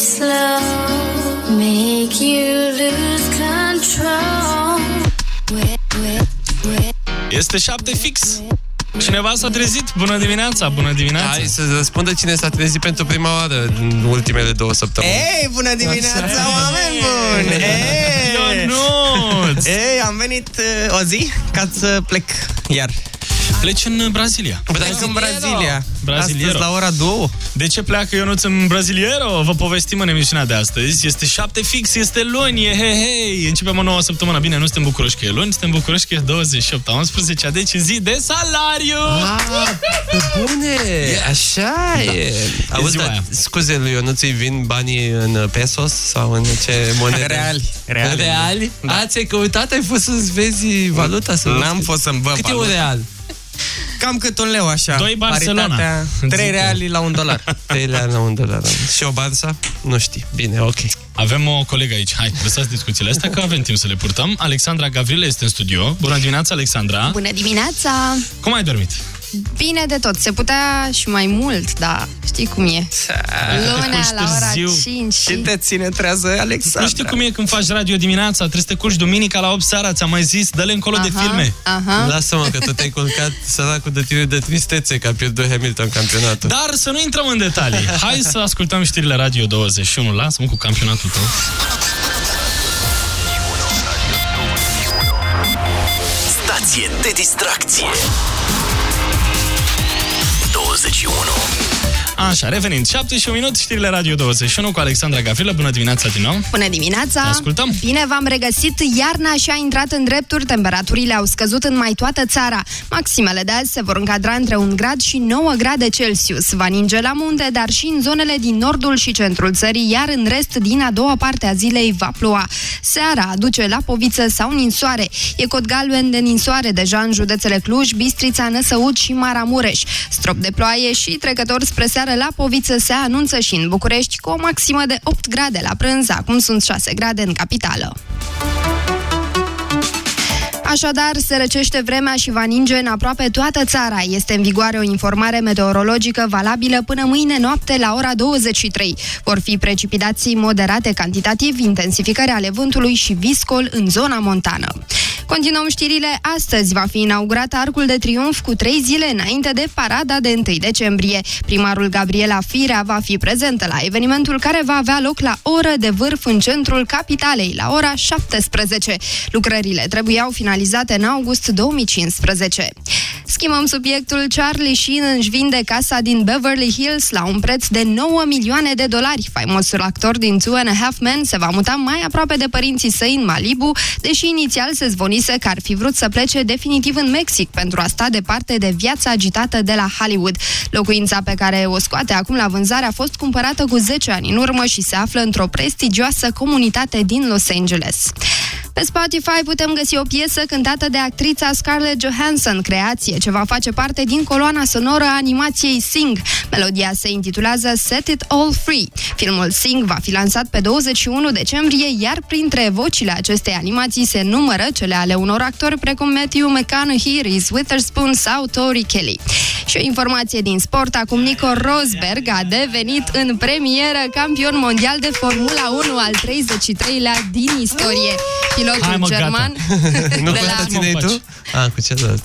slow, make you lose control. With, with, with. Este șapte fix. Cineva s-a trezit? Bună dimineața, bună dimineața! Hai să răspundă cine s-a trezit pentru prima oară în ultimele două săptămâni. Ei, bună dimineața, oameni buni! Ei, Ionuț! Ei, am venit uh, o zi ca să plec iar. Pleci în Brazilia. Plec în Brazilia. Braziliero. Astăzi la ora 2. De ce pleacă Ionuț în Braziliero? Vă povestim în emisiunea de astăzi. Este 7 fix, este luni, e hei, hei. Începem o nouă săptămână. Bine, nu suntem în București că e luni, suntem în București că e 28 a 11 deci zi de salariu! Ah, pe bune! Așa e. Auzi, ziua dar, aia. scuze, lui Ionuț îi vin banii în pesos sau în ce monede? Reali. Reali? Reali? Da. A, ți-ai căutat? Ai fost să-ți vezi valuta? Să N-am fost să-mi văd Cât e un valuta. real? Cam cât un leu așa. Doi Barcelona. Paritatea, Trei Zic eu. reali la un dolar. 3 reali la un dolar. Și o Barça? Nu știi. Bine, ok. Avem o colegă aici. Hai, lăsați discuțiile astea că avem timp să le purtăm. Alexandra Gavrile este în studio. Bună dimineața, Alexandra! Bună dimineața! Cum ai dormit? Bine de tot. Se putea și mai mult, dar știi cum e. Lunea culci la ora târziu. 5 Și și... te ține trează, Alexandra. Nu știi cum e când faci radio dimineața, trebuie să te culci duminica la 8 seara, ți-am mai zis, dă-le încolo de Aha, filme. Aha. Lasă-mă că tu te-ai culcat săracul de tine de tristețe că a pierdut Hamilton campionatul. Dar să nu intrăm în detalii. Hai să ascultăm știrile Radio 21. Lasă-mă cu campionatul tău. Stație de distracție 21 Așa, revenind. 7 și un minut, știrile Radio 21 cu Alexandra Gavrilă. Bună dimineața din nou. Bună dimineața! Te ascultăm. Bine v-am regăsit. Iarna și-a intrat în drepturi, temperaturile au scăzut în mai toată țara. Maximele de azi se vor încadra între 1 grad și 9 grade Celsius. Va ninge la munte, dar și în zonele din nordul și centrul țării, iar în rest, din a doua parte a zilei, va ploua. Seara aduce la poviță sau ninsoare. E cod galben de ninsoare deja în județele Cluj, Bistrița, Năsăud și Maramureș. Strop de ploaie și trecător spre seară la poviță se anunță și în București cu o maximă de 8 grade la prânz, acum sunt 6 grade în capitală. Așadar, se răcește vremea și va ninge în aproape toată țara. Este în vigoare o informare meteorologică valabilă până mâine noapte la ora 23. Vor fi precipitații moderate cantitativ, intensificări ale vântului și viscol în zona montană. Continuăm știrile. Astăzi va fi inaugurat Arcul de Triunf cu trei zile înainte de parada de 1 decembrie. Primarul Gabriela Firea va fi prezentă la evenimentul care va avea loc la oră de vârf în centrul capitalei, la ora 17. Lucrările trebuiau finalizate în august 2015. Schimbăm subiectul. Charlie Sheen își vinde casa din Beverly Hills la un preț de 9 milioane de dolari. Faimosul actor din Two and a Half Men se va muta mai aproape de părinții săi în Malibu, deși inițial se zvonise că ar fi vrut să plece definitiv în Mexic pentru a sta departe de viața agitată de la Hollywood. Locuința pe care o scoate acum la vânzare a fost cumpărată cu 10 ani în urmă și se află într-o prestigioasă comunitate din Los Angeles. Pe Spotify putem găsi o piesă cântată de actrița Scarlett Johansson, creație ce va face parte din coloana sonoră a animației Sing. Melodia se intitulează Set It All Free. Filmul Sing va fi lansat pe 21 decembrie, iar printre vocile acestei animații se numără cele ale unor actori precum Matthew McConaughey, Reese Witherspoon sau Tori Kelly. Și o informație din sport, acum Nico Rosberg a devenit în premieră campion mondial de Formula 1 al 33-lea din istorie. Pilotul Hai, mă, gata. german Nu de cu la... asta țineai tu? Ah, cu celălalt.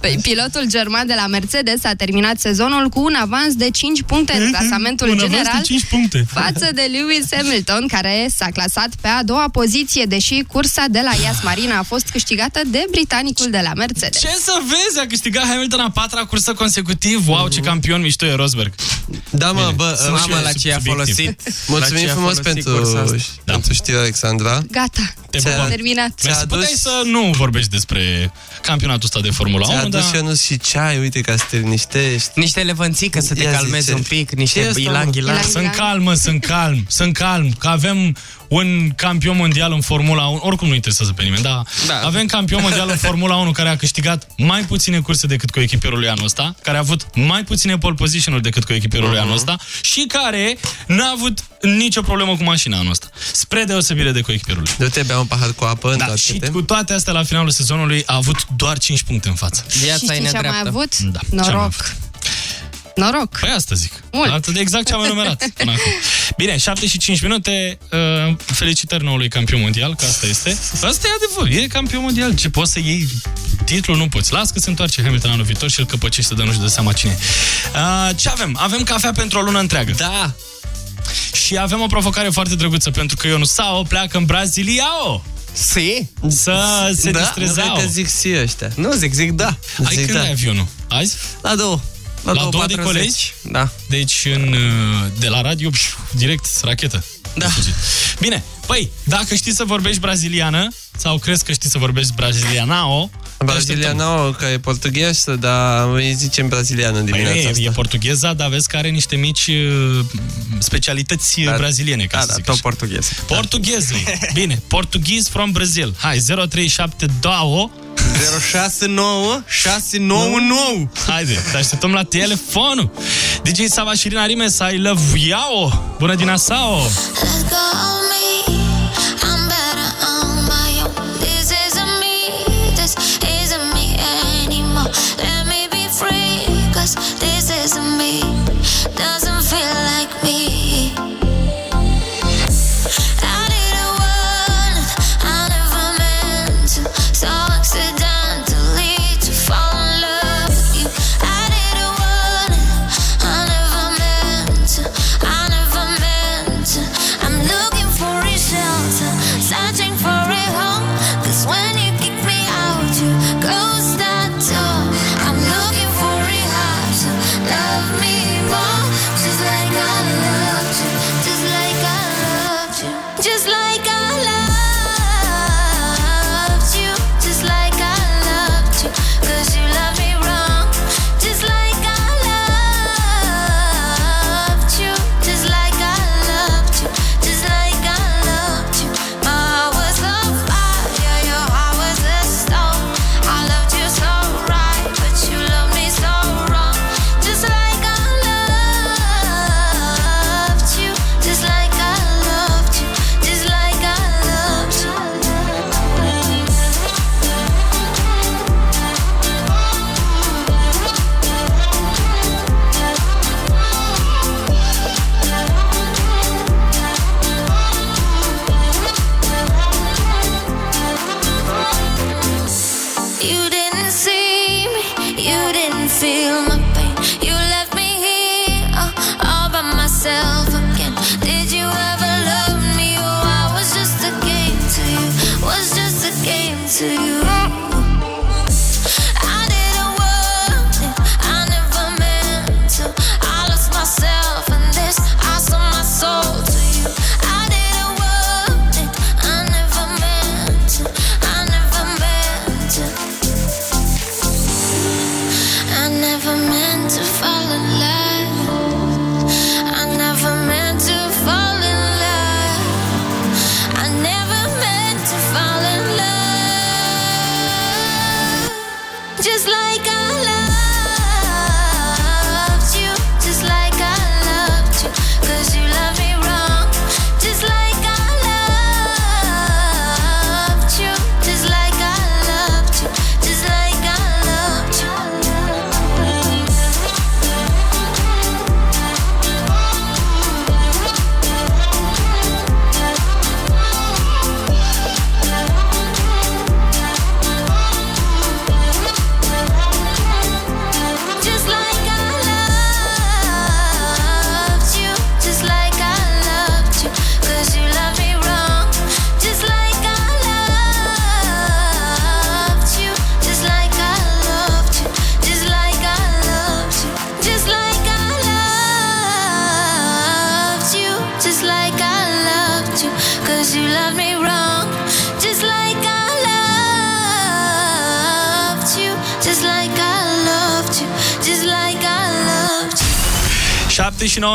Păi, Pilotul german de la Mercedes a terminat sezonul cu un avans de 5 puncte în clasamentul Un avans general de 5 puncte. față de Lewis Hamilton, care s-a clasat pe a doua poziție, deși cursa de la Yas Marina a fost câștigată de britanicul de la Mercedes. Ce să vezi? A câștigat Hamilton a patra cursă consecutiv. Wow, ce campion mișto e Rosberg. Da, mă, Bine. bă, Sunt mamă, și Mamă, eu la ce a subiectiv. folosit. mulțumim La ce a frumos folosit pentru, cursa asta. Da. pentru știri, Alexandra. Gata, Te Ți-a- pupăm. terminat. Ți-a Mersi. Puteai adus- să nu vorbești despre campionatul ăsta de Formula 1, Ți-a adus dar... Ionuț și ceai, uite, ca să te liniștești. Niște levănțică să te Ia calmezi zice. un pic, Ce e niște asta, mă? ilang-ilang. Ilang. Sunt calmă, sunt calm, sunt calm, că avem un campion mondial în Formula 1, oricum nu interesează pe nimeni, dar Da. avem campion mondial în Formula 1 care a câștigat mai puține curse decât cu echipierul lui anul ăsta, care a avut mai puține pole position-uri decât cu echipierul lui anul ăsta și care n-a avut nicio problemă cu mașina anul ăsta, spre deosebire de cu echipierul lui. Du-te, bea un pahar cu apă, Da, întoarce-te. și cu toate astea, la finalul sezonului, a avut doar 5 puncte în față. Și Viața e știi ce am mai nedreaptă. avut? Da, ce am mai Noroc. Avut? Noroc! Păi asta zic. Mult. Atât de exact ce am enumerat până acum. Bine, 7 și 5 minute. Uh, felicitări noului campion mondial, că asta este. Asta e adevăr, e campion mondial. Ce poți să iei titlul? Nu poți. Las că se întoarce Hamilton anul viitor și îl căpăcește de nu știu de seama cine e. uh, Ce avem? Avem cafea pentru o lună întreagă. Da! Și avem o provocare foarte drăguță, pentru că Ionus Sao pleacă în Brazilia Si? să se Da, Nu distrezau. cred că zic și ăștia. Nu, zic, zic da. Hai zic când da. ai avionul? Azi? La două. La două de 2.40. colegi? Da. Deci în, uh, de la radio, pșu, direct, rachetă. Da. Bine, păi, dacă știi să vorbești braziliană, sau crezi că știi să vorbești brazilianao, te așteptăm. Braziliană, că e portugheză, dar îi zicem braziliană în Păi, dimineața e, asta. e portugheza, dar vezi că are niște mici uh, specialități Da. braziliene, ca Da, să da, zic tot așa. portugheză. Portugheză. Bine, portughez from Brazil. Hai, 0372 069 699 Haide, te așteptăm la telefonul. DJ Sava și Irina Rimes, I love you. Bună dimineața! Let go of me. I'm better on my own. This isn't me. This isn't me anymore. Let me be free. Cause this isn't me. Doesn't feel like me.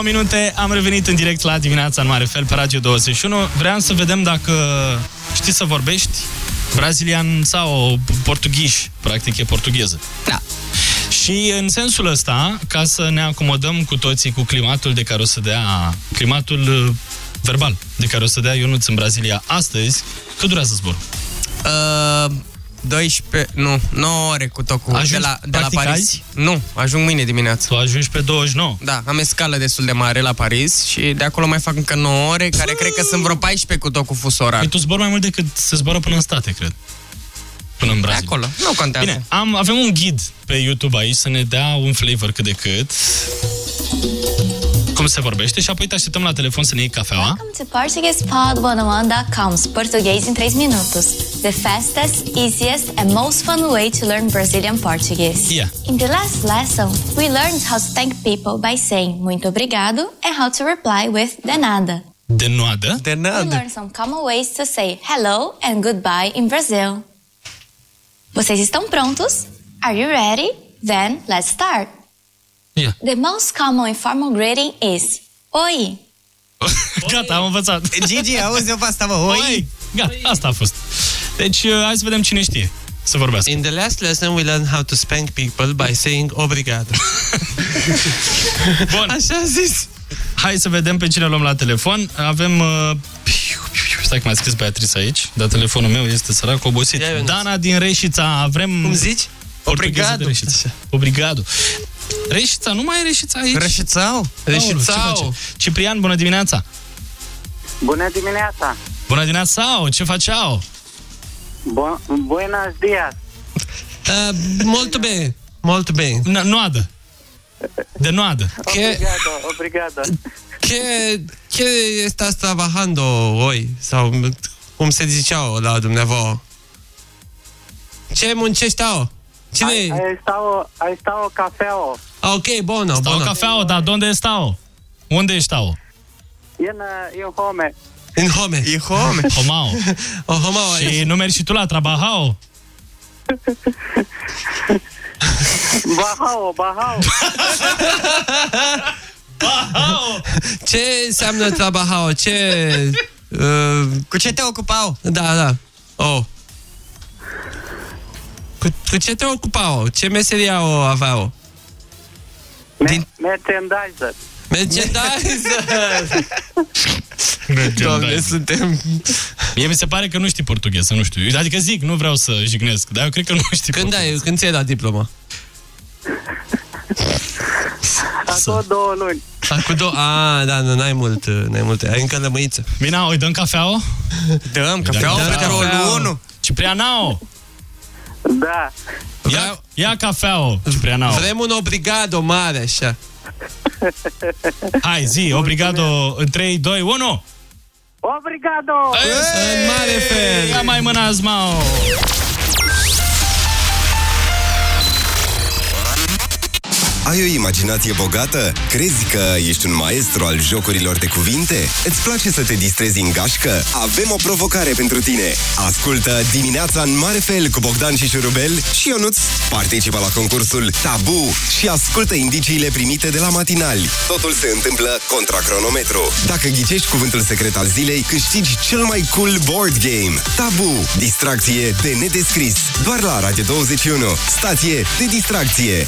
Minute, am revenit în direct la dimineața în mare fel pe Radio 21. Vreau să vedem dacă știți să vorbești brazilian sau portughiș, practic e portugheză. Da. Și în sensul ăsta, ca să ne acomodăm cu toții cu climatul de care o să dea, climatul uh, verbal de care o să dea Ionuț în Brazilia astăzi, cât durează zborul? Uh, 12, nu, 9 ore cu tot cu Ajungi, de la, de la practic, Paris. azi? Nu, ajung mâine dimineață. Tu ajungi pe 29. Da, am escală destul de mare la Paris și de acolo mai fac încă 9 ore, care cred că sunt vreo 14 cu tot cu fus orar. Păi tu zbori mai mult decât se zboară până în state, cred. Până în De Brazilia. acolo, nu contează. Bine, am, avem un ghid pe YouTube aici să ne dea un flavor cât de cât. Cum se vorbește și apoi te așteptăm la telefon să ne iei cafeaua. Welcome to PortuguesePod101.com's Português em 3 minutos. The fastest, easiest, and most fun way to learn Brazilian Portuguese. Yeah. In the last lesson, we learned how to thank people by saying muito obrigado and how to reply with de nada. De noadă. De We nada. learned some common ways to say hello and goodbye in Brazil. Vocês estão prontos? Are you ready? Then let's start. Yeah. The most common informal greeting is Oi. Gata, am învățat. Gigi, auzi eu pe asta, mă, oi. Oi! Gata, asta a fost. Deci, uh, hai să vedem cine știe să vorbească. In the last lesson, we learned how to spank people by saying obrigado. Bun, Așa a zis. hai să vedem pe cine luăm la telefon. Avem... Uh, stai că m-a scris Beatrice aici, dar telefonul meu este sărac, obosit. Ia, Ionuț. Dana din Reșița, vrem... Cum zici? portugheză Obrigado. de Reșița. Obrigado. Reșița, nu mai e Reșița aici? Rășițau? Aoleu, ce Reșițau. face? Ciprian, bună dimineața! Bună dimineața! Bună dimineața, ce faceau? Bu- buenos dias! Uh, molto bene. Molto bene. N- noadă. De noadă. Che, Obrigado, obrigado! che, che estás trabajando hoy? Sau cum se ziceau la dumneavoastră? Ce muncești au? Cine Ai, e? ai, stau, ai stau cafeo Ah, Ok, bună, Stau bună. cafeaua, dar de unde stau? Unde ești stau? în, uh, în home. În home. E home. Homau. O home Și nu mergi și tu la trabahau? Bahao, bahao! Ce înseamnă trabajao? Ce... Uh, Cu ce te ocupau? da, da. Oh. Cu, cu ce te ocupau? Ce meseria o aveau? Me- merchandiser. Merchandiser! Doamne, suntem... Mie mi se pare că nu știi portugheză, nu știu. Adică zic, nu vreau să jignesc, dar eu cred că nu știi Când ai, portugheză. când ți-ai dat diploma? Acum două luni. Acum două... A, da, nu, n-ai mult, n-ai multe. Ai încă lămâiță. Bine, îi dăm cafeaua? Dăm cafeaua Da, pe da, rolul cafeaua. 1. Ciprianao! Da. Ia, ia cafeaua, Ciprianao. Vrem un obrigado mare, așa. Hai, zi, obrigado, în 3, 2, 1! Obrigado! În mare fel! Ia mai mâna, Zmao! Ai o imaginație bogată? Crezi că ești un maestru al jocurilor de cuvinte? Îți place să te distrezi în gașcă? Avem o provocare pentru tine! Ascultă dimineața în mare fel cu Bogdan și Șurubel și Ionuț. Participă la concursul Tabu și ascultă indiciile primite de la matinali. Totul se întâmplă contra cronometru. Dacă ghicești cuvântul secret al zilei, câștigi cel mai cool board game. Tabu. Distracție de nedescris. Doar la Radio 21. Stație de distracție.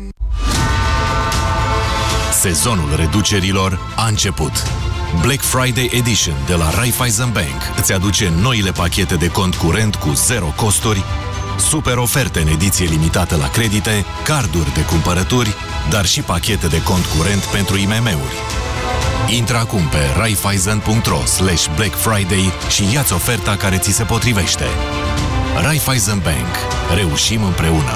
Sezonul reducerilor a început. Black Friday Edition de la Raiffeisen Bank îți aduce noile pachete de cont curent cu zero costuri, super oferte în ediție limitată la credite, carduri de cumpărături, dar și pachete de cont curent pentru IMM-uri. Intră acum pe raiffeisen.ro slash Black Friday și ia-ți oferta care ți se potrivește. Raiffeisen Bank. Reușim împreună!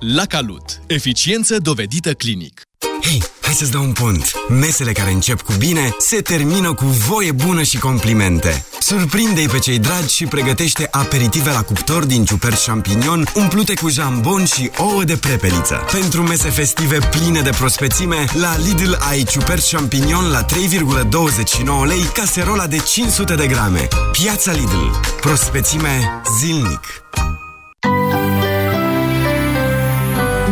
La Calut. Eficiență dovedită clinic. Hei, hai să-ți dau un pont. Mesele care încep cu bine se termină cu voie bună și complimente. Surprinde-i pe cei dragi și pregătește aperitive la cuptor din ciuperci champignon umplute cu jambon și ouă de prepeliță. Pentru mese festive pline de prospețime, la Lidl ai ciuperci champignon la 3,29 lei, caserola de 500 de grame. Piața Lidl. Prospețime zilnic.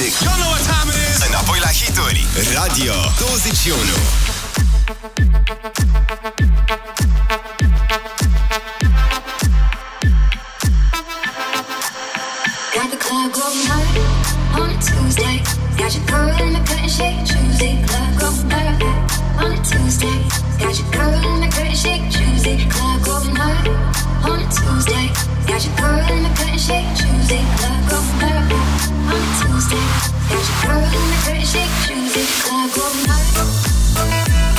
Music. You know what time it is. Înapoi la hituri. Radio 21. Got the club going hard on Tuesday. Got your girl in the cut and shake Tuesday. Club going hard on a Tuesday. Got your girl in the cut and shake Tuesday. Club Tuesday. Got your girl in the and shake Tuesday. Club going hard.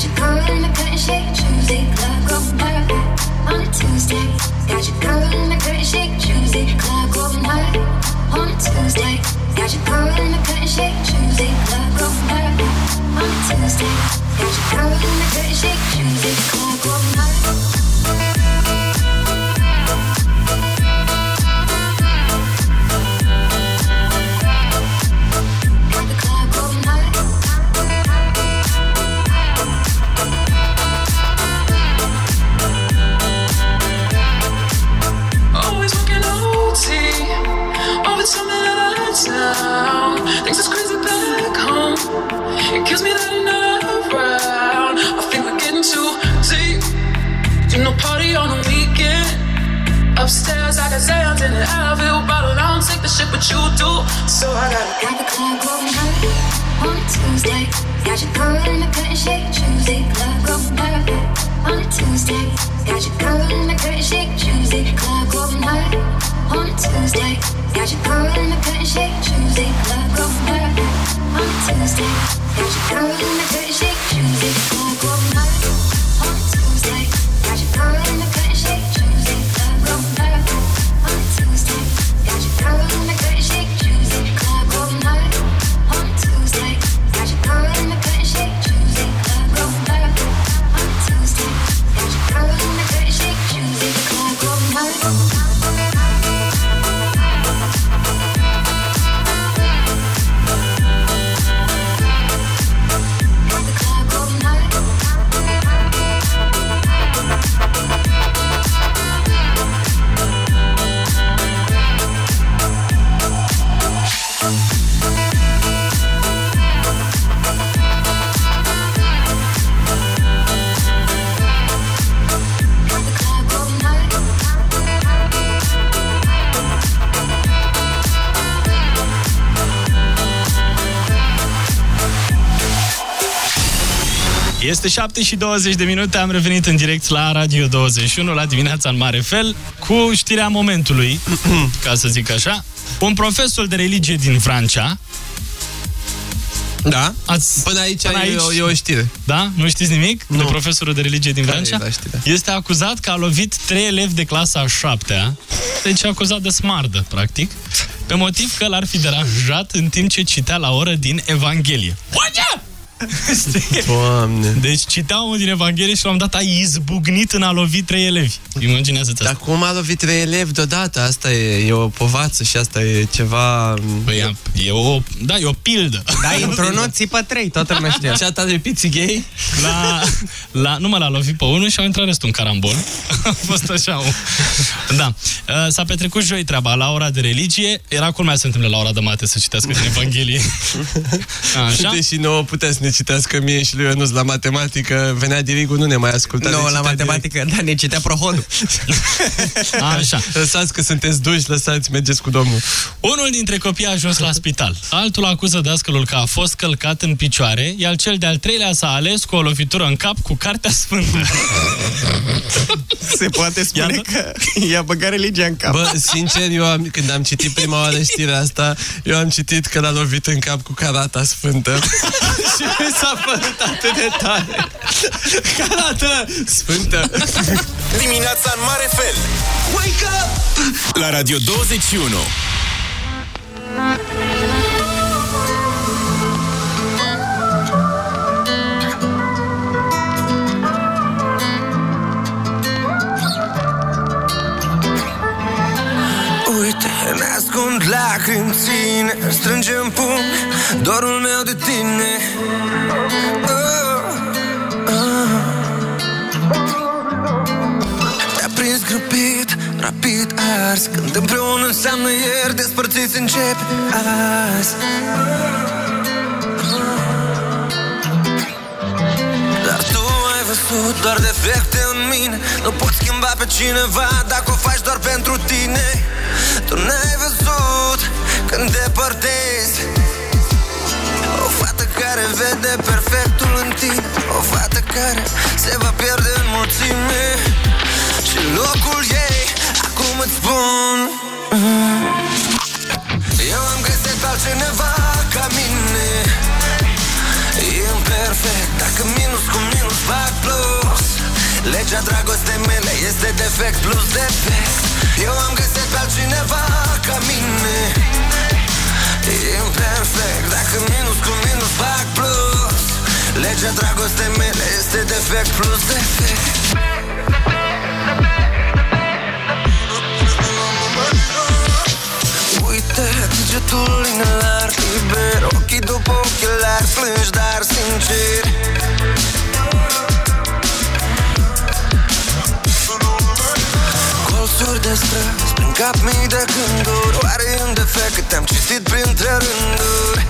Got your girl in the cut and shake Tuesday. Club going on a Tuesday. Got your girl in the cut and shake Tuesday. Club going hard on a Tuesday. Got your girl in the cut and shake Tuesday. Club going on a Tuesday. Tuesday, got your girl in the cut and shake, Tuesday, club going higher. On a Tuesday, got your girl in the cut and shake, Tuesday, club going higher. On a Tuesday, got your girl in the cut and shake, Tuesday, club going higher. On a Tuesday, got your girl in the cut and shake, Tuesday, club going higher. On a Tuesday, got your girl in club going higher. On Este 7 și 20 de minute, am revenit în direct la Radio 21, la dimineața în mare fel, cu știrea momentului, ca să zic așa. Un profesor de religie din Franța Da? Ați, Până aici, e, o, e o știre. Da? Nu știți nimic? Nu. De profesorul de religie din Care Franța? e la știre? Este acuzat că a lovit trei elevi de clasa a șaptea, deci acuzat de smardă, practic, pe motiv că l-ar fi deranjat în timp ce citea la oră din Evanghelie. What? Doamne. Deci citea unul din Evanghelie și la un dat a izbucnit în a lovi trei elevi. Imaginează-ți Dar cum a lovit trei elevi deodată? Asta e, e o povață și asta e ceva... Păi, e o, da, e o pildă. Da, într-o notă țipă trei, toată lumea știa. Ceata de piți gay? La, la, nu mă l-a lovit pe unul și au intrat restul în carambol. A fost așa un... Da. Uh, S-a petrecut joi treaba la ora de religie. Era culmea să se întâmple la ora de mate să citească din Evanghelie. Așa? Deși nouă putea să ne citească mie și lui Ionuț la matematică, venea Dirigu, nu ne mai asculta. Nu, ne la citea matematică, da, ne citea prohodul. Așa. Lăsați că sunteți duși, lăsați, mergeți cu domnul. Unul dintre copii a ajuns la spital. Altul acuză dascălul că a fost călcat în picioare, iar cel de-al treilea s-a ales cu o lovitură în cap cu cartea sfântă. Se poate spune Iată. că i-a băgat religia în cap. Bă, sincer, eu am, când am citit prima oară știrea asta, eu am citit că l-a lovit în cap cu carata sfântă. și mi s-a părut atât de tare. Carata sfântă. Dimineața în mare fel. Wake up! La Radio 21. Uite, ne ascund lacrimi ține Strângem pumn dorul meu de tine oh, oh. Te-a prins grăbit, rapid ars Când împreună înseamnă ieri Despărțiți începe azi Dar tu ai văzut doar defecte în mine Nu poți schimba pe cineva dacă o faci doar pentru tine Tu n-ai văzut când depărtezi O fată care vede perfectul în tine O fată care se va pierde în mulțime. Și locul ei, acum îți spun Eu am găsit altcineva ca mine. Imperfect, dacă minus cu minus fac plus. Legea dragostei mele este defect plus defect Eu am găsit pe altcineva ca mine. Imperfect, dacă minus cu minus fac plus. Legea dragostei mele este defect plus defect. Uite, degetul inelar liber Ochii după ochelari plângi, dar sincer Colțuri de străzi, prin cap mii de gânduri Oare e un defect că te-am citit printre rânduri?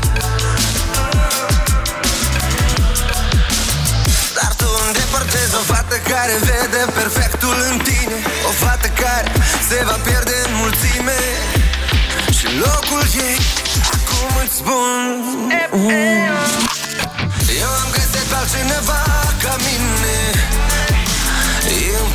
Dar tu îndepărtezi o fată care vede perfectul în tine O fată care se va pierde în mulțime. Și locul ei acum îți îți spun. Eu am găsit pe altcineva ca mine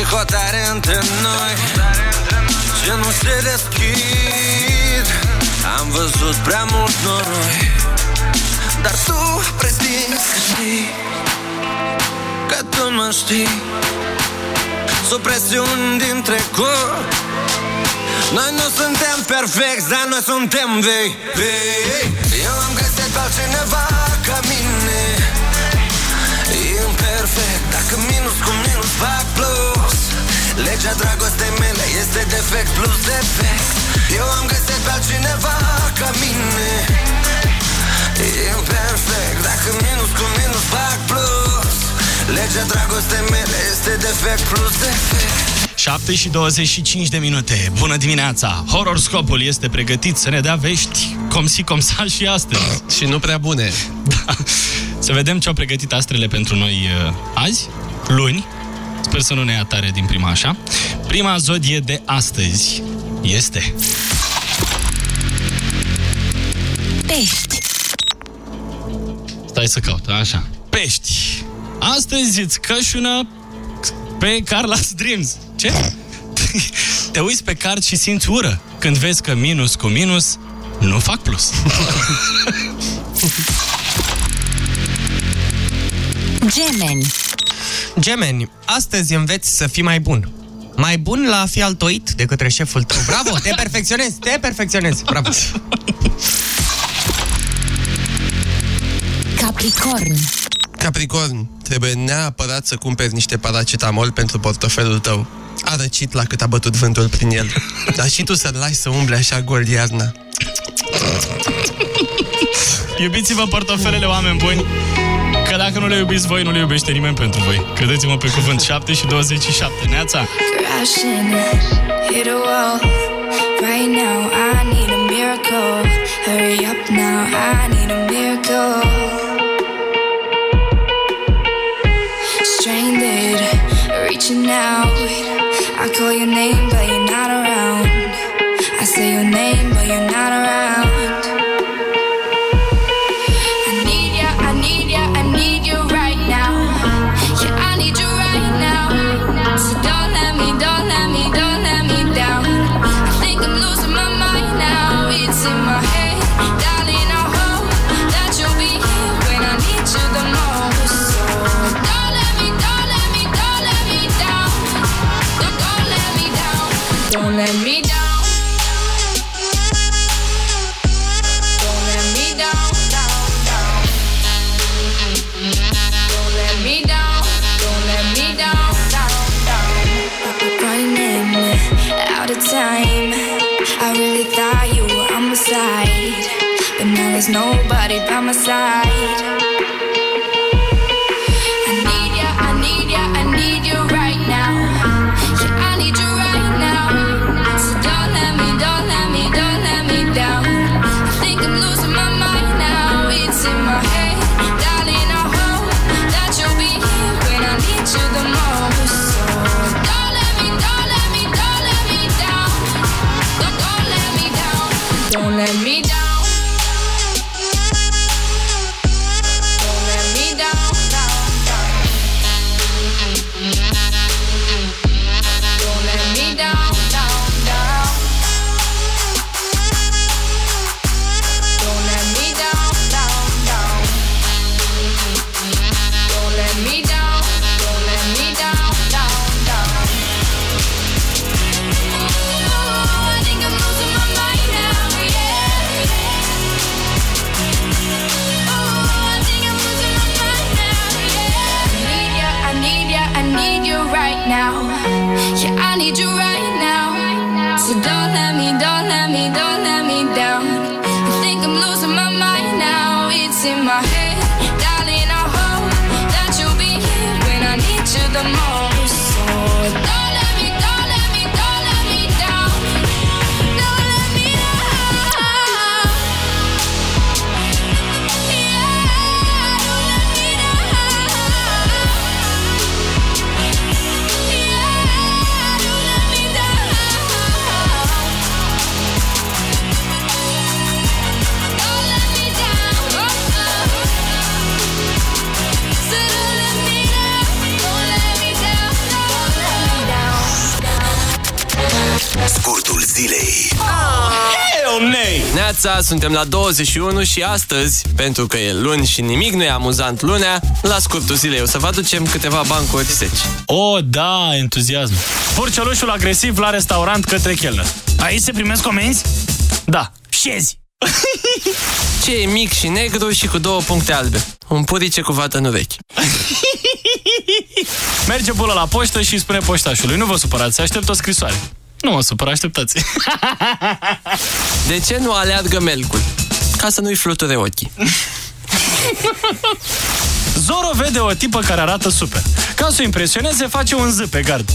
Și hotare între noi. Ce nu se deschid? Am văzut prea mult noroi. Dar tu prezinți că știi Că tu mă știi. Supresiuni din trecut. Noi nu suntem perfecti, dar noi suntem vei. Vei. Eu am găsit pe altcineva ca mine. Imperfect, dacă minus cu minus fac. plus Legea dragostei mele este defect plus defect Eu am găsit pe altcineva ca mine Imperfect, dacă minus cu minus fac plus Legea dragostei mele este defect plus defect 7 și 25 de minute. Bună dimineața! Horoscopul este pregătit să ne dea vești cum si cum sa și astăzi. și nu prea bune. Da. Să vedem ce au pregătit astrele pentru noi uh, azi, luni. Sper să nu ne ia tare din prima așa. Prima zodie de astăzi este... Pești. Stai să caut, așa. Pești. Astăzi îți cășună pe Carla's Dreams. Ce? Te uiți pe card și simți ură când vezi că minus cu minus nu fac plus. Gemeni. Gemeni, astăzi înveți să fii mai bun. Mai bun la a fi altoit de către șeful tău. Bravo, te perfecționezi, te perfecționezi. Bravo. Capricorn. Capricorn, trebuie neapărat să cumperi niște paracetamol pentru portofelul tău. A răcit la cât a bătut vântul prin el. Dar și tu să-l lași să umble așa gol iarna. Iubiți-vă portofelele, oameni buni, că dacă nu le iubiți voi, nu le iubește nimeni pentru voi. Credeți-mă pe cuvânt, 7 și 27. Neața! crashing, hit a wall. Right now, I need a miracle. Hurry up now, I need a miracle. Stranded, reaching out. I call your name, but you're not around. I say your name, but you're not around. Neața, suntem la 21 și astăzi, pentru că e luni și nimic nu e amuzant lunea, la scurtul zilei o să vă aducem câteva bancuri seci. O, da, entuziasm. Purcelușul agresiv la restaurant către chelner. Aici se primesc comenzi? Da. Șezi. Ce e mic și negru și cu două puncte albe? Un purice cu vată în urechi. Merge bula la poștă și îi spune poștașului, nu vă supărați, aștept o scrisoare. Nu mă supăr, așteptați. De ce nu aleargă melcul? Ca să nu-i fluture ochii. Zoro vede o tipă care arată super. Ca să o impresioneze, face un Z pe gard.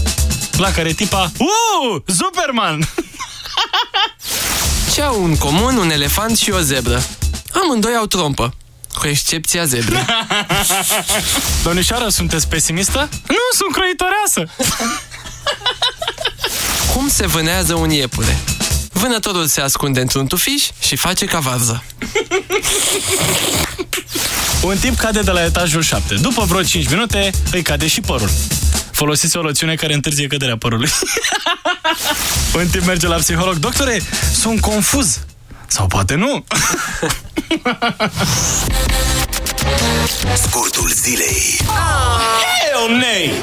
La care tipa, Uuu, Superman! Ce au în comun un elefant și o zebră? Amândoi au trompă, cu excepția zebrei. Domnișoară, sunteți pesimistă? Nu, sunt croitoreasă! Cum se vânează un iepure? Vânătorul se ascunde într-un tufiș și face ca varză. Un tip cade de la etajul 7. După vreo 5 minute, îi cade și părul. Folosiți o loțiune care întârzie căderea părului. Un tip merge la psiholog. Doctore, sunt confuz. Sau poate nu. Scurtul zilei. Hell nay!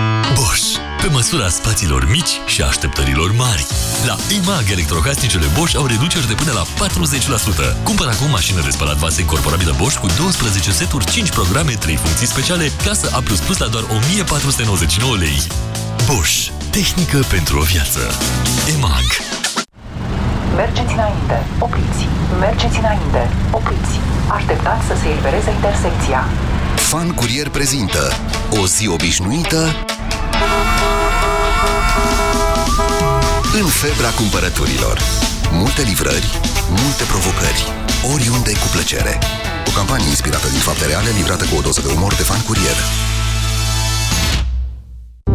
Bosch. Pe măsura spațiilor mici și așteptărilor mari. La EMAG, electrocasnicele Bosch au reduceri de până la 40%. Cumpăr acum mașină de spălat vase incorporabilă Bosch cu 12 seturi, 5 programe, 3 funcții speciale, clasă A++ la doar 1499 lei. Bosch. Tehnică pentru o viață. EMAG. Mergeți înainte, opriți. Mergeți înainte, opriți. Așteptați să se elibereze intersecția. Fan Curier prezintă O zi obișnuită în febra cumpărăturilor. Multe livrări, multe provocări, oriunde cu plăcere. O campanie inspirată din fapte reale, livrată cu o doză de umor de fan curier.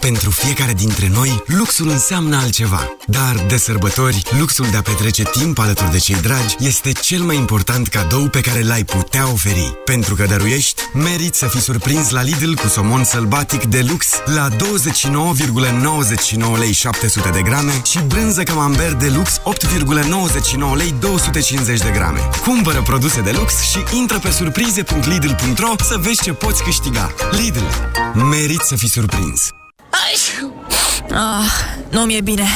Pentru fiecare dintre noi, luxul înseamnă altceva. Dar de sărbători, luxul de a petrece timp alături de cei dragi este cel mai important cadou pe care l-ai putea oferi. Pentru că dăruiești, meriți să fii surprins la Lidl cu somon sălbatic de lux la 29,99 lei 700 de grame și brânză camembert de lux 8,99 lei 250 de grame. Cumpără produse de lux și intră pe surprize.lidl.ro să vezi ce poți câștiga. Lidl. Meriți să fii surprins. Ah, nu mi-e bine.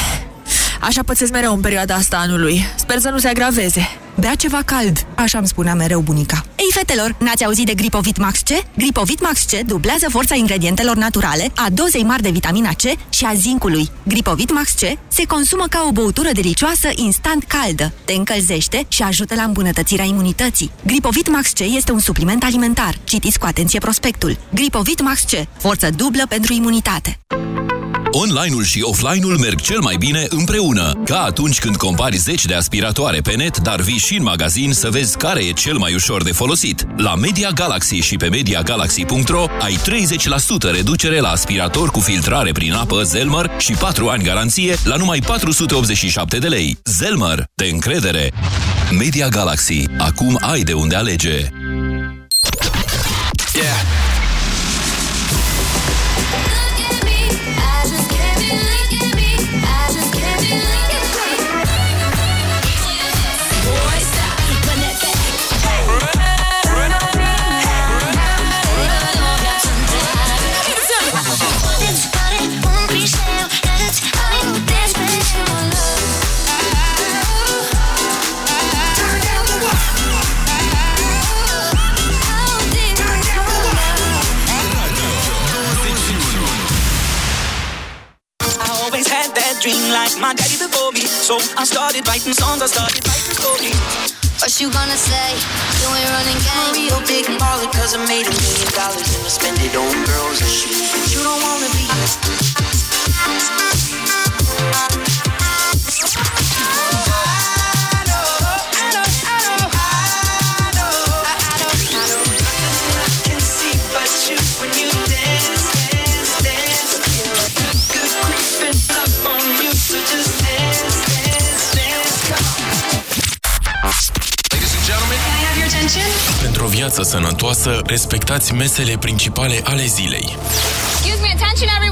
Așa pățesc mereu în perioada asta anului. Sper să nu se agraveze. Bea ceva cald, așa îmi spunea mereu bunica. Ei, fetelor, n-ați auzit de Gripovit Max C? Gripovit Max C dublează forța ingredientelor naturale, a dozei mari de vitamina C și a zincului. Gripovit Max C se consumă ca o băutură delicioasă instant caldă, te încălzește și ajută la îmbunătățirea imunității. Gripovit Max C este un supliment alimentar. Citiți cu atenție prospectul. Gripovit Max C, forță dublă pentru imunitate. Online-ul și offline-ul merg cel mai bine împreună, ca atunci când compari 10 de aspiratoare pe net, dar vii și în magazin să vezi care e cel mai ușor de folosit. La Media Galaxy și pe MediaGalaxy.ro ai 30% reducere la aspirator cu filtrare prin apă Zelmer și 4 ani garanție la numai 487 de lei. Zelmer, de încredere! Media Galaxy. Acum ai de unde alege. So I started writing songs, I started writing stories. What you gonna say? You ain't running game. I'm real big baller, cause I made a million dollars and I spend it on girls and shoes. But you don't wanna be. viață sănătoasă, respectați mesele principale ale zilei. Excuse me, attention everyone.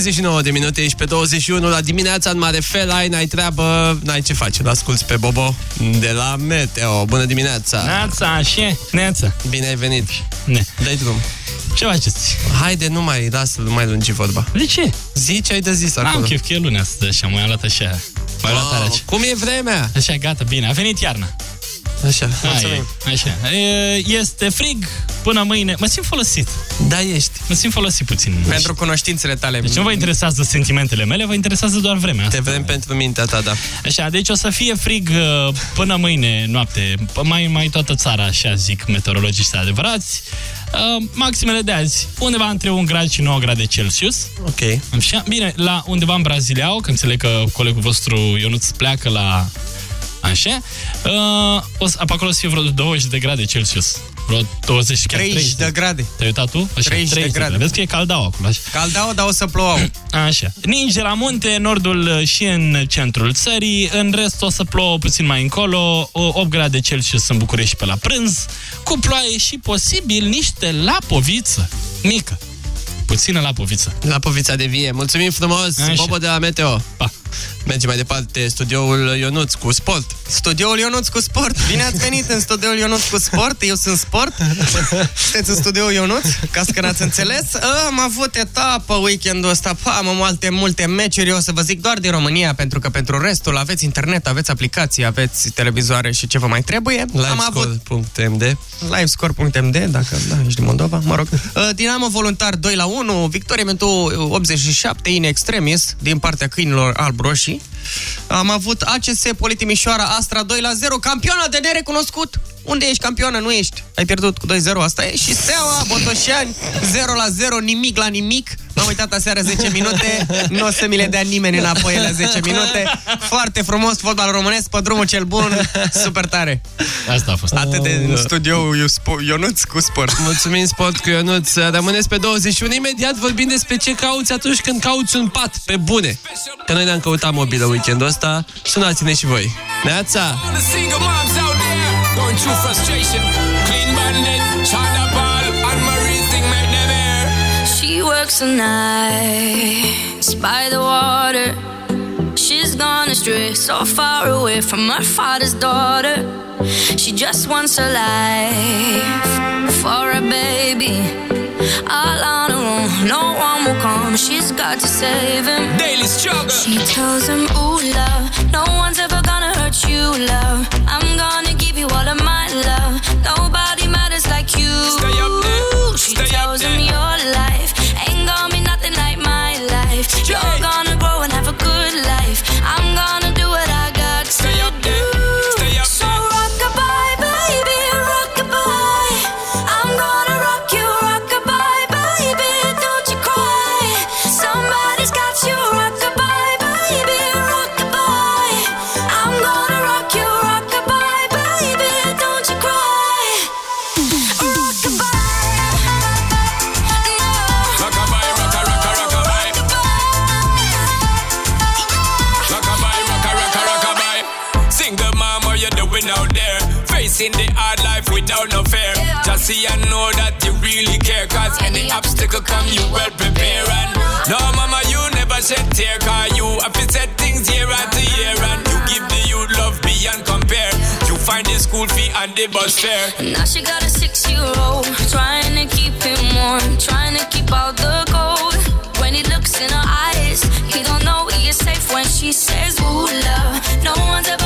39 de minute, ești pe 21 la dimineața în mare fel, ai, n-ai treabă, n-ai ce face, l asculti pe Bobo de la Meteo. Bună dimineața! Neața, și neața. Bine ai venit! Ne. Dai drum! Ce faceți? Haide, nu mai, lasă, nu mai lungi vorba. De ce? Zi ce ai de zis acolo. Am chef că e lunea asta, așa, mai luat așa. Mai luat tare așa. Cum e vremea? Așa, gata, bine. A venit iarna. Așa, Hai, mulțumim. așa. E, Este frig până mâine. Mă simt folosit. Da, ești. Mă simt folosit puțin. Pentru cunoștințele tale. Deci nu vă interesează sentimentele mele, vă interesează doar vremea asta. Te vrem pentru mintea ta, da. Așa, deci o să fie frig uh, până mâine noapte. P- Mai, mai toată țara, așa zic meteorologiști adevărați. Uh, maximele de azi, undeva între 1 grad și 9 grade Celsius. Ok. Așa, bine, la undeva în Brazileau, că înțeleg că colegul vostru Ionuț pleacă la... Așa. Uh, o să, pe acolo o să fie vreo 20 de grade Celsius. Vreo 20, chiar 30 30 de grade. Te-ai uitat tu? Așa, 30 de grade. Vezi că e caldau acolo. Așa. Caldau, dar o să plouă. Așa. Ninge la munte, în nordul uh, și în centrul țării, în rest o să plouă puțin mai încolo, o 8 grade Celsius în București pe la prânz, cu ploaie și posibil niște lapoviță mică. Puțină lapoviță. La povița de vie. Mulțumim frumos, Așa. Bobo de la Meteo. Pa. Mergem mai departe, studioul Ionuț cu sport. Studioul Ionuț cu sport. Bine ați venit în studioul Ionuț cu sport. Eu sunt sport. Sunteți în studioul Ionuț, ca să că n-ați înțeles. Am avut etapă weekendul ăsta. Pa, am multe, multe meciuri. Eu o să vă zic doar din România, pentru că pentru restul aveți internet, aveți aplicații, aveți televizoare și ce vă mai trebuie. Am avut Livescore.md livescore.md, dacă da, ești din Moldova, mă rog. Uh, Dinamo Voluntar 2 la 1, victorie pentru 87 in extremis din partea câinilor alb-roșii. Am avut ACS Politimișoara Astra 2 la 0, campioană de nerecunoscut. Unde ești campioană? Nu ești. Ai pierdut cu 2-0, asta e. Și Steaua, Botoșani, 0 la 0, nimic la nimic. M-am uitat aseară 10 minute, nu o să mi le dea nimeni înapoi la 10 minute. Foarte frumos, fotbal românesc, pe drumul cel bun, super tare. Asta a fost. Atât de în studio Ionuț cu sport. Mulțumim, Sport cu Ionuț. Rămâneți pe 21. Imediat vorbim despre ce cauți atunci când cauți un pat, pe bune. Că noi ne-am căutat mobilă weekendul ăsta. Sunați-ne și voi. Neața! Going through frustration. Clean bandit, China ball, and Marie thing make them air. She works the nights by the water. She's gone astray, so far away from her father's daughter. She just wants a life for a baby. All on her own, no one will come. She's got to save him. Daily struggle. She tells him, Ooh, love, no one's ever gonna hurt you, love. She Stay and know that you really care. Cause any obstacle come, you well prepare. And no, mama, you never shed tear. Cause you have to set things year after year. And you give the youth love beyond compare. You find the school fee and the bus fare. Now she got a six-year-old Trying to keep him warm Trying to keep out the cold When he looks in her eyes He don't know he is safe when she says Ooh, love No one's ever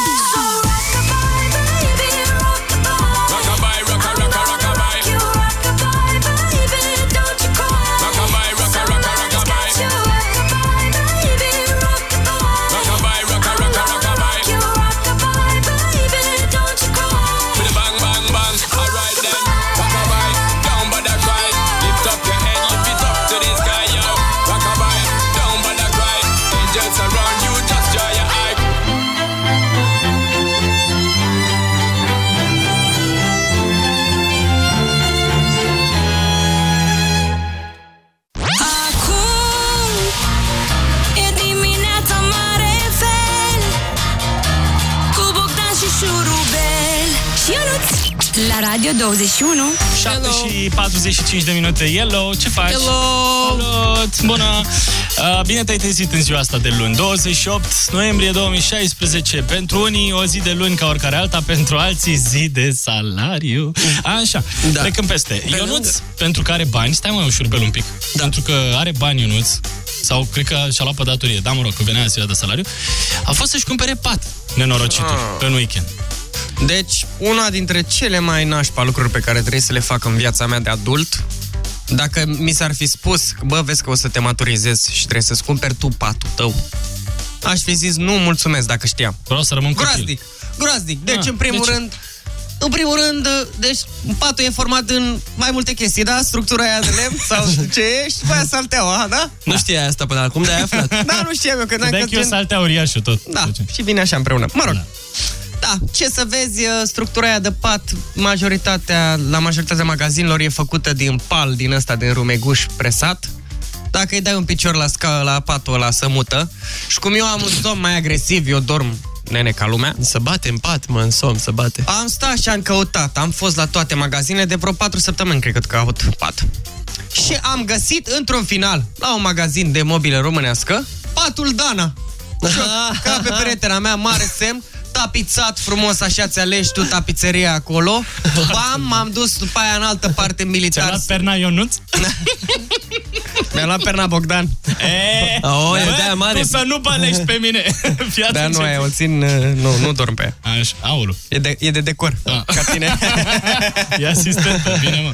Radio 21 7 și 45 de minute. Hello, ce faci? Hello! Salut! Bună! Uh, Bine te-ai trezit în ziua asta de luni. 28 noiembrie 2016. Pentru unii o zi de luni ca oricare alta, pentru alții zi de salariu. Așa, da. trecând peste. Ionuț, pentru că are bani, stai mai ușor pe un pic. Da. Pentru că are bani Ionuț, sau cred că și-a luat pe datorie, da, mă rog, că venea ziua de salariu, a fost să-și cumpere pat nenorocitul Ah. în weekend. Deci, una dintre cele mai nașpa lucruri pe care trebuie să le fac în viața mea de adult, dacă mi s-ar fi spus, că, bă, vezi că o să te maturizezi și trebuie să-ți cumperi tu patul tău, aș fi zis, nu, mulțumesc dacă știam. Vreau să rămân copil. Groaznic, groaznic. Deci, Ah, în primul de ce? rând, în primul rând, deci patul e format în mai multe chestii, da? Structura aia de lemn sau ce e și după aia salteaua, da? Nu știai asta până acum, de-ai aflat. Da, nu știam eu că n-am Dai că eu saltea uriașul tot. Da, și vine așa împreună. Mă rog. Da, ce să vezi, uh, structura aia de pat, majoritatea, la majoritatea magazinelor e făcută din pal, din ăsta, din rumeguș presat. Dacă îi dai un picior la scaă, la patul ăla, să mută. Și cum eu am un somn mai agresiv, eu dorm nene ca lumea. Să bate în pat, mă, în somn, să bate. Am stat și am căutat. Am fost la toate magazinele de vreo 4 săptămâni, cred că caut pat. Și am găsit, într-un final, la un magazin de mobile românească, patul Dana. Și eu, Ca pe peretena mea, mare semn, tapizat frumos, așa ți alegi tu tapizeria acolo. Bam, m-am dus după aia în altă parte militar. Ți-a luat perna Ionuț? Mi-a luat perna Bogdan. E, Oh, e bă, de-aia mare. Tu să nu pălești pe mine. Fii Da, atent nu, ce aia o zic. țin, uh, nu, nu dorm pe ea. Așa, aulu. E de, e de decor, Ah. ca tine. E asistentă, bine mă.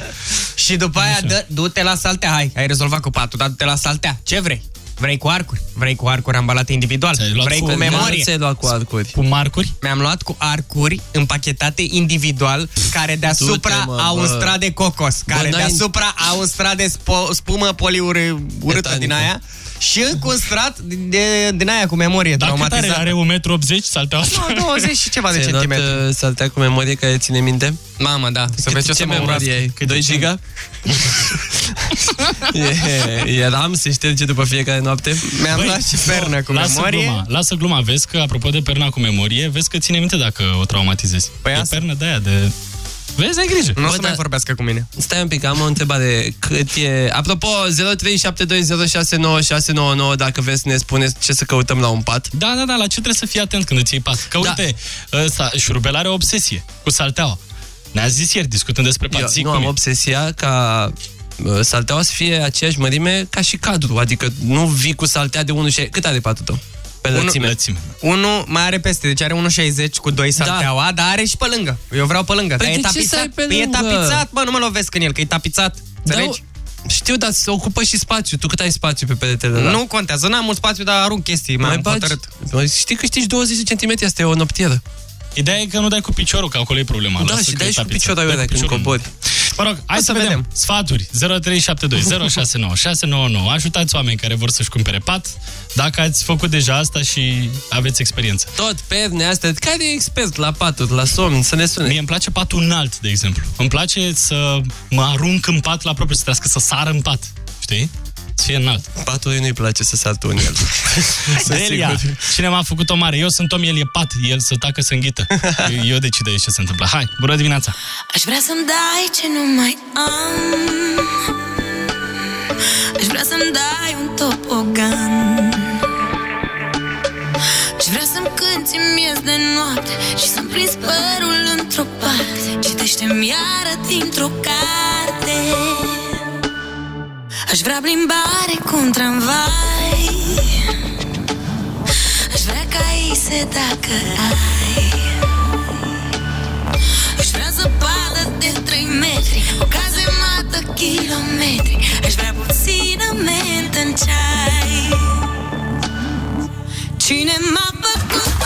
Și după aia, dă, du-te la saltea, hai, ai rezolvat cu patul, dar du-te la saltea. Ce vrei? Vrei cu arcuri? Vrei cu arcuri ambalate individual? luat Vrei cu- cu memorie? ți-ai luat cu arcuri? Cu marcuri? Mi-am luat cu arcuri împachetate individual, care deasupra Du-te, mă, au un bă. strat de cocos, care n-ai- deasupra au un strat de spo- spumă poliurâtă Metanică. din aia și încă un strat din, de, din aia cu memorie Dar cât are? traumatizată. Are 1,80 m salteaua asta? Nu, 20 și ceva de Ți-ai luat, centimetri. uh, saltea cu memorie care ține minte? Mamă, da, să vezi ce o ce să mă memorie urască. ai? 2 giga? e, e RAM, se șterge după fiecare noapte? Mi-am luat și pernă cu lasă memorie. Gluma, lasă gluma, vezi că, apropo de perna cu memorie, vezi că ține minte dacă o traumatizezi. Păi e asta. pernă de aia, de... Vezi, ai grijă. Nu o Bă, să da. mai vorbească cu mine. Stai un pic, am o întrebare. Cât e... Apropo, 0372069699 dacă vreți să ne spuneți ce să căutăm la un pat. Da, da, da, la ce trebuie să fii atent când îți iei pat? Că uite, ăsta, șurubel are o obsesie cu salteaua. Ne-a zis ieri, discutând despre pat. Eu Zic nu cum am e. obsesia ca uh, salteaua să fie aceeași mărime ca și cadru. Adică nu vii cu saltea de 1 Cât are patul tău? Pe Unu- lățime. Lățime. Unul mai are peste, deci are 1,60 cu 2 salteaua, dar are și pe lângă. Eu vreau pe lângă. Păi dar e de ce să tapizat. ai pe Păi e lângă? tapizat, mă, nu mă lovesc în el, că e tapizat. Înțelegi? Da, știu, dar se ocupă și spațiu. Tu cât ai spațiu pe peretele ăla? Nu contează, n-am mult spațiu, dar arunc chestii, m-am bagi? hotărât. Bă, Știi că știi 20 de cm, asta e o noptieră. Ideea e că nu dai cu piciorul, că acolo e problema. Da, Lasă și că dai e și cu tapizat. piciorul Dai ăla cu când piciorul. cobori. Mă rog, hai să, vedem. Sfaturi 0372 069 699. Ajutați oameni care vor să-și cumpere pat. Dacă ați făcut deja asta și aveți experiență. Tot perne astea. Care e expert la paturi, la somn? Să ne sune. Mie îmi place patul înalt, de exemplu. Îmi place să mă arunc în pat la propriu, să trească să sară în pat. Știi? Să fie înalt. Patul nu-i place să saltă în el. Sunt Delia, sigur. cine m-a făcut o mare? Eu sunt om, el e pat, el să tacă să înghită. Eu, eu decid aici ce se întâmplă. Hai, bună dimineața! Aș vrea să-mi dai ce nu mai am Aș vrea să-mi dai un topogan Aș vrea să-mi cânti miez de noapte Și să-mi prins părul într-o parte Citește-mi iară dintr-o carte vrea plimbare cu un tramvai. Aș vrea caise dacă ai. Aș vrea zăpadă de 3 metri O cazemată kilometri. Aș vrea puțină mentă în ceai. Cine m-a făcut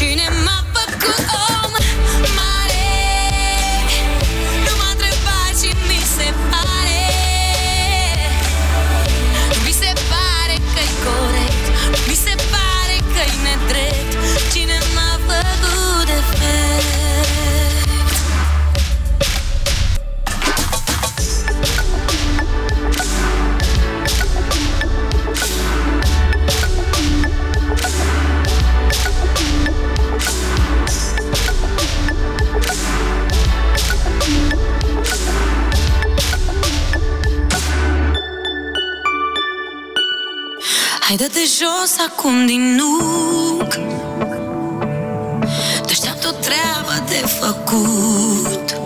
Cine m-a făcut om Hai dă-te jos acum din nuc. Te așteaptă o treabă de făcut.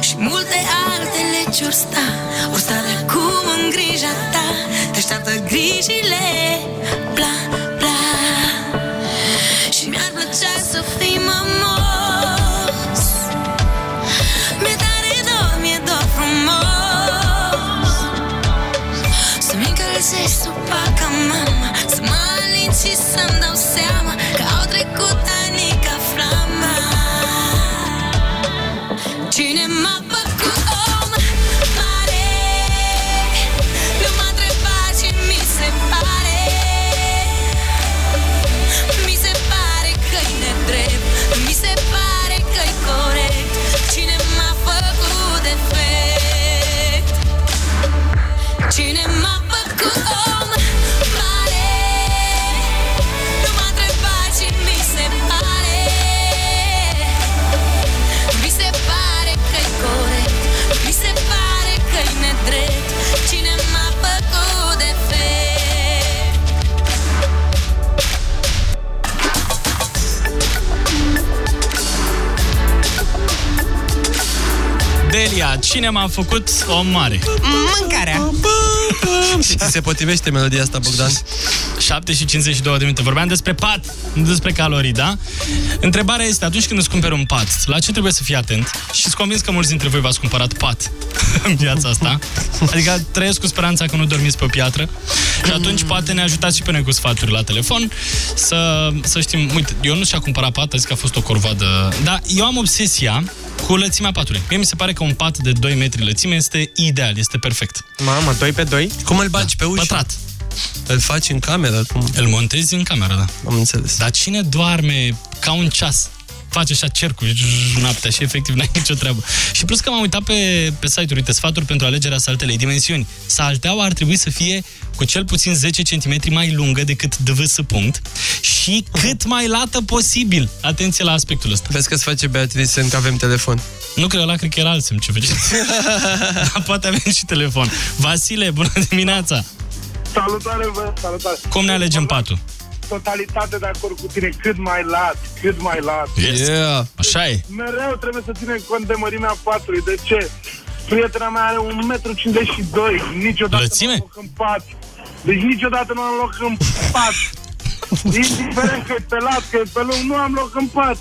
Și multe altele ce-or sta Or sta de acum în grija ta. Te așteaptă grijile și să-mi dau seama Că au trecut ani ca flama. Cine m-a făcut om mare? Nu m-a întrebat ce mi se pare. Mi se pare că-i nedrept Nu mi se pare că-i corect. Cine m-a făcut defect? Cine m-a făcut om Delia, cine m-a făcut om mare? Mâncarea. Și ți se potrivește melodia asta, Bogdan? 7 și 52 de minute. Vorbeam despre pat, nu despre calorii, da? Întrebarea este, atunci când îți cumperi un pat, la ce trebuie să fii atent? Și sunt convins că mulți dintre voi v-ați cumpărat pat în viața asta. Adică trăiesc cu speranța că nu dormiți pe o piatră. Și atunci poate ne ajutați și pe noi cu sfaturi la telefon să, să știm, uite, eu nu și-a cumpărat pat, a zis că a fost o corvadă. Dar eu am obsesia cu lățimea patului. Mie mi se pare că un pat de 2 metri lățime este ideal, este perfect. Mamă, 2 pe 2? Cum îl bagi pe ușă? Pătrat. Îl faci în cameră? Cum? Îl montezi în cameră, da. Am înțeles. Dar cine doarme ca un ceas? Face așa cercuri zzz, noaptea și efectiv n-ai nicio treabă. Și plus că m-am uitat pe, pe site-uri, uite, sfaturi pentru alegerea saltelei. Dimensiuni. Salteaua ar trebui să fie cu cel puțin 10 cm mai lungă decât DVS punct și cât mai lată posibil. Atenție la aspectul ăsta. Vezi că îți face Beatrice că avem telefon. Nu cred, ăla cred că era alții ce face. Dar poate avem și telefon. Vasile, bună dimineața! Salutare, bă, salutare. Cum ne alegem patul? Totalitate de acord cu tine, cât mai lat, cât mai lat. Yes. Yeah. Așa e. Mereu trebuie să ținem cont de mărimea patului. De ce? Prietena mea are 1,52 m, niciodată Lățime? nu am loc în pat. Deci niciodată nu am loc în pat. Indiferent că e pe lat, că e pe lung, nu am loc în pat.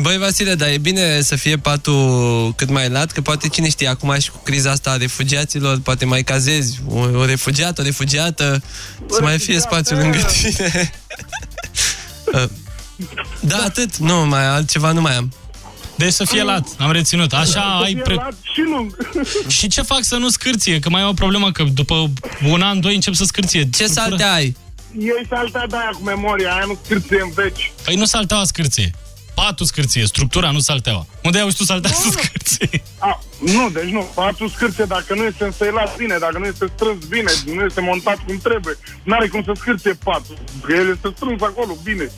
Băi, Vasile, dar e bine să fie patul cât mai lat, că poate cine știe, acum și cu criza asta a refugiaților, poate mai cazezi o, o refugiată, o refugiată, să mai fie spațiu lângă tine. Uh, da, atât. Nu, mai altceva nu mai am. Deci să fie lat, am reținut. Așa Să ai... fie Pre... lat și lung. Și ce fac să nu scârție? Că mai e o problemă, că după un an, doi încep să scârție. Ce salte ai? Ei saltea de aia cu memoria, aia nu scârție în veci. Păi nu salteaua scârție. Patul scârție, structura, nu salteaua. Unde auzi tu saltea să scârție? A, nu, deci nu, patul scârție dacă nu este însăilat bine, dacă nu este strâns bine, nu este montat cum trebuie. N-are cum să scârție patul, că el este strâns acolo, bine.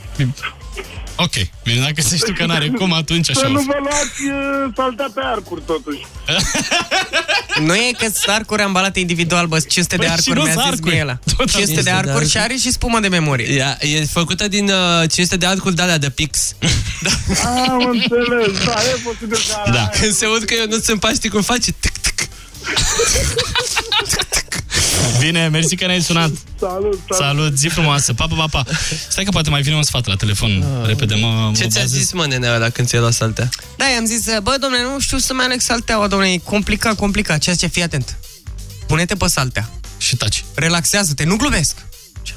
Ok, bine, dacă se știu că n-are cum, atunci așa Să o nu să- vă luați uh, saltea pe arcuri, totuși. Nu e că sunt arcuri ambalate individual, bă, 500 de Păi și arcuri, nu mi-a sunt zis arcuri. mie ăla. Tot 500 de arcuri și are și spumă de memorie. Ea, e făcută din uh, 500 de arcuri de alea de pix. Am înțeles, da, e posibil ca... Da. Când se aud că eu nu sunt paști, cum face? Tic, tic. Bine, mersi că ne-ai sunat. Salut, Salut, zi frumoasă, pa, pa, pa, pa. Stai că poate mai vine un sfat la telefon. Repede, mă, mă Ah. Ce ți-a bazez. zis, mă, nenea ăla când ți-ai luat saltea? Da, i-am zis, bă, domne, nu știu să-mi aleg salteaua, domne, e complicat, complicat. Ceea ce, fii atent. Pune-te pe saltea. Și taci. Relaxează-te, nu glumesc.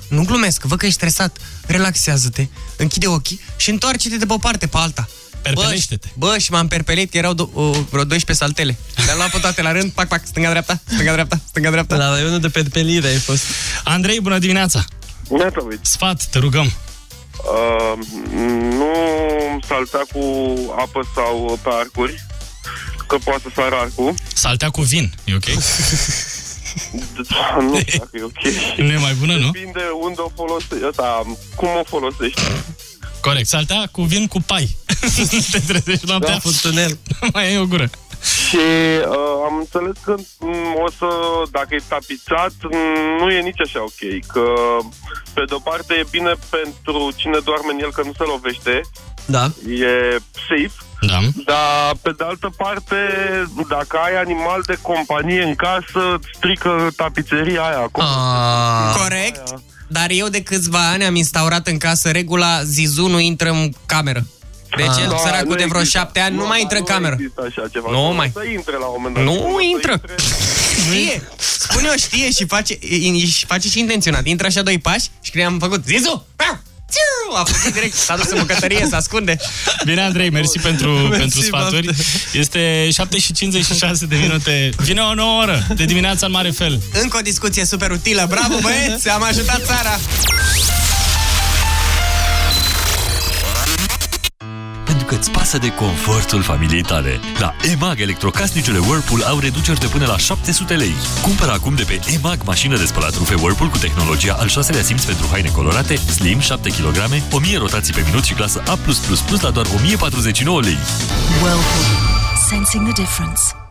Nu glumesc, văd că ești stresat. Relaxează-te, închide ochii și întoarce-te de pe o parte pe alta. Perpelește-te. Bă, bă, și m-am perpelit, că erau do- o, vreo 12 saltele. Le-am luat pe toate la rând, pac, pac, stânga-dreapta, stânga-dreapta, stânga-dreapta. La raionul de perpelire ai fost. Andrei, bună dimineața. Neața, uite. Sfat, te rugăm. Uh, nu saltea cu apă sau pe arcuri, că poate să sară arcul. Saltea cu vin, e ok? Da, nu știu dacă e ok. Nu e mai bună, nu? Depinde unde o folosești, asta, cum o folosești. Corect, saltea cu vin cu pai. te trezești noaptea. Da, tunel. mai e o gură. Și uh, am înțeles că mm, o să, dacă e tapizat, mm, nu e nici așa ok. Că, pe de-o parte, e bine pentru cine doarme în el că nu se lovește. Da. E safe. Da. Dar, pe de altă parte, dacă ai animal de companie în casă, îți strică tapizeria aia acolo. Corect. Dar eu de câțiva ani am instaurat în casă regula Zizu nu intră în cameră. Deci Ah. el, Da, săracul nu de vreo există. șapte ani, nu, Nu, mai dar intră în nu cameră. există așa ceva. Nu O mai. Să intre la un moment dat. Nu O să intră. Știe. Spune o știe și face, și face și intenționat. Intră așa doi pași și când am făcut Zizu! Piau! Țiu! A făcut direct, s-a dus în bucătărie, se ascunde. Bine, Andrei, mersi pentru, Mersi, pentru sfaturi. baftă. Este 7 și 56 de minute. Vine o nouă oră de dimineața în mare fel. Încă o discuție super utilă. Bravo, băieți! Am ajutat țara! Că îți pasă de confortul familiei tale. La EMAG, electrocasnicele Whirlpool au reduceri de până la 700 lei. Cumpără acum de pe EMAG mașină de spălat rufe Whirlpool cu tehnologia al șaselea simț pentru haine colorate, slim, 7 kg, 1000 rotații pe minut și clasă A+++ la doar 1049 lei. Whirlpool. Sensing the difference.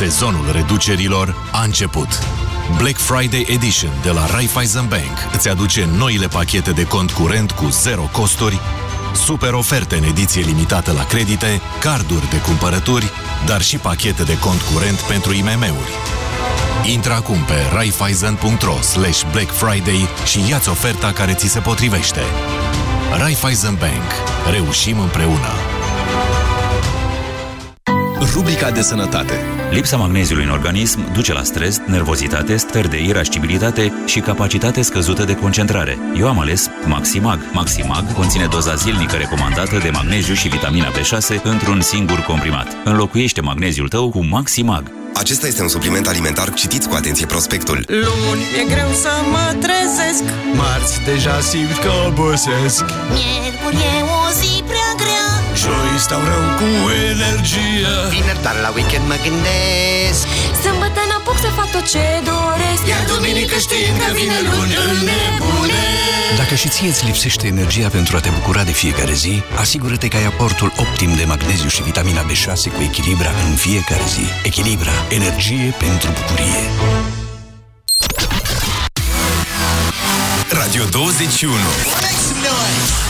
Sezonul reducerilor a început. Black Friday Edition de la Raiffeisen Bank îți aduce noile pachete de cont curent cu zero costuri, super oferte în ediție limitată la credite, carduri de cumpărături, dar și pachete de cont curent pentru IMM-uri. Intră acum pe raiffeisen.ro slash Black Friday și ia-ți oferta care ți se potrivește. Raiffeisen Bank. Reușim împreună! Rubrica de sănătate. Lipsa magneziului în organism duce la stres, nervozitate, stări de irascibilitate și capacitate scăzută de concentrare. Eu am ales Maximag. Maximag conține doza zilnică recomandată de magneziu și vitamina B6 într-un singur comprimat. Înlocuiește magneziul tău cu Maximag. Acesta este un supliment alimentar. Citiți cu atenție prospectul. Luni e greu să mă trezesc Marți deja simt că obosesc Miercuri e o zi prea grea Joi stau rău cu energie Vineri, dar la weekend mă gândesc Sâmbătă n-apuc să fac tot ce doresc Iar duminică știind că vine luni îl nebunesc Dacă și ție îți lipsește energia pentru a te bucura de fiecare zi, asigură-te că ai aportul optim de magneziu și vitamina B6 cu Echilibra în fiecare zi. Echilibra. Energie pentru bucurie. Radio 21. Turn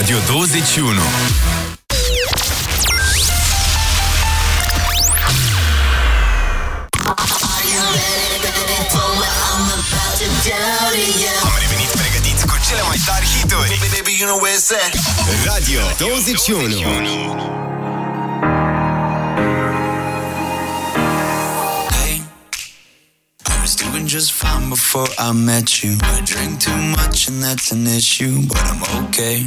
Radio 21 Am revenit pregătiți cu cele mai tari hituri Radio 21 Și was doing just fine before I met you. I drink too much and that's an issue, but I'm okay.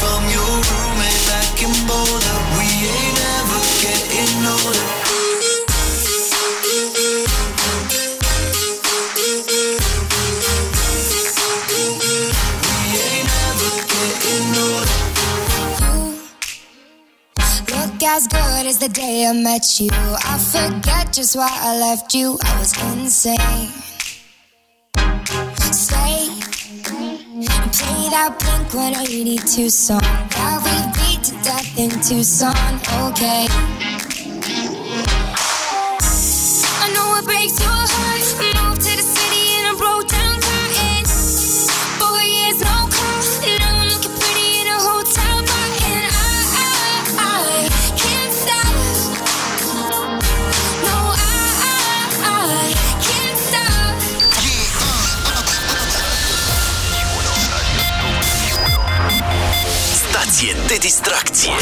from your roommate back in Boulder. We ain't ever getting older. Look as good as the day I met you. I forget just why I left you. I was insane. And play that Blink 182 song that we beat to death in Tucson. Okay. I know it breaks your heart. Distracție.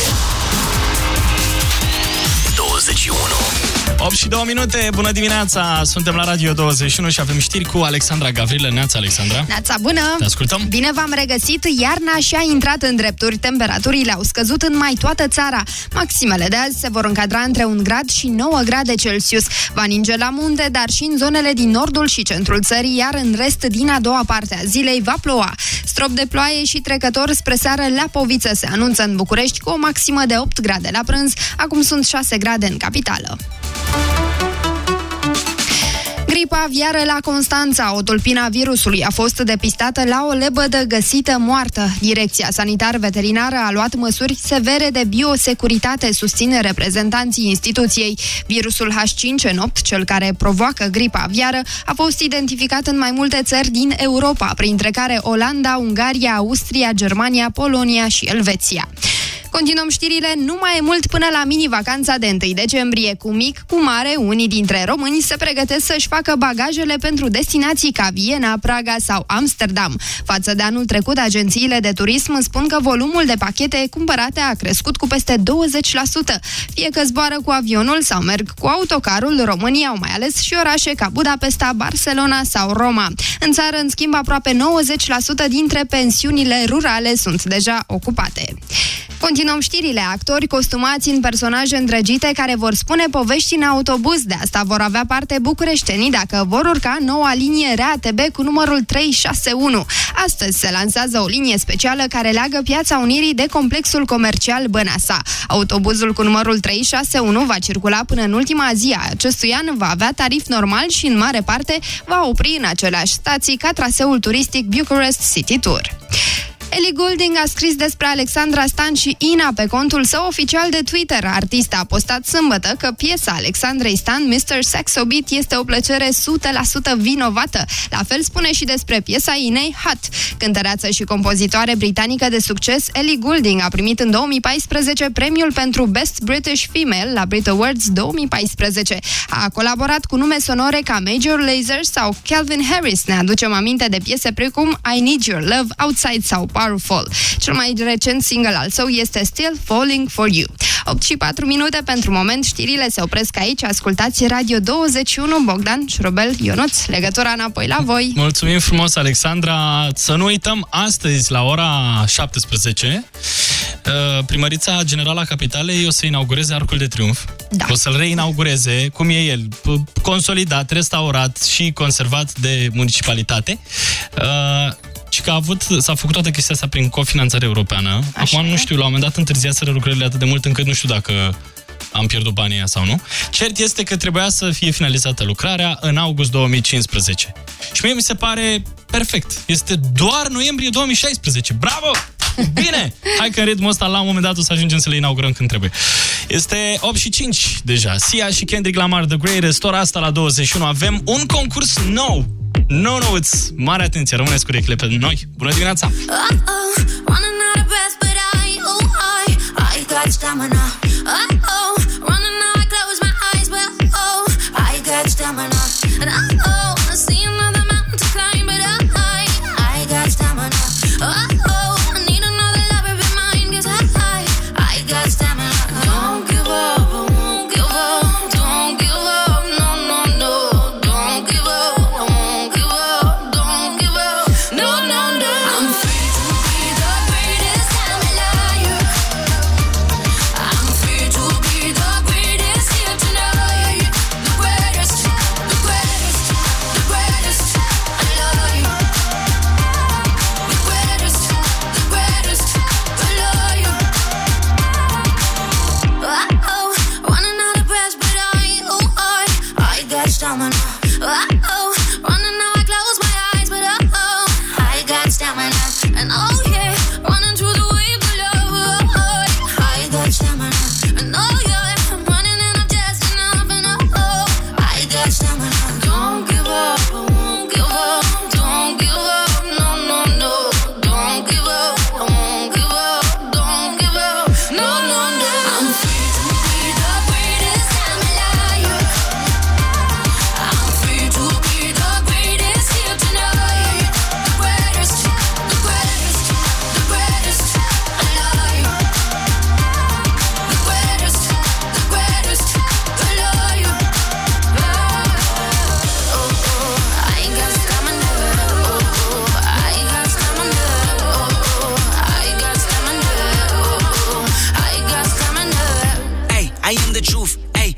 21 8 și 2 minute, bună dimineața! Suntem la Radio 21 și avem știri cu Alexandra Gavrilă. Neața, Alexandra! Neața bună! Te ascultăm! Bine v-am regăsit! Iarna și-a intrat în drepturi, temperaturile au scăzut în mai toată țara. Maximele de azi se vor încadra între 1 grad și 9 grade Celsius. Va ninge la munte, dar și în zonele din nordul și centrul țării, iar în rest din a doua parte a zilei va ploua. Strop de ploaie și trecător spre seară la Poviță se anunță în București cu o maximă de 8 grade la prânz, acum sunt 6 grade în capitală. Gripa aviară la Constanța, o tulpină a virusului, a fost depistată la o lebădă găsită moartă. Direcția sanitar-veterinară a luat măsuri severe de biosecuritate, susține reprezentanții instituției. Virusul H5N8, cel care provoacă gripa aviară, a fost identificat în mai multe țări din Europa, printre care Olanda, Ungaria, Austria, Germania, Polonia și Elveția. Continuăm știrile, nu mai e mult până la mini-vacanța de 1 decembrie. Cu mic, cu mare, unii dintre români se pregătesc să-și facă bagajele pentru destinații ca Viena, Praga sau Amsterdam. Față de anul trecut, agențiile de turism spun că volumul de pachete cumpărate a crescut cu peste 20%. Fie că zboară cu avionul sau merg cu autocarul, românii au mai ales și orașe ca Budapesta, Barcelona sau Roma. În țară, în schimb, aproape 90% dintre pensiunile rurale sunt deja ocupate. Continuăm știrile. Actori costumați în personaje îndrăgite care vor spune povești în autobuz. De asta vor avea parte bucureștenii dacă vor urca noua linie RATB cu numărul 361. Astăzi se lansează o linie specială care leagă Piața Unirii de complexul comercial Băneasa. Autobuzul cu numărul 361 va circula până în ultima zi a acestui an, va avea tarif normal și în mare parte va opri în aceleași stații ca traseul turistic Bucharest City Tour. Ellie Goulding a scris despre Alexandra Stan și Ina pe contul său oficial de Twitter. Artista a postat sâmbătă că piesa Alexandrei Stan, Mr. Saxo Beat, este o plăcere 100% vinovată. La fel spune și despre piesa Inei Hot. Cântăreață și compozitoare britanică de succes, Ellie Goulding a primit în 2014 premiul pentru Best British Female la Brit Awards 2014. A colaborat cu nume sonore ca Major Lazer sau Calvin Harris. Ne aducem aminte de piese precum I Need Your Love, Outside sau Power Powerful. Cel mai recent single al său este Still Falling For You. 8 și 4 minute pentru moment, știrile se opresc aici. Ascultați Radio 21, Bogdan, Șurubel, Ionuț, legătura înapoi la voi. Mulțumim frumos, Alexandra. Să nu uităm, astăzi, la ora 17, uh, Primărița Generală a Capitalei o să inaugureze Arcul de Triunf. Da. O să-l reinaugureze, cum e el, p- consolidat, restaurat și conservat de municipalitate. Uh, și că a avut, s-a făcut toată chestia asta prin cofinanțare europeană. Așa Acum e. nu știu, la un moment dat întârziaseră lucrările atât de mult încât nu știu dacă am pierdut banii ăia sau nu. Cert este că trebuia să fie finalizată lucrarea în august 2015. Și mie mi se pare perfect. Este doar noiembrie 2016. Bravo! Bine! Hai că în ritmul ăsta la un moment dat o să ajungem să le inaugurăm când trebuie. Este 8 și 5 deja. Sia și Kendrick Lamar, The Greatest, ora asta la 21 avem un concurs nou. No, no, it's mare atenție, rămâneți cu urechile pe noi. Bună dimineața! Uh-oh, running out of breath, but I, oh,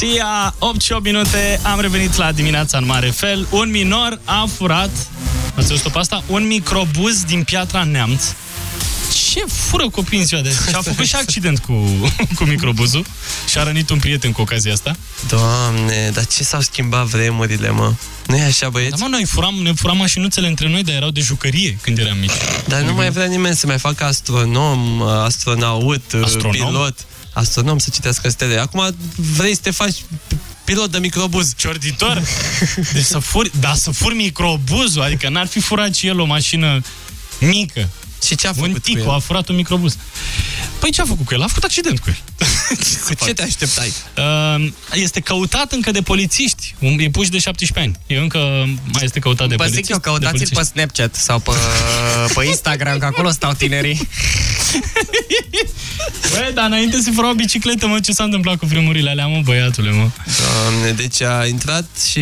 Sia, 8 și 8 minute, am revenit la dimineața în mare fel. Un minor a furat, ați văzut pe asta? Un microbuz din Piatra Neamț. Ce fură copiii în ziua de azi? Și a făcut și accident cu, cu microbuzul și a rănit un prieten cu ocazia asta. Doamne, dar ce s-au schimbat vremurile, mă? Nu e așa, băieți? Dar mă, noi furam, ne furam mașinuțele între noi, dar erau de jucărie când eram mici. Dar nu mai vrea nimeni să mai facă astronom, astronaut, Astronom? pilot. Astronom să citească stele. Acum vrei să te faci pilot de microbuz. Ciorditor? Deci să furi, da, să furi microbuzul, adică n-ar fi furat și el o mașină mică. Și ce a făcut Un cu tico el? a furat un microbuz. Păi ce a făcut cu el? A făcut accident cu el. Cu ce te așteptai? Uh, Este căutat încă de polițiști. Un e puș de 17 ani. E încă mai este căutat de Vă polițiști. zic eu, căutați-l de pe Snapchat sau pe, pe Instagram, că acolo stau tinerii. Băi, dar înainte să furau bicicletă, mă, ce s-a întâmplat cu vremurile alea, mă, băiatule, mă? Doamne, deci a intrat și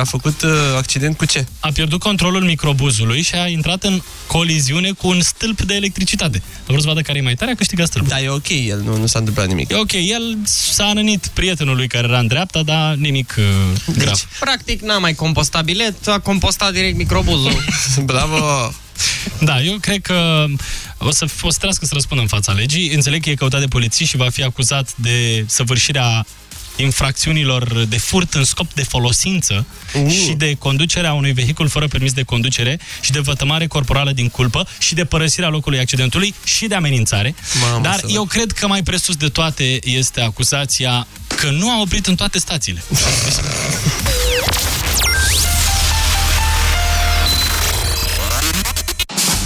a făcut uh, accident cu ce? A pierdut controlul microbuzului și a intrat în coliziune cu un stâlp de electricitate. A vrut să vadă care e mai tare, a câștigat stâlpul. Da, e ok, el nu, nu s-a întâmplat nimic. E ok, el s-a rănit prietenului care era în dreapta, dar nimic uh, grav. Deci, practic, n-a mai compostat bilet, a compostat direct microbuzul. Bravo! Da, eu cred că o să, o să trească să răspundă în fața legii. Înțeleg că e căutat de poliție și va fi acuzat de săvârșirea infracțiunilor de furt în scop de folosință uh. și de conducerea unui vehicul fără permis de conducere și de vătămare corporală din culpă și de părăsirea locului accidentului și de amenințare. Mamă, Dar să eu cred că mai presus de toate este acuzația că nu a oprit în toate stațiile.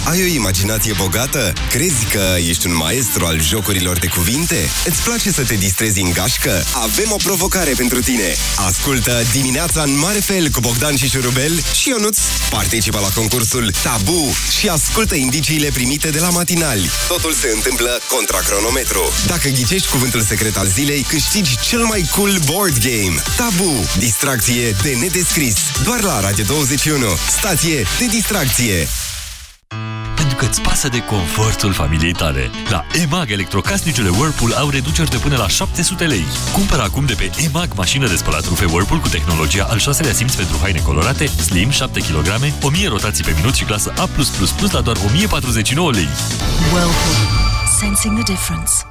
Ai o imaginație bogată? Crezi că ești un maestru al jocurilor de cuvinte? Îți place să te distrezi în gașcă? Avem o provocare pentru tine! Ascultă dimineața în mare fel cu Bogdan și Șurubel și Ionuț. Participă la concursul Tabu și ascultă indiciile primite de la matinali. Totul se întâmplă contra cronometru. Dacă ghicești cuvântul secret al zilei, câștigi cel mai cool board game. Tabu. Distracție de nedescris. Doar la Radio 21. Stație de distracție. Pentru că îți pasă de confortul familiei tale. La EMAG, electrocasnicele Whirlpool au reduceri de până la 700 lei. Cumpără acum de pe EMAG mașină de spălat rufe Whirlpool cu tehnologia al șaselea simț pentru haine colorate, slim, 7 kg, 1000 rotații pe minut și clasă A+++ la doar 1049 lei. Whirlpool. Sensing the difference.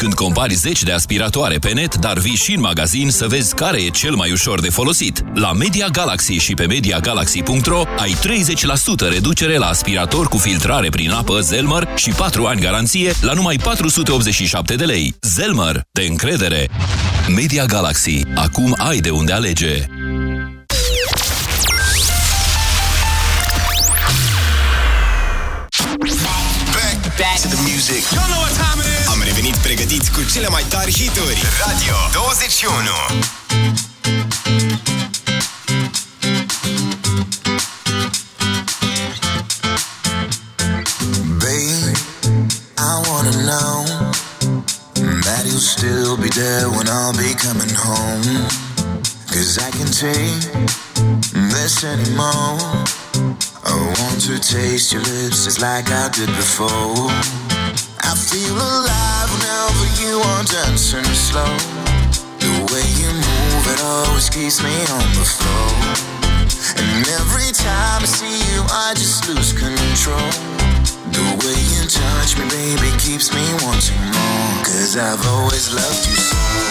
când compari 10 de aspiratoare pe net, dar vii și în magazin să vezi care e cel mai ușor de folosit. La Media Galaxy și pe MediaGalaxy.ro ai 30% reducere la aspirator cu filtrare prin apă Zelmer și 4 ani garanție la numai 487 de lei. Zelmer, de încredere. Media Galaxy. Acum ai de unde alege. Back to the music. You know what time pregătiți cu cele mai tari hituri. Radio 21. Babe, I wanna know that you'll still be there when I'll be coming home. Cause I can take this anymore. I want to taste your lips just like I did before. I feel alive whenever you are dancing slow. The way you move, it always keeps me on the floor. And every time I see you, I just lose control. The way you touch me, baby, keeps me wanting more. Cause I've always loved you so.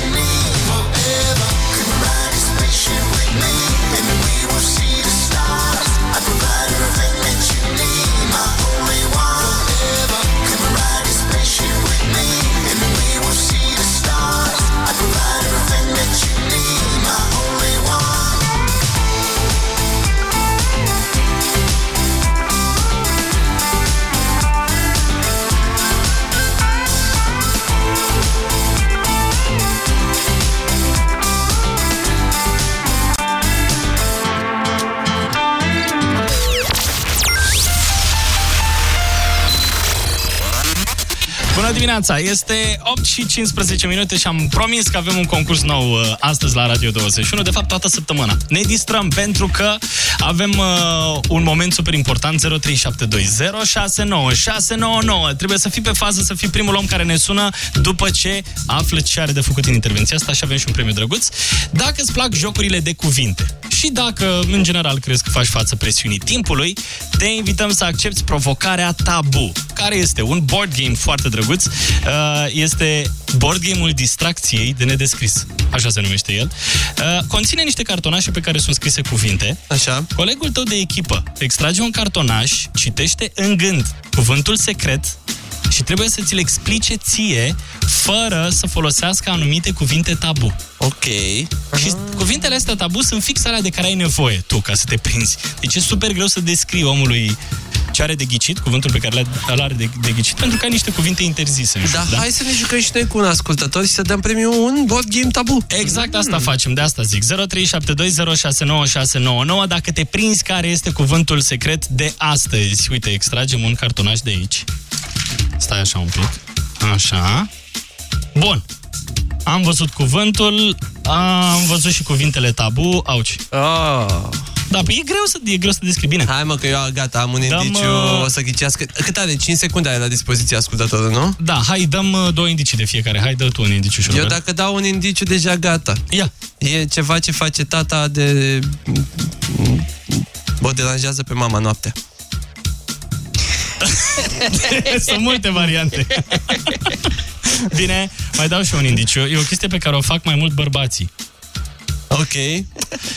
dimineața! Este 8 și 15 minute și am promis că avem un concurs nou uh, astăzi la Radio 21, de fapt toată săptămâna. Ne distrăm pentru că avem uh, un moment super important, 0372069699. Trebuie să fii pe fază, să fii primul om care ne sună după ce află ce are de făcut în intervenția asta și avem și un premiu drăguț. Dacă îți plac jocurile de cuvinte și dacă, în general, crezi că faci față presiunii timpului, te invităm să accepti provocarea Tabu, care este un board game foarte drăguț. Uh, Este board game-ul distracției de nedescris. Așa se numește el. Uh, Conține niște cartonașe pe care sunt scrise cuvinte. Așa. Colegul tău de echipă extrage un cartonaș, citește în gând cuvântul secret și trebuie să ți-l explice ție fără să folosească anumite cuvinte tabu. Ok. Și cuvintele astea tabu sunt fix alea de care ai nevoie tu ca să te prinzi. Deci e super greu să descrii omului ce are de ghicit, cuvântul pe care le- îl are de, de ghicit, pentru că ai niște cuvinte interzise. în jur, Da, hai să ne jucăm și noi cu un ascultător și să dăm premiul un board game tabu. Exact asta facem, de asta zic. 0372069699 dacă te prinzi care este cuvântul secret de astăzi. Uite, extragem un cartonaș de aici. Stai așa un pic. Așa. Bun. Am văzut cuvântul, am văzut și cuvintele tabu. Auci. Oh. Da, păi e greu să, e greu să descrii bine. Hai mă, că eu gata, am un Dăm, indiciu, uh, o să ghicească. Cât are? 5 secunde are la dispoziție ascultătorul, nu? Da, hai, dăm uh, două indicii de fiecare. Hai, dă tu un indiciu și Eu Robert. dacă dau un indiciu, deja gata. Ia. E ceva ce face tata de... O deranjează pe mama noaptea. Sunt multe variante. Bine, mai dau și un indiciu. E o chestie pe care o fac mai mult bărbații. Ok.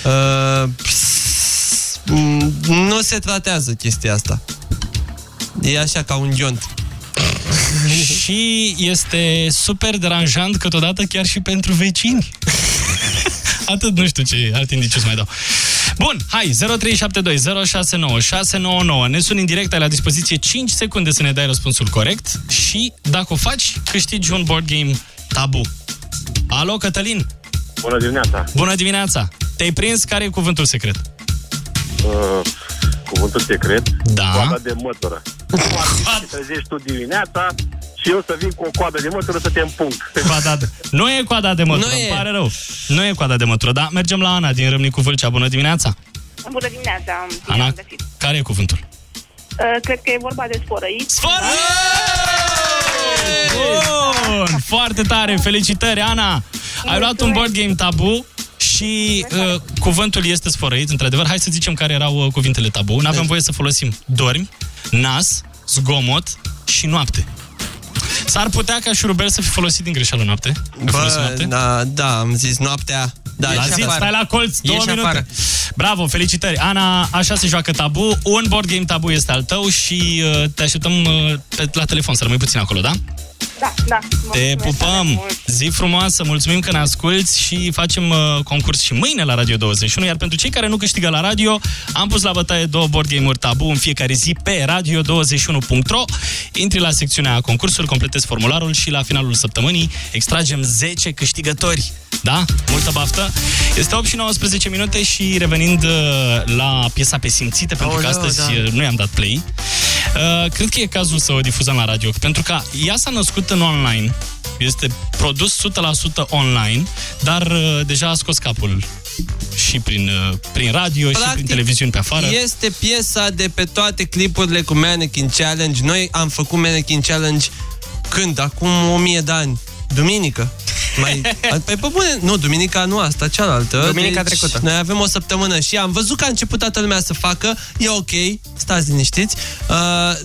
Uh, ps- m, nu se tratează chestia asta. E așa ca un ghiont. și este super deranjant câteodată chiar și pentru vecini. Atât, nu știu ce alt indiciu să mai dau. Bun, hai, 0372069699. Ne suni în direct, ai la dispoziție 5 secunde să ne dai răspunsul corect și dacă o faci, câștigi un board game tabu. Alo, Cătălin! Bună dimineața! Bună dimineața! Te-ai prins care e cuvântul secret? Uh, cuvântul secret? Da. Coada de mătură. Poate să trezești tu dimineața și eu să vin cu o coadă de mătură să te împung. Ba, da, da. Nu e coada de mătură, Nu îmi e. pare rău. Nu e coada de mătură, da? Mergem la Ana din Râmnicu Vâlcea. Bună dimineața! Bună dimineața! Bine Ana, am găsit. care e cuvântul? Uh, Cred că e vorba de sfărăit. Bun! Foarte tare! Felicitări, Ana! Ai luat un board game tabu și uh, cuvântul este sfărăit, într-adevăr. Hai să zicem care erau uh, cuvintele tabu. Nu avem voie să folosim dormi, nas, zgomot și noapte. S-ar putea ca șurubel să fi folosit din greșeală noapte. Ai folosit Bă, noapte? da, da, am zis noaptea. Da, la ieși zi, afară. stai la colț, două Ieși minute. afară. Bravo, felicitări. Ana, așa se joacă tabu. Un board game tabu este al tău și uh, te așteptăm uh, pe, la telefon să rămâi puțin acolo, da? Da, da. Mă Te mulțumesc tare pupăm! mult. Zi frumoasă, mulțumim că ne asculti și facem uh, concurs și mâine la Radio 21, iar pentru cei care nu câștigă la radio, am pus la bătaie două board game-uri tabu în fiecare zi pe radio21.ro. Intri la secțiunea concursuri, completezi formularul și la finalul săptămânii extragem 10 câștigători. Da? Multă baftă! Este 8 și 19 minute și revenind uh, la piesa pe simțite, pentru că Aoleu, astăzi da. uh, nu i-am dat play, uh, cred că e cazul să o difuzăm la radio, pentru că ea s-a născut în online, este produs 100% online, dar uh, deja a scos capul și prin, uh, prin radio și prin televiziuni pe afară. Este piesa de pe toate clipurile cu Mannequin Challenge. Noi am făcut Mannequin Challenge când? Acum o mie de ani. Duminică. Mai, pe, pe bune, nu, duminica nu asta, cealaltă. Duminica trecută. Noi avem o săptămână și am văzut că a început toată lumea să facă, e ok, stați liniștiți. Uh,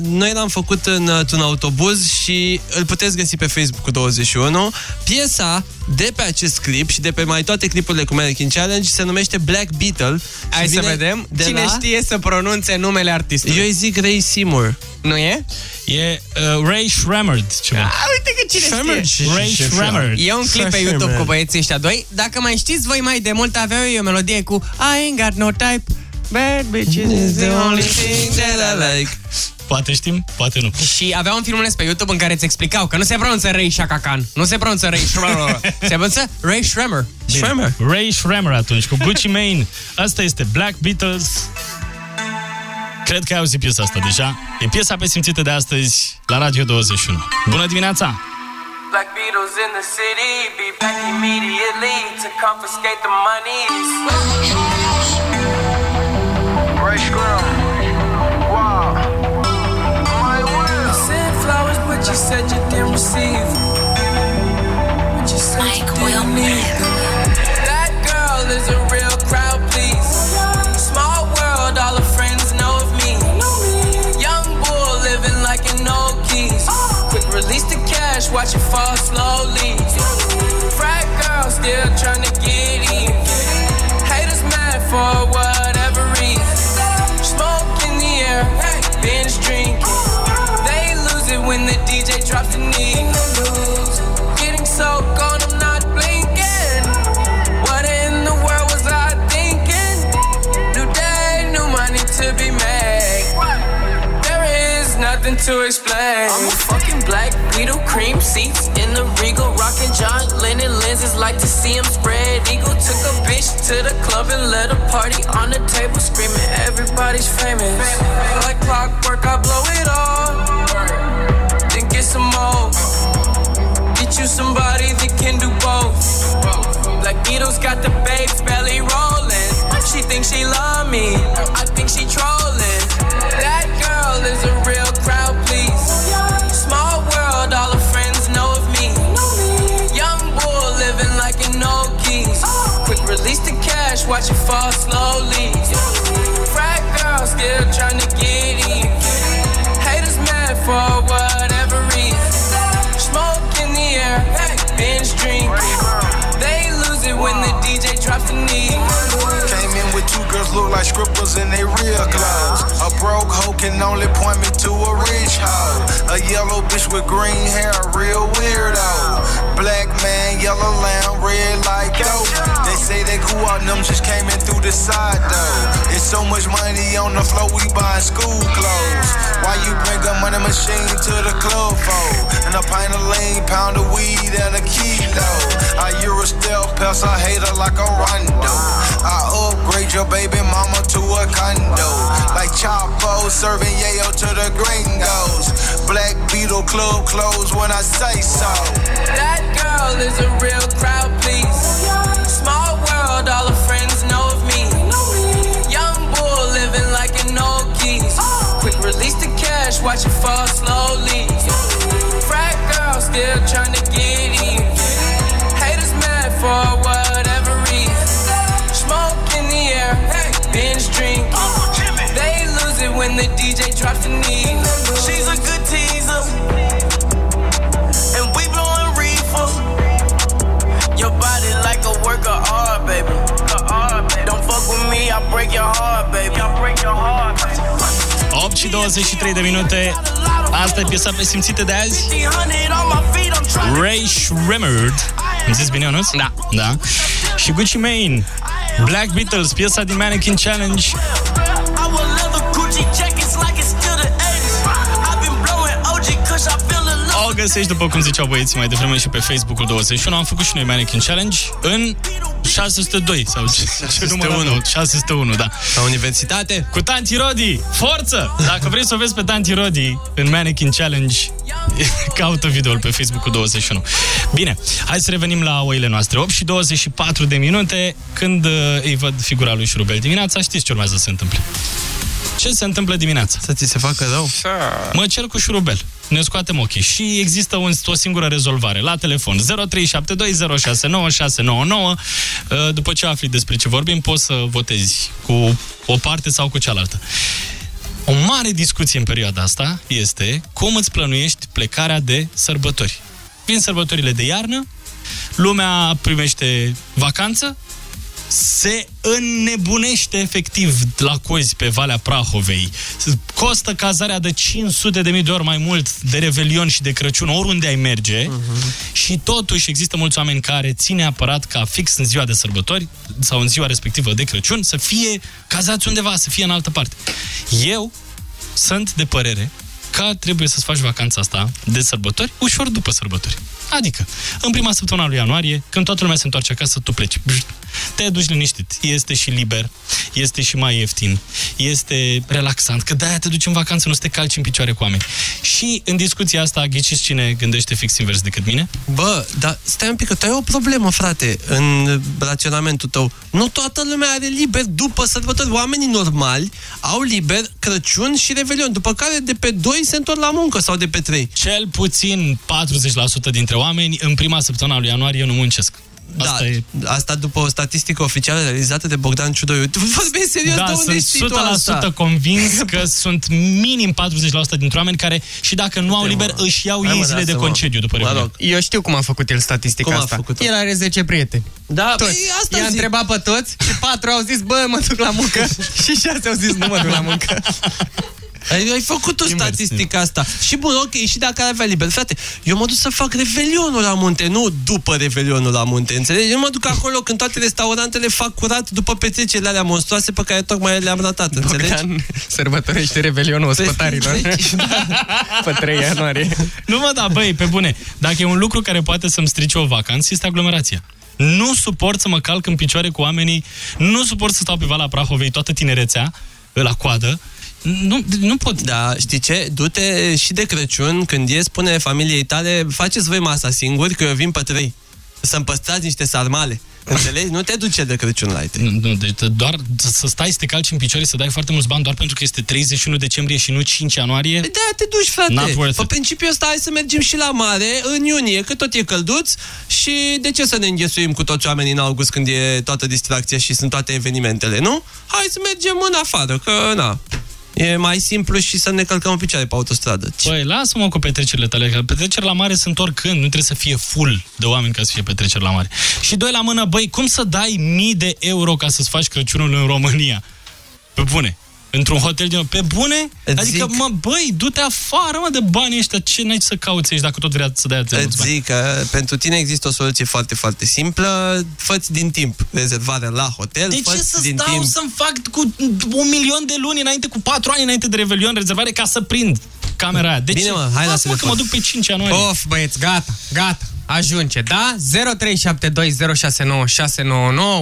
noi l-am făcut în, un autobuz și îl puteți găsi pe Facebook 21. Piesa de pe acest clip și de pe mai toate clipurile cu Mannequin Challenge se numește Black Beetle. Hai și să vine vedem de cine la... știe să pronunțe numele artistului. Eu îi zic Ray Seymour. Nu e? E uh, Ray Shremmerd ceva. A, uite că cine Shremmerd. știe. Ray Shremmerd. E un clip pe YouTube cu băieții ăștia doi. Dacă mai știți, voi mai de mult aveau ei o melodie cu I ain't got no type, bad bitches is the only thing that I like. Poate știm, poate nu. Și avea un filmuleț pe YouTube în care îți explicau că nu se pronunță Ray Shaka Khan, nu se pronunță Ray Shremmer, se pronunță Ray Shremmer. Bine. Ray Shremmer atunci, cu Gucci Mane. Asta este Black Beatles. Cred că ai auzit piesa asta deja. E piesa pe simțită de astăzi la Radio 21. Bună dimineața! Black Beatles in the city, be back immediately to confiscate the monies. Ray Scrum, wow, my will. You sent flowers, but you said you didn't receive. But you said you didn't need the watch it fall slowly. Frat girl still trying to get in. Haters mad for whatever reason. Smoke in the air, binge drinking. They lose it when the DJ drops the knee. Getting so gone, I'm not blinking. What in the world was I thinking? New day, new money to be made. There is nothing to explain. Cream seats in the regal, rocking John Lennon lenses. Like to see him spread eagle. Took a bitch to the club and let a party on the table, screaming everybody's famous. Like clockwork, I blow it all, then get some more. Get you somebody that can do both. Black Beatles got the babes belly rolling. She thinks she love me, I think she trolling. Watch it fall slowly. Frat girl still trying to get in. Haters mad for whatever reason. Smoke in the air, binge drink. They lose it when the DJ drops the knee. Girls look like scribbles in their real clothes. A broke hoe can only point me to a rich hoe. A yellow bitch with green hair, a real weirdo. Black man, yellow lamb, red like dope. They say they grew up, them just came in through the side though. It's so much money on the floor, we buying school clothes. Why you bring a money machine to the club for? And a pint of lean, pound of weed, and a kilo. I Euro stealth, pass hate her like a rondo. I upgrade your baby to a condo. Like Chapo serving yayo to the gringos. Black Beetle Club closed when I say so. That girl is a real crowd, please. Small world, all her friends know of me. Young bull living like an old keys. Quick release the cash, watch it fall slowly. Frat girl still trying DJ drops the knee. She's a good teaser. And we blowing reefer. Your body like a work of art, baby. Don't fuck with me, I break your heart, baby. I break your heart, baby. 8 și 23 de minute. Asta e piesa pe simțite de azi. Ray Shremmerd. Am zis bine, Ionuț? Da. Da. Și Gucci Mane. Black Beatles, piesa din Mannequin Challenge. Găsești, după cum ziceau băieții mai devreme și pe Facebook-ul 21. Am făcut și noi Mannequin Challenge în 602 sau ce, ce număr am? 601, da. La universitate. Cu Tanti Rodi, forță! Dacă vrei să o vezi pe Tanti Rodi în Mannequin Challenge, caută videoul pe Facebook-ul 21. Bine, hai să revenim la oile noastre. 8 și 24 de minute, când uh, îi văd figura lui Șurubel dimineața, știți ce urmează să se întâmple. Ce se întâmplă dimineața? Să ți se facă rău? Mă cer cu șurubel. Ne scoatem ochii și există un, o singură rezolvare la telefon 0372069699 Uh, după ce afli despre ce vorbim poți să votezi cu o parte sau cu cealaltă. O mare discuție în perioada asta este cum îți plănuiești plecarea de sărbători. Vin sărbătorile de iarnă, lumea primește vacanță, se înnebunește efectiv la cozi pe Valea Prahovei. Costă cazarea de 500 de mii de ori mai mult de Revelion și de Crăciun, oriunde ai merge. Uh-huh. Și totuși există mulți oameni care țin neapărat ca fix în ziua de sărbători sau în ziua respectivă de Crăciun să fie cazați undeva, să fie în altă parte. Eu sunt de părere că trebuie să-ți faci vacanța asta de sărbători ușor după sărbători. Adică, în prima săptămână a lui ianuarie, când toată lumea se întoarce acasă, tu pleci. Te duci liniștit. Este și liber, este și mai ieftin, este relaxant, că de-aia te duci în vacanță, nu să te calci în picioare cu oameni. Și în discuția asta, ghiciți cine gândește fix invers decât mine? Bă, dar stai un pic, că tu ai o problemă, frate, în raționamentul tău. Nu toată lumea are liber după sărbători. Oamenii normali au liber Crăciun și Revelion, după care de pe 2 se întorc la muncă sau de pe 3. Cel puțin 40% dintre oameni în prima săptămână a lui ianuarie nu muncesc. Asta, da, e... asta după o statistică oficială realizată de Bogdan Ciudoiu. Tu vorbești serios da, de unde sunt știi tu asta? 100% convins că sunt minim 40% dintre oameni care și dacă nu au liber, își iau Hai, ei mă, zile de lasă-mă. concediu după Mă Revelion. rog, eu știu cum a făcut el statistica Cum a asta. făcut-o? El are 10 prieteni. Da, toți. păi, asta I-a zic. întrebat pe toți și patru au zis, bă, mă duc la muncă. și șase au zis, nu mă duc la muncă. Ai, ai făcut o statistică asta. Și bun, ok, și dacă ar avea liber, frate, eu mă duc să fac revelionul la munte, nu după revelionul la munte, înțelegi? Eu mă duc acolo când toate restaurantele fac curat după petrecerile alea monstruoase pe care tocmai le-am ratat, înțelegi? Bogdan sărbătorește revelionul ospătarilor. pe 3 ianuarie. Nu mă da, băi, pe bune. Dacă e un lucru care poate să-mi strice o vacanță, este aglomerația. Nu suport să mă calc în picioare cu oamenii, nu suport să stau pe Valea Prahovei toată tinerețea, la coadă. Nu, nu pot. Da, știi ce? Du-te și de Crăciun, când ies, spune familiei tale, faceți voi masa singuri, că eu vin pe trei. Să-mi păstrați niște sarmale. Înțelegi? Nu te duce de Crăciun la ei. Nu, nu, deci doar să stai să te calci în picioare, să dai foarte mulți bani doar pentru că este 31 decembrie și nu 5 ianuarie. De te duci, frate. Not worth Pe it. principiul ăsta, hai să mergem și la mare în iunie, că tot e călduț și de ce să ne înghesuim cu toți oamenii în august când e toată distracția și sunt toate evenimentele, nu? Hai să mergem în afară, că na. E mai simplu și să ne călcăm în picioare pe autostradă. Păi, lasă-mă cu petrecerile tale, că petreceri la mare sunt oricând, nu trebuie să fie full de oameni ca să fie petreceri la mare. Și doi la mână, băi, cum să dai mii de euro ca să-ți faci Crăciunul în România? Pe bune. Într-un hotel din... Pe bune? Îți adică, zic- mă, băi, du-te afară, mă, de bani ăștia. Ce n-ai să cauți aici dacă tot vrea să dai atâția mulți Îți bani? zic că pentru tine există o soluție foarte, foarte simplă. Fă-ți din timp rezervare la hotel. De ce fă-ți să din stau timp... să-mi fac cu un milion de luni înainte, cu patru ani înainte de Revelion, rezervare ca să prind camera aia? De Bine, ce? mă, hai la Lasă-mă că telefon. mă duc pe 5 ianuarie. Of, băieți, gata, gata. Ajunge, da? 0372069699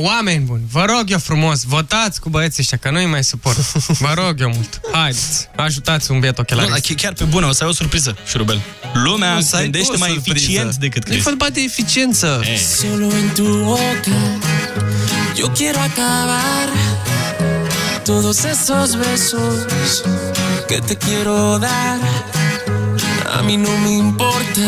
Oameni buni, vă rog eu frumos, votați cu băieții ăștia, că nu-i mai suport. Vă rog eu mult. Haideți, ajutați un biet Nu, ochelarist. dar chiar pe bune, o să ai o surpriză, șurubel. Lumea Nu, să ai gândește tu o mai surpriză. eficient decât Nu e crezi. vorba de eficiență. Eh. Solo en tu boca yo quiero acabar todos esos besos que te quiero dar. A mí no me importa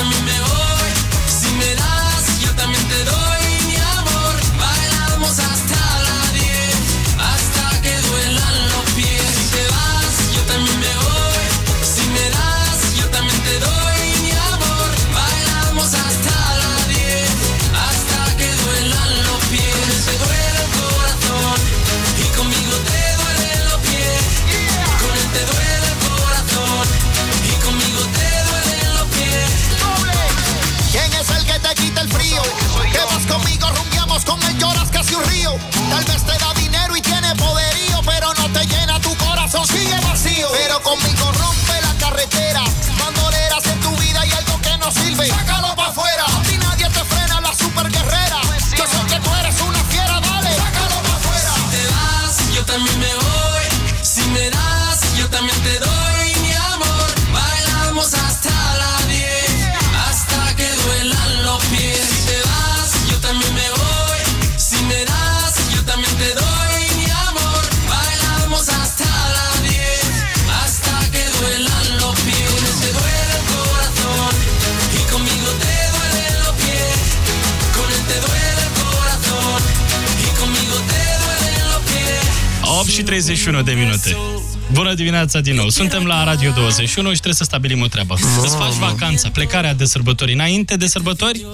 también me voy. Tal vez te da dinero y tiene poderío, pero no te llena tu corazón, sigue vacío. Pero conmigo rompe la carretera. Și 31 de minute. Bună dimineața din nou. Suntem la Radio 21 și trebuie să stabilim o treabă. Îți faci vacanța, plecarea de sărbători înainte de sărbători?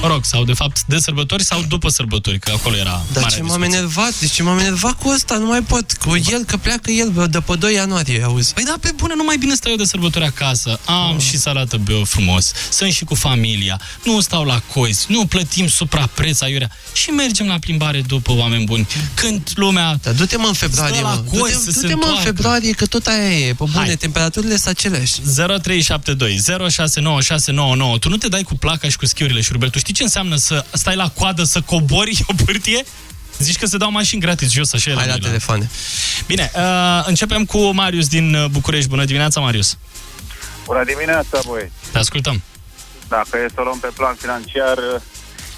Mă rog, sau de fapt de sărbători sau după sărbători, că acolo era Dar marea ce m-am discuție. enervat? Deci ce m-am enervat cu ăsta? Nu mai pot. Cu el, că pleacă el bă, de pe 2 ianuarie, auzi. Păi da, pe bune, nu mai bine stau eu de sărbători acasă. Am și salată beo frumos, sunt și cu familia, nu stau la coiți, nu plătim suprapreț aiurea și mergem la plimbare după oameni buni. Când lumea Dar du-te mă în februarie, stă la mă. coiți Du-te, să se du-te mă în întoarcă. Februarie, că tot aia e. Pe bune, Hai. temperaturile sunt aceleași. 0372 069699 Tu nu te dai cu placa și cu schiurile șurubel. Tu știi ce înseamnă să stai la coadă să cobori o pârtie? Zici că se dau mașini gratis jos, așa e Hai la noi, telefoane. Bine, uh, începem cu Marius din uh, București. Bună dimineața, Marius. Bună dimineața, băi. Te ascultăm. Dacă e să o luăm pe plan financiar,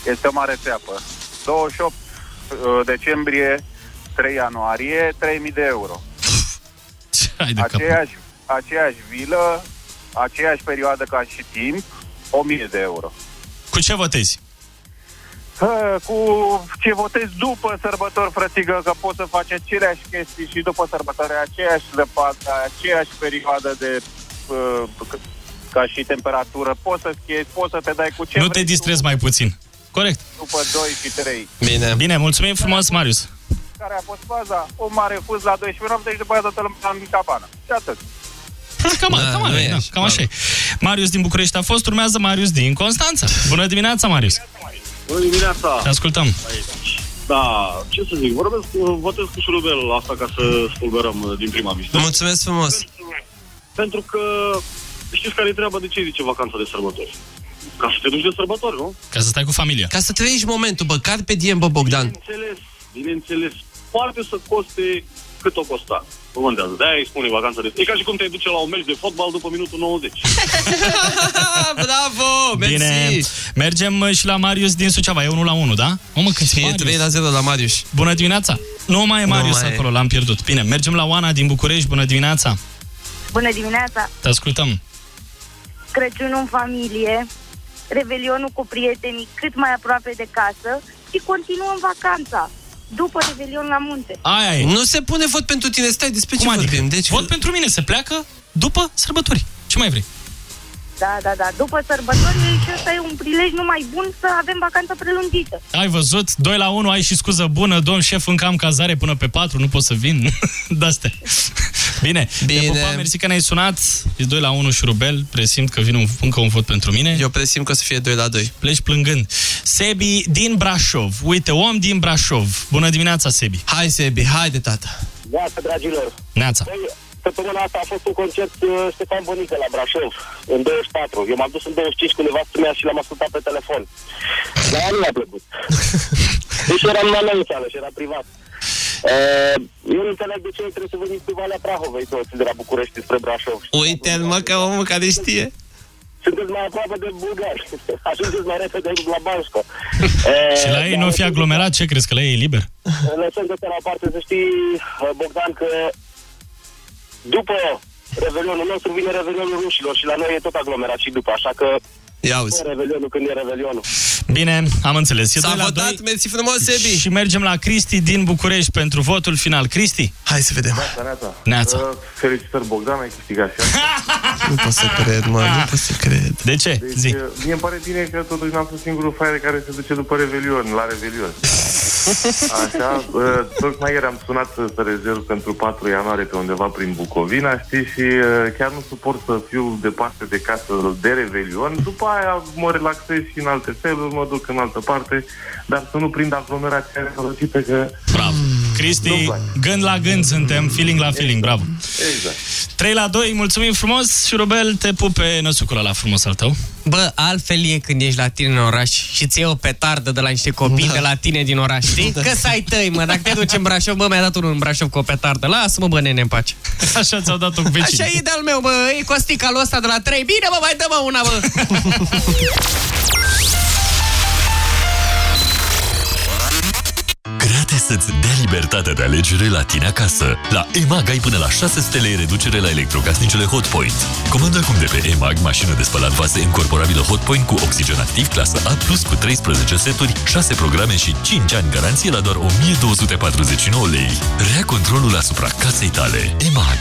este o mare treapă. 28 uh, decembrie, 3 ianuarie, 3000 de euro. Hai de capul. Aceeași, aceeași vilă, aceeași perioadă ca și timp, 1000 de euro. Cu ce votezi? Hă, Cu ce votezi după sărbători, frățigă, că poți să faci aceleași chestii și după sărbători, aceeași zăpadă, aceeaași perioadă de uh, c- ca și temperatură, poți să schiezi, poți să te dai cu ce Nu vrei te distrezi mai puțin. Corect. după 2 și 3. Bine. Bine, mulțumim frumos, Marius. Care a fost faza? O mare fuz la 12 noapte și după aia toată lumea în cabană. Și atât. Cam, Da, cam, nu are, e da, așa, cam așa e. Marius din București a fost, urmează Marius din Constanța. Bună dimineața, Marius. Bună dimineața! Te ascultăm. Da, ce să zic, vorbesc, cu- votez cu șurubel asta ca să spulberăm uh, din prima vizită. Mulțumesc frumos. Pentru că știți care e treaba de ce îi zice vacanța de sărbători? Ca să te duci de sărbători, nu? Ca să stai cu familia. Ca să trăiești momentul, bă, carpe diem, bă, Bogdan. Bineînțeles, bineînțeles. Poate să coste cât o costa. Nu contează. De-aia îi spune vacanța de... E ca și cum te duce la un meci de fotbal după minutul 90. Bravo, mersi. Bine, mergem uh, și la Marius din Suceava. E 1 la 1, da? O, mă, când E 3 la 0 la Marius. Bună dimineața! Nu mai e Marius mai e. acolo, l-am pierdut. Bine, mergem la Oana din București. Bună dimineața! Bună dimineața! Te ascultăm. Crăciunul în familie, revelionul cu prietenii cât mai aproape de casă și continuăm vacanța. După revelion la munte. Aia e. Nu se pune vot pentru tine, stai, despre ce Cum adică? vorbim? Deci, Vot pentru mine, se pleacă după sărbători. Ce mai vrei? Da, da, da. După sărbători și ăsta e un prilej numai bun să avem vacanță prelungită. Ai văzut? 2 la 1, ai și scuză bună, domn șef, încă am cazare până pe 4, nu pot să vin. De-astea. Bine. Bine. Te pupam, mersi că ne-ai sunat. E 2 la 1 șurubel, presimt că vine un, încă un vot pentru mine. Eu presimt că o să fie 2 la 2. Pleci plângând. Sebi din Brașov. Uite, om din Brașov. Bună dimineața, Sebi. Hai, Sebi, haide, tata. Iată, dragilor. Neața. Băi, săptămâna asta a fost un concert uh, Ștefan Bunică la Brașov, în 24. Eu m-am dus în 25 cu nevastă mea și l-am ascultat pe telefon. La ea nu mi-a plăcut. Deci eram la noi în sală și era privat. Uh, eu nu înțeleg de ce trebuie să veniți pe Valea Prahovei toți de la București spre Brașov. Uite-l, mă, ca omul care știe. Sunteți mai aproape de bulgari. Ajungeți mai repede la Bașco. Și la ei nu o fi aglomerat, ce crezi, că la ei e liber? Lăsăm de la parte să știi, Bogdan, că după Revelionul nostru vine Revelionul rușilor și la noi e tot aglomerat și după, așa că Ia auzi. după Revelionul când e Revelionul. Bine, am înțeles. E S-a 2 la votat, 2. mersi frumos, Sebi. Și mergem la Cristi din București pentru votul final. Cristi? Hai să vedem. Neața. Neața. Uh, felicitări, Bogdan, ai câștigat și asta. Nu pot să cred, mă, nu pot să cred. De ce? Deci, Zi. uh, mie îmi pare bine că totuși n-am fost singurul fire care se duce după Revelion, la Revelion. Așa, uh, tocmai ieri am sunat să, să rezerv pentru 4 ianuarie pe undeva prin Bucovina, știi, și uh, chiar nu suport să fiu departe de casă de Revelion. După aia mă relaxez și în alte feluri, mă duc în altă parte, dar să nu prind aglomerația răcită că... Bravo. Cristi, gând la gând suntem, feeling la feeling, bravo. Exact. 3 la 2, mulțumim frumos și Rubel, te pupe năsucul ăla frumos al tău. Bă, altfel e când ești la tine în oraș și ți iei o petardă de la niște copii Da. de la tine din oraș, știi? Că să ai tăi, mă, dacă te duci în Brașov, bă, mi-a dat unul în Brașov cu o petardă. Lasă-mă, bă, nene, în pace. Așa ți-au dat-o cu vecinii. Așa e de-al meu, bă, e Costica lui ăsta de la 3. Bine, bă, mai dă-mă una, bă. să-ți dea libertatea de alegere la tine acasă. La EMAG ai până la 600 lei reducere la electrocasnicele Hotpoint. Comandă acum de pe EMAG mașină de spălat vase incorporabilă Hotpoint cu oxigen activ clasă A+, cu 13 seturi, 6 programe și 5 ani garanție la doar 1249 lei. Rea controlul asupra casei tale. EMAG.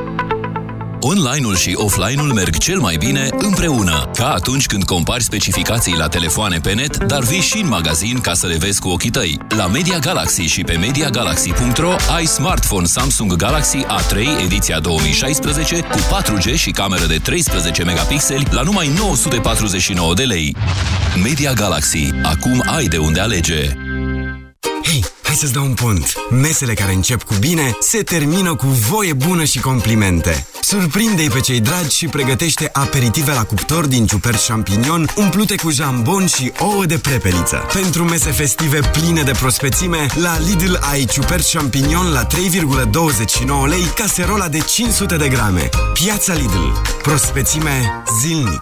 Online-ul și offline-ul merg cel mai bine împreună, ca atunci când compari specificații la telefoane pe net, dar vii și în magazin ca să le vezi cu ochii tăi. La Media Galaxy și pe MediaGalaxy.ro ai smartphone Samsung Galaxy A3 ediția 2016 cu 4G și cameră de 13 megapixeli la numai 949 de lei. Media Galaxy. Acum ai de unde alege. Hei, hai să-ți dau un pont. Mesele care încep cu bine se termină cu voie bună și complimente. Surprinde-i pe cei dragi și pregătește aperitive la cuptor din ciuperci champignon umplute cu jambon și ouă de prepeliță. Pentru mese festive pline de prospețime, la Lidl ai ciuperci champignon la 3,29 lei, caserola de 500 de grame. Piața Lidl. Prospețime zilnic.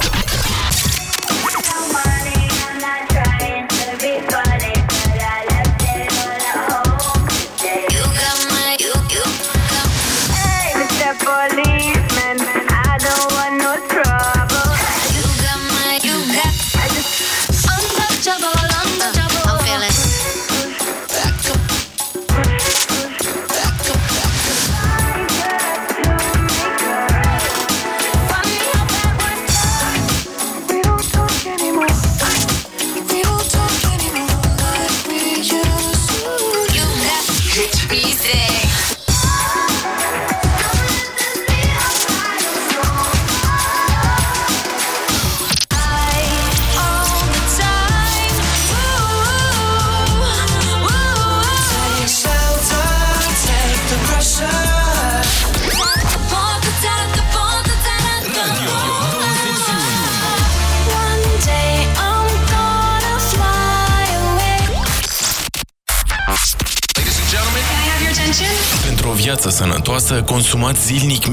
silnik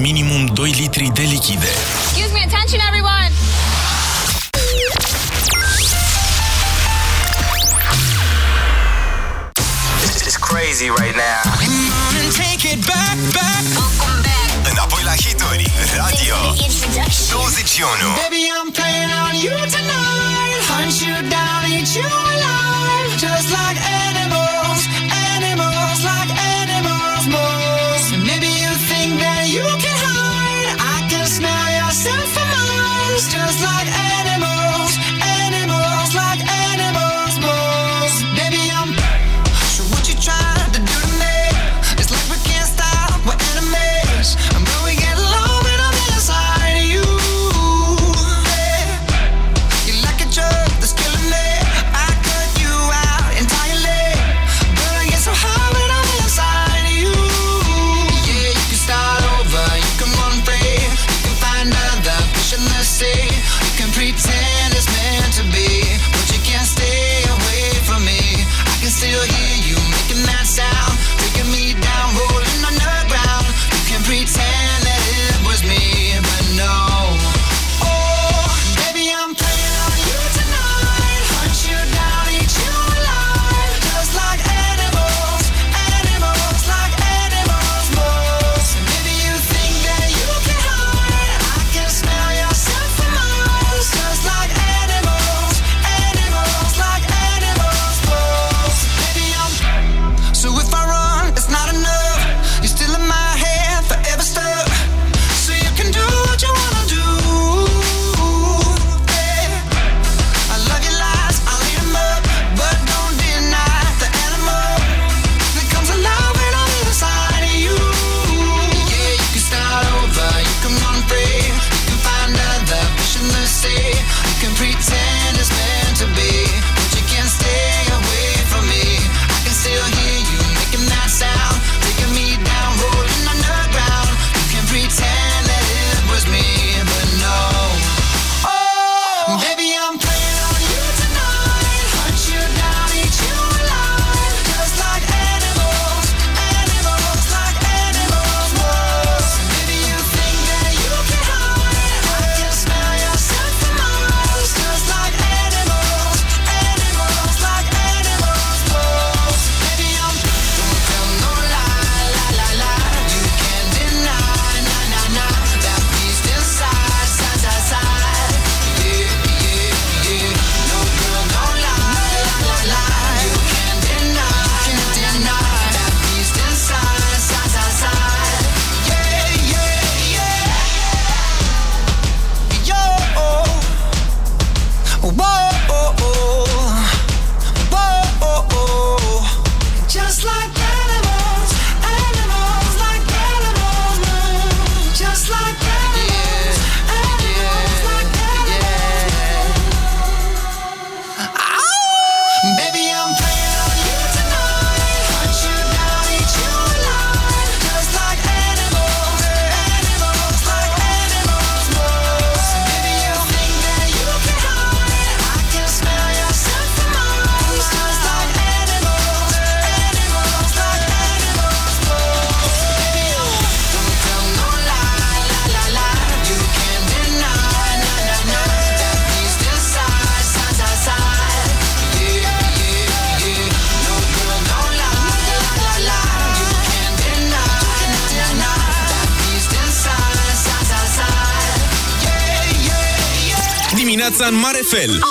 în mare fel.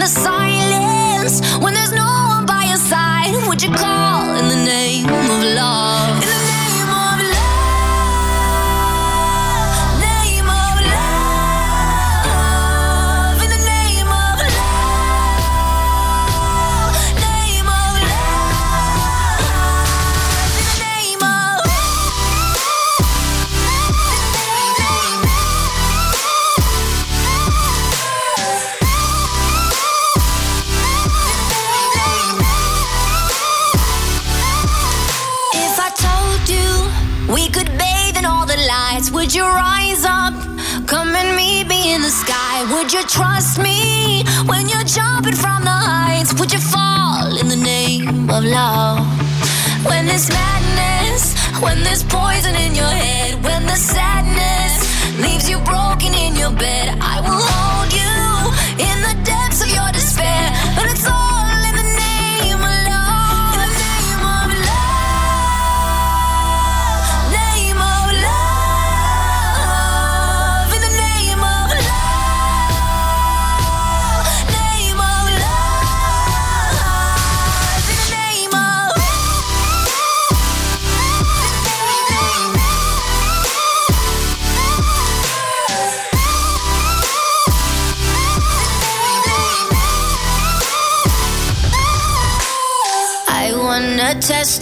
The silence, you trust me when you're jumping from the heights? Would you fall in the name of love? When there's madness, when there's poison in your head, when the sadness leaves you broken in your bed, wanna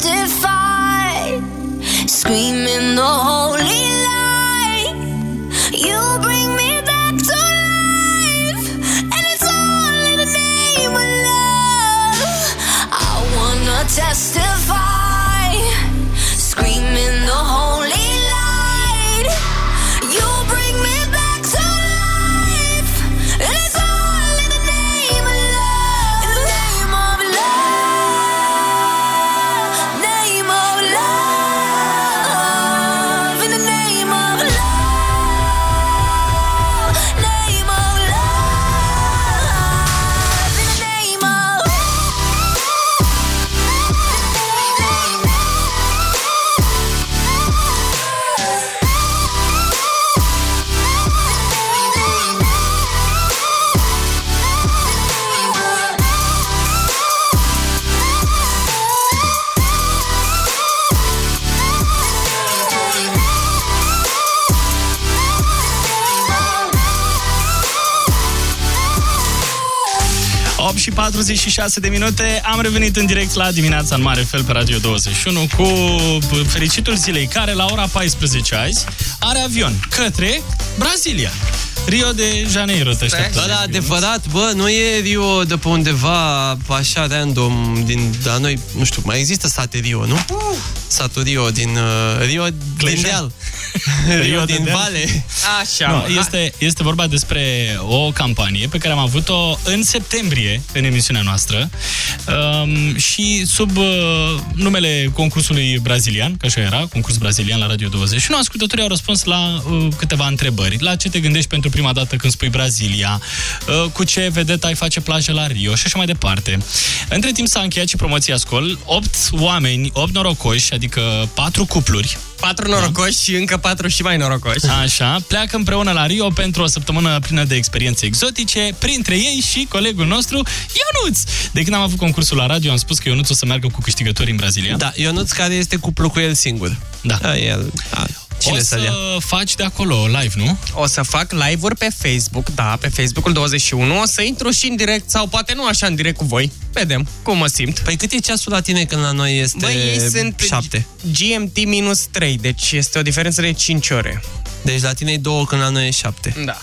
46 de minute. Am revenit în direct la dimineața în mare fel pe Radio 21 Cu fericitul zilei care la ora 14 azi Are avion către Brazilia. Rio de Janeiro te așteaptă Bă, da, adevărat, bă, nu e Rio de pe undeva așa random din la noi, nu știu, mai există sate Rio, nu? Satul Rio din uh, Rio din deal. Rio de din deal. vale. Așa. Nu, este, este vorba despre o campanie pe care am avut-o în septembrie în emisiunea noastră um, și sub uh, numele concursului brazilian, că așa era, concurs brazilian la Radio 21, ascultătorii au răspuns la uh, câteva întrebări. La ce te gândești pentru prima dată când spui Brazilia? Uh, cu ce vedetă ai face plajă la Rio? Și așa mai departe. Între timp s-a încheiat și promoția Scol. 8 oameni, 8 norocoși, adică 4 cupluri, Patru norocoși și încă patru și mai norocoși. Așa, pleacă împreună la Rio pentru o săptămână plină de experiențe exotice, printre ei și colegul nostru, Ionuț. De când am avut concursul la radio, am spus că Ionuț o să meargă cu câștigători în Brazilia. Da, Ionuț care este cuplu cu el singur. Da. da el, da. Cine o să-l ia? să faci de acolo live, nu? O să fac live-uri pe Facebook, da, pe Facebook-ul 21. O să intru și în direct, sau poate nu așa în direct cu voi. Vedem cum mă simt. Păi cât e ceasul la tine când la noi este Băi, ei sunt 7? GMT minus 3, deci este o diferență de 5 ore. Deci la tine e 2 când la noi e 7. Da.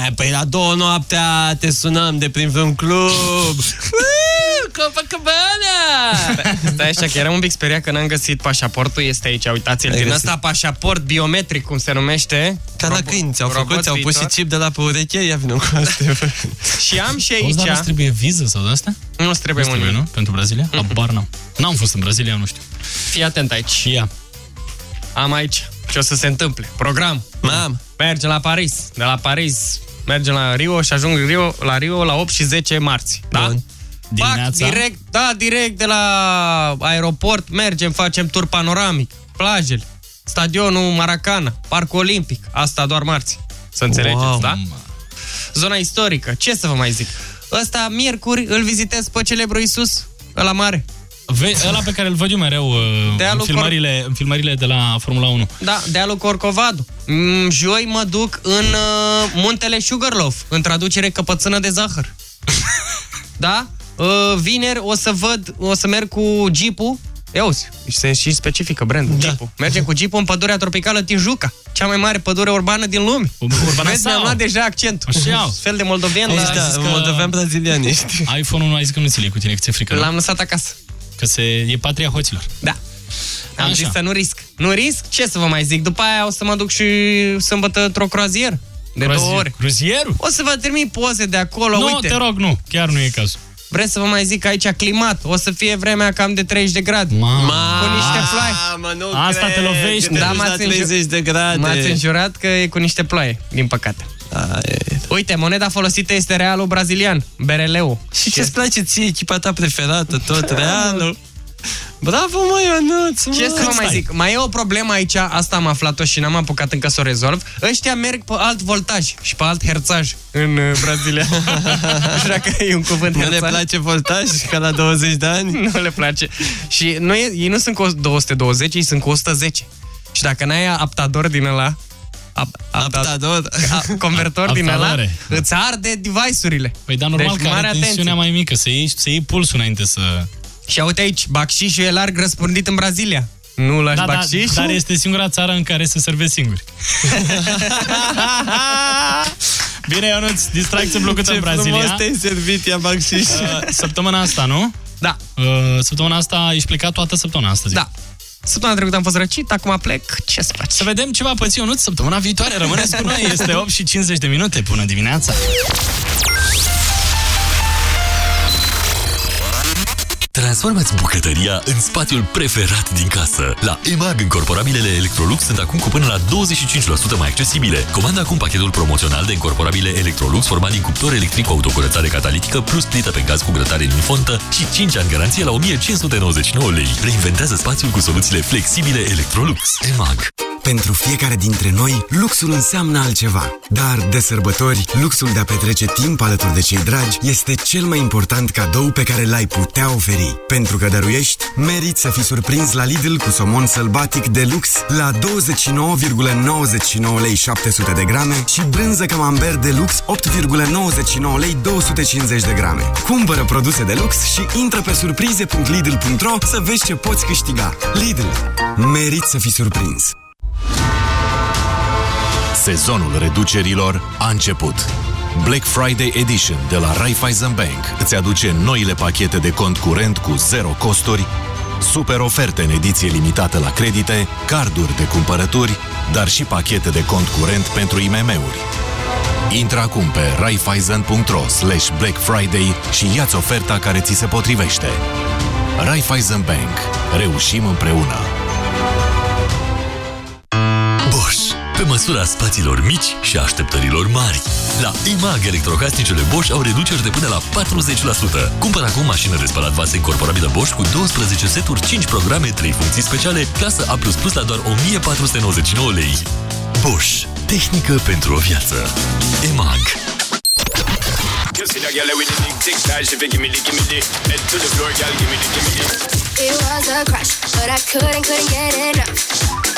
Aia, păi la două noaptea te sunăm de prin vreun club. Uuu, Copacabana! Stai așa, că eram un pic speriat că n-am găsit pașaportul. Este aici, uitați-l. Ai Din găsit. ăsta pașaport biometric, cum se numește. Ca la Robo- câini, ți-au robot făcut, ți-au pus și viitor. chip de la pe ureche, ia vină cu astea. Și am și Auzi, dar aici... nu trebuie viză sau de asta? Nu trebuie, Nu trebuie, nu? Pentru Brazilia? Abar n-am. N-am fost în Brazilia, nu știu. Fii atent aici. Ia. Am aici ce o să se întâmple. Program. Mam. Mergem la Paris. De la Paris mergem la Rio și ajung Rio, la Rio la 8 și 10 marți. Da? Bun. Dimineața? direct, da, direct de la aeroport mergem, facem tur panoramic, plajele, stadionul Maracana, Parcul Olimpic. Asta doar marți. Să înțelegeți, Wow. da? Zona istorică. Ce să vă mai zic? Ăsta, miercuri, îl vizitez pe celebru Isus, la mare. Ve- ăla pe care îl văd eu mereu uh, în Dealul filmările, în filmările de la Formula 1. Da, dealul Corcovado. Mm, Joi mă duc în uh, muntele Sugarloaf, în traducere căpățână de zahăr. da? Uh, vineri o să văd, o să merg cu jeepul. Ia uzi, se și specifică brandul, da. jeepul. Mergem cu jeepul în pădurea tropicală Tijuca, cea mai mare pădure urbană din lume. Urbana Vezi, mi-am sau? luat deja accentul. Așa. Fel de moldoven. Ești, la- da, moldovean brazilian ești. iPhone-ul nu ai zis că nu ți-l iei cu tine, că ți-e frică. nu? L-am lăsat acasă. Că se, e patria hoților. Da. Am Așa. zis să nu risc. Nu risc? Ce să vă mai zic? După aia o să mă duc și sâmbătă într-o croazieră. De Croazier- două ori. Cruzierul? O să vă trimit poze de acolo, Nu, uite. te rog, nu. Chiar nu e cazul. Vreți să vă mai zic că aici climat. O să fie vremea cam de 30 de grade. Mamă. Cu niște ploi. Mamă, nu Asta te cred lovește. că te Da, duci la m-ați înju- 30 de grade. M-ați înjurat că e cu niște ploaie, din păcate. Ai. Uite, moneda folosită este realul brazilian, bereleu. Și ce-ți place ție, echipa ta preferată, tot realul? Bravo, mă, Ionuț, mă. Ce să vă mai zic? Mai e o problemă aici, asta am aflat-o și n-am apucat încă să o rezolv. Ăștia merg pe alt voltaj și pe alt herțaj în uh, Brazilia. nu știu dacă e un cuvânt Nu le herțaj. place voltaj ca la 20 de ani? Nu le place. Și nu e, ei nu sunt cu 220, ei sunt cu 110. Și dacă n-ai aptador din ăla, ap, Aptador. a, convertor din ăla, Aptadore. îți arde device-urile. Păi, dar normal Deci, că mare are tensiunea mai mică, să iei, să iei pulsul înainte să... Și uite aici, bacșișul e larg răspândit în Brazilia. Nu lași Da, da, bacșiș? dar este singura țară în care se servesc singuri. Bine, Ionuț, distracție plăcută Ce în Brazilia. frumos te-ai servit, ia bacșiș. Uh, Săptămâna asta, nu? Da. Uh, Săptămâna asta ești plecat toată săptămâna asta, zic. Da. Săptămâna trecută am fost răcit, acum plec. Ce să faci? Să vedem ce va păți Ionuț săptămâna viitoare. Rămâneți cu noi, este 8 și 50 de minute. Bună dimineața! Transformați bucătăria în spațiul preferat din casă. La EMAG, încorporabilele Electrolux sunt acum cu până la 25% mai accesibile. Comanda acum pachetul promoțional de încorporabile Electrolux format din cuptor electric cu autocurățare catalitică plus plită pe gaz cu grătare unifontă și 5 ani garanție la 1599 lei. Reinventează spațiul cu soluțiile flexibile Electrolux. EMAG. Pentru fiecare dintre noi, luxul înseamnă altceva. Dar, de sărbători, luxul de a petrece timp alături de cei dragi este cel mai important cadou pe care l-ai putea oferi. Pentru că dăruiești, meriți să fii surprins la Lidl cu somon sălbatic de lux la 29,99 lei 700 de grame și brânză camembert de lux 8,99 lei 250 de grame. Cumpără produse de lux și intră pe surprize.lidl.ro să vezi ce poți câștiga. Lidl. Meriți să fii surprins. Sezonul reducerilor a început. Black Friday Edition de la Raiffeisen Bank îți aduce noile pachete de cont curent cu zero costuri, super oferte în ediție limitată la credite, carduri de cumpărături, dar și pachete de cont curent pentru IMM-uri. Intră acum pe raiffeisen.ro slash Black Friday și ia-ți oferta care ți se potrivește. Raiffeisen Bank. Reușim împreună! Bosch. Pe măsura spațiilor mici și așteptărilor mari. La EMAG, electrocasnicele Bosch au reduceri de până la 40%. Cumpără acum mașină de spălat vase incorporabilă Bosch cu 12 seturi, 5 programe, 3 funcții speciale, clasă A++ la doar 1499 lei. Bosch. Tehnică pentru o viață. EMAG. You see that girl with the big thick thighs, she fi gimme the, gimme the Head to the floor, girl, gimme the, gimme the It was a crush, but I couldn't, couldn't get enough.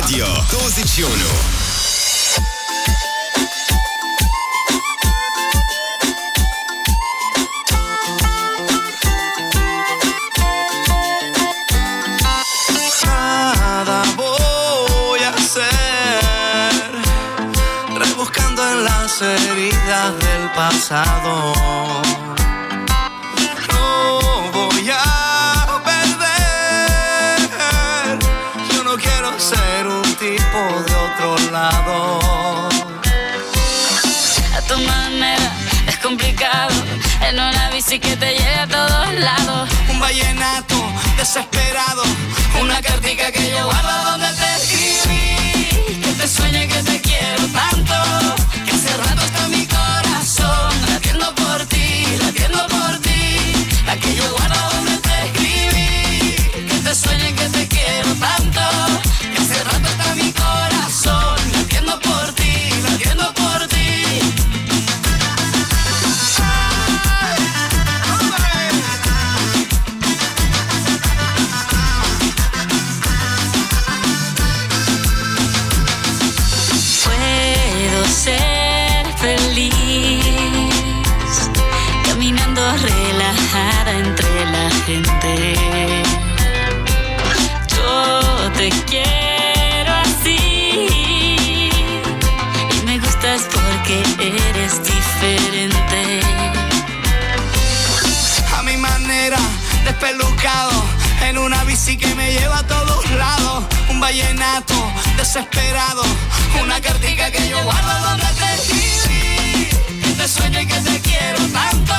Radio 21 voy a hacer Rebuscando en las heridas del pasado. A tu manera es complicado, en una bici que te lleve a todos lados. Un vallenato desesperado, una cartica que yo guardo donde te escribí. Que te sueñe que te quiero tanto, que hace está mi corazón. que me lleva a todos lados. Un vallenato desesperado, una cartica que yo guardo donde te escribí. Te sueño y que te quiero tanto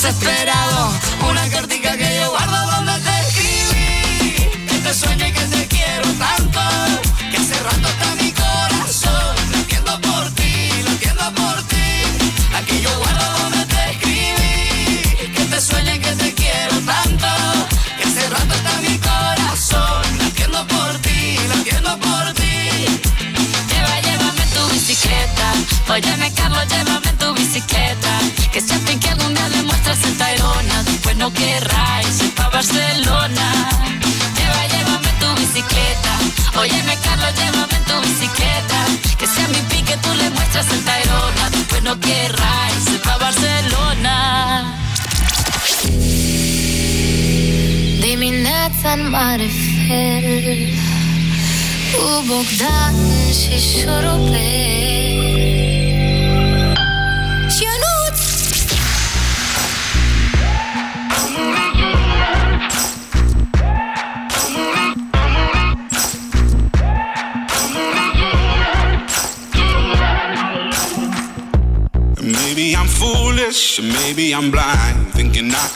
desesperado.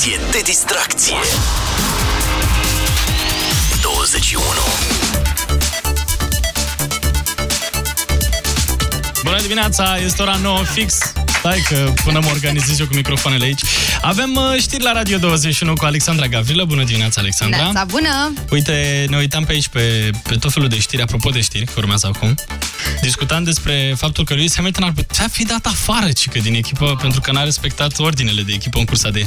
Stație de distracție 21 Bună dimineața, este ora 9 fix. Stai că până mă organizez eu cu microfoanele aici. Avem uh, știri la Radio 21 cu Alexandra Gavrilă. Bună dimineața, Alexandra. Neața bună! Uite, ne uitam pe aici pe, pe tot felul de știri, apropo de știri, că urmează acum. Discutam despre faptul că Lewis Hamilton ar putea fi dat afară, cică, din echipă, pentru că n-a respectat ordinele de echipă în cursa de...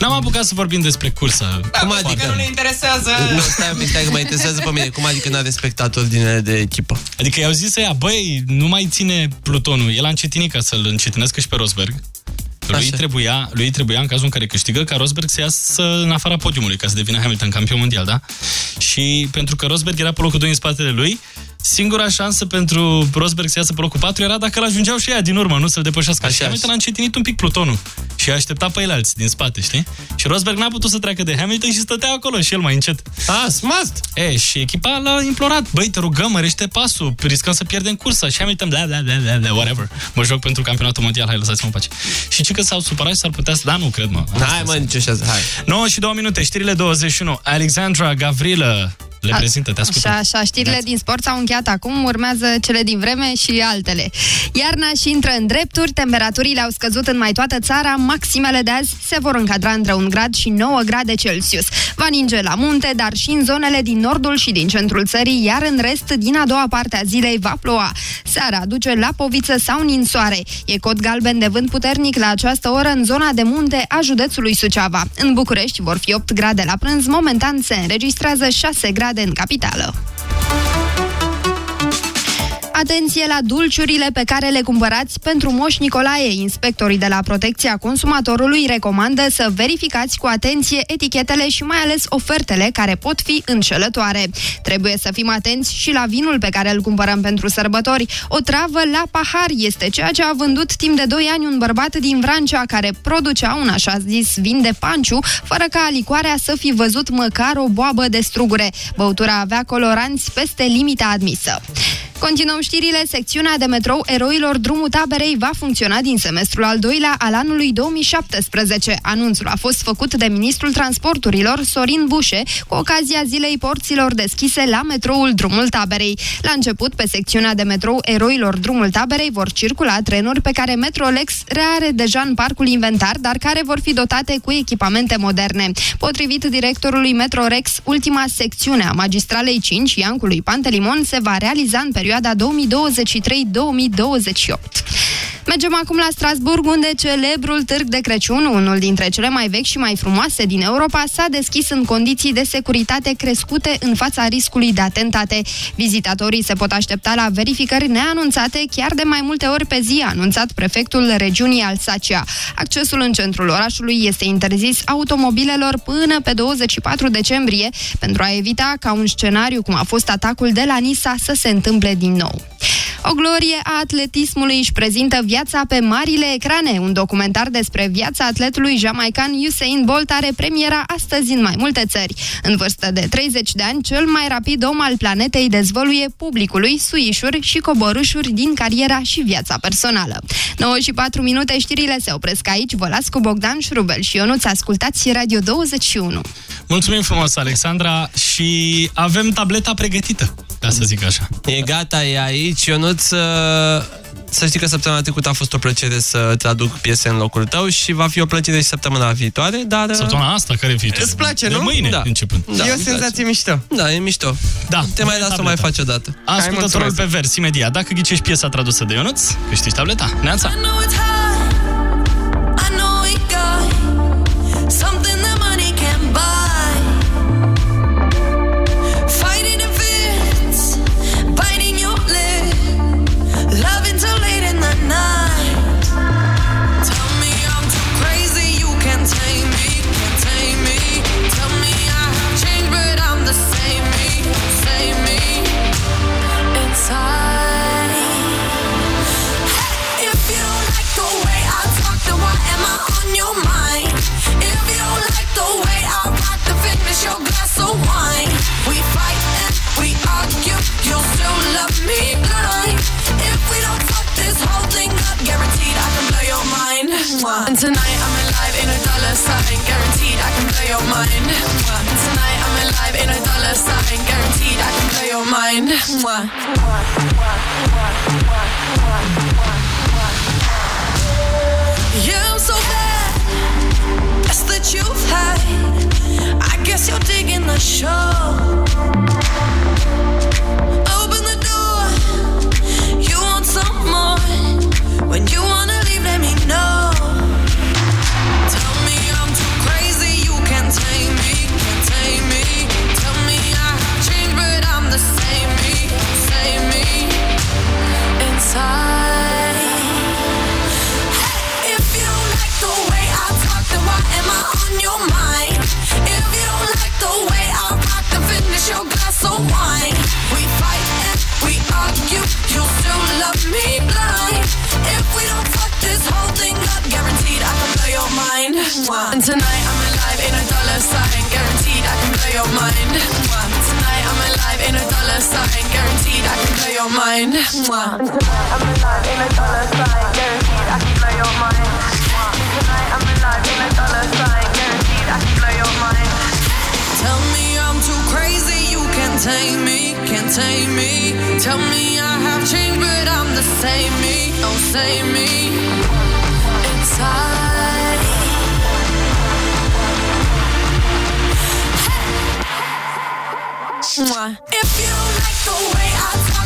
N-am apucat să vorbim despre cursă. Cum adică? Nu ne interesează! Nu, stai un pic, stai că mă interesează pe mine. Cum adică n-a respectat ordinele de echipă? Adică i-au zis ea, băi, nu mai ține plutonul. El a încetinit ca să-l încetinească și pe Rosberg. Lui trebuia, lui trebuia, în cazul în care câștigă, ca Rosberg să iasă în afara podiumului, ca să devină Hamilton campion mondial, da? Și pentru că Rosberg era pe locul 2 în spatele lui, singura șansă pentru Rosberg să iasă pe locul 4 era dacă l-ajungeau și ea din urmă, nu să-l depășească. și Hamilton a încetinit un pic plutonul și a așteptat pe el alții din spate, știi? Și Rosberg n-a putut să treacă de Hamilton și stătea acolo și el mai încet. Ah, smart! E, și echipa l-a implorat. Băi, te rugăm, mărește pasul, riscăm să pierdem cursa. Și Hamilton, bla, bla, bla, bla, bla, whatever. Mă joc pentru campionatul mondial, hai, lăsați-mă în pace. Și ce că s-au supărat și s-ar putea să... Da, nu, cred, mă. Hai, mă, nici așa, hai. 9 și 2 minute, știrile 21. Alexandra Gavrilă le A- prezintă, te ascultăm. Așa, așa, știrile din sport s-au încheiat acum, urmează cele din vreme și altele. Iarna și intră în drepturi, temperaturile au scăzut în mai toată țara, maximele de azi se vor încadra între 1 grad și 9 grade Celsius. Va ninge la munte, dar și în zonele din nordul și din centrul țării, iar în rest, din a doua parte a zilei va ploua. Seara aduce lapoviță sau ninsoare. E cod galben de vânt puternic la această oră în zona de munte a județului Suceava. În București vor fi 8 grade la prânz, momentan se înregistrează 6 grade în capitală. Atenție la dulciurile pe care le cumpărați pentru Moș Nicolae. Inspectorii de la Protecția Consumatorului recomandă să verificați cu atenție etichetele și mai ales ofertele care pot fi înșelătoare. Trebuie să fim atenți și la vinul pe care îl cumpărăm pentru sărbători. O travă la pahar este ceea ce a vândut timp de 2 ani un bărbat din Vrancea care producea un așa zis vin de panciu, fără ca licoarea să fi văzut măcar o boabă de strugure. Băutura avea coloranți peste limita admisă. Continuăm știrile. Secțiunea de metrou Eroilor Drumul Taberei va funcționa din semestrul al doilea al anului 2017. Anunțul a fost făcut de ministrul transporturilor Sorin Bușe cu ocazia zilei porților deschise la metroul Drumul Taberei. La început, pe secțiunea de metrou Eroilor Drumul Taberei vor circula trenuri pe care Metrolex reare deja în parcul inventar, dar care vor fi dotate cu echipamente moderne. Potrivit directorului Metrorex, ultima secțiune a magistralei 5 Iancului Pantelimon se va realiza în perioada 2023-2028. Mergem acum la Strasburg, unde celebrul Târg de Crăciun, unul dintre cele mai vechi și mai frumoase din Europa, s-a deschis în condiții de securitate crescute în fața riscului de atentate. Vizitatorii se pot aștepta la verificări neanunțate chiar de mai multe ori pe zi, a anunțat prefectul regiunii Alsacia. Accesul în centrul orașului este interzis automobilelor până pe 24 decembrie, pentru a evita ca un scenariu cum a fost atacul de la Nisa să se întâmple din nou. O glorie a atletismului își prezintă viața pe marile ecrane. Un documentar despre viața atletului jamaican Usain Bolt are premiera astăzi în mai multe țări. În vârstă de 30 de ani, cel mai rapid om al planetei dezvăluie publicului suișuri și coborâșuri din cariera și viața personală. 9 și 4 minute, știrile se opresc aici. Vă las cu Bogdan Șrubel și Ionuț. Ascultați Radio 21. Mulțumim frumos, Alexandra, și avem tableta pregătită, ca să zic așa. E gata, e aici. Ionuț, să, să știi că săptămâna trecută a fost o plăcere să traduc piese în locul tău și va fi o plăcere și săptămâna viitoare, dar... Săptămâna asta, care e viitoare? Îți place, De nu? mâine, da. începând. Da, e o îmi senzație place. mișto. Da, e mișto. Da. Te mai las să mai faci odată. Ascultătorul pe vers, imediat. Dacă ghicești piesa tradusă de Ionuț, câștigi tableta. Neața! And tonight I'm alive in a dollar sign, guaranteed I can blow your mind. And tonight I'm alive in a dollar sign, guaranteed I can blow your mind. Yeah, I'm so bad. That's that you've had. I guess you're digging the show. Open the door. You want some more. When you wanna sign, can blow. Tell me I'm too crazy, you can't tame me, can't tame me. Tell me I have changed, but I'm the same me, don't same me. Inside. If you like the way I talk,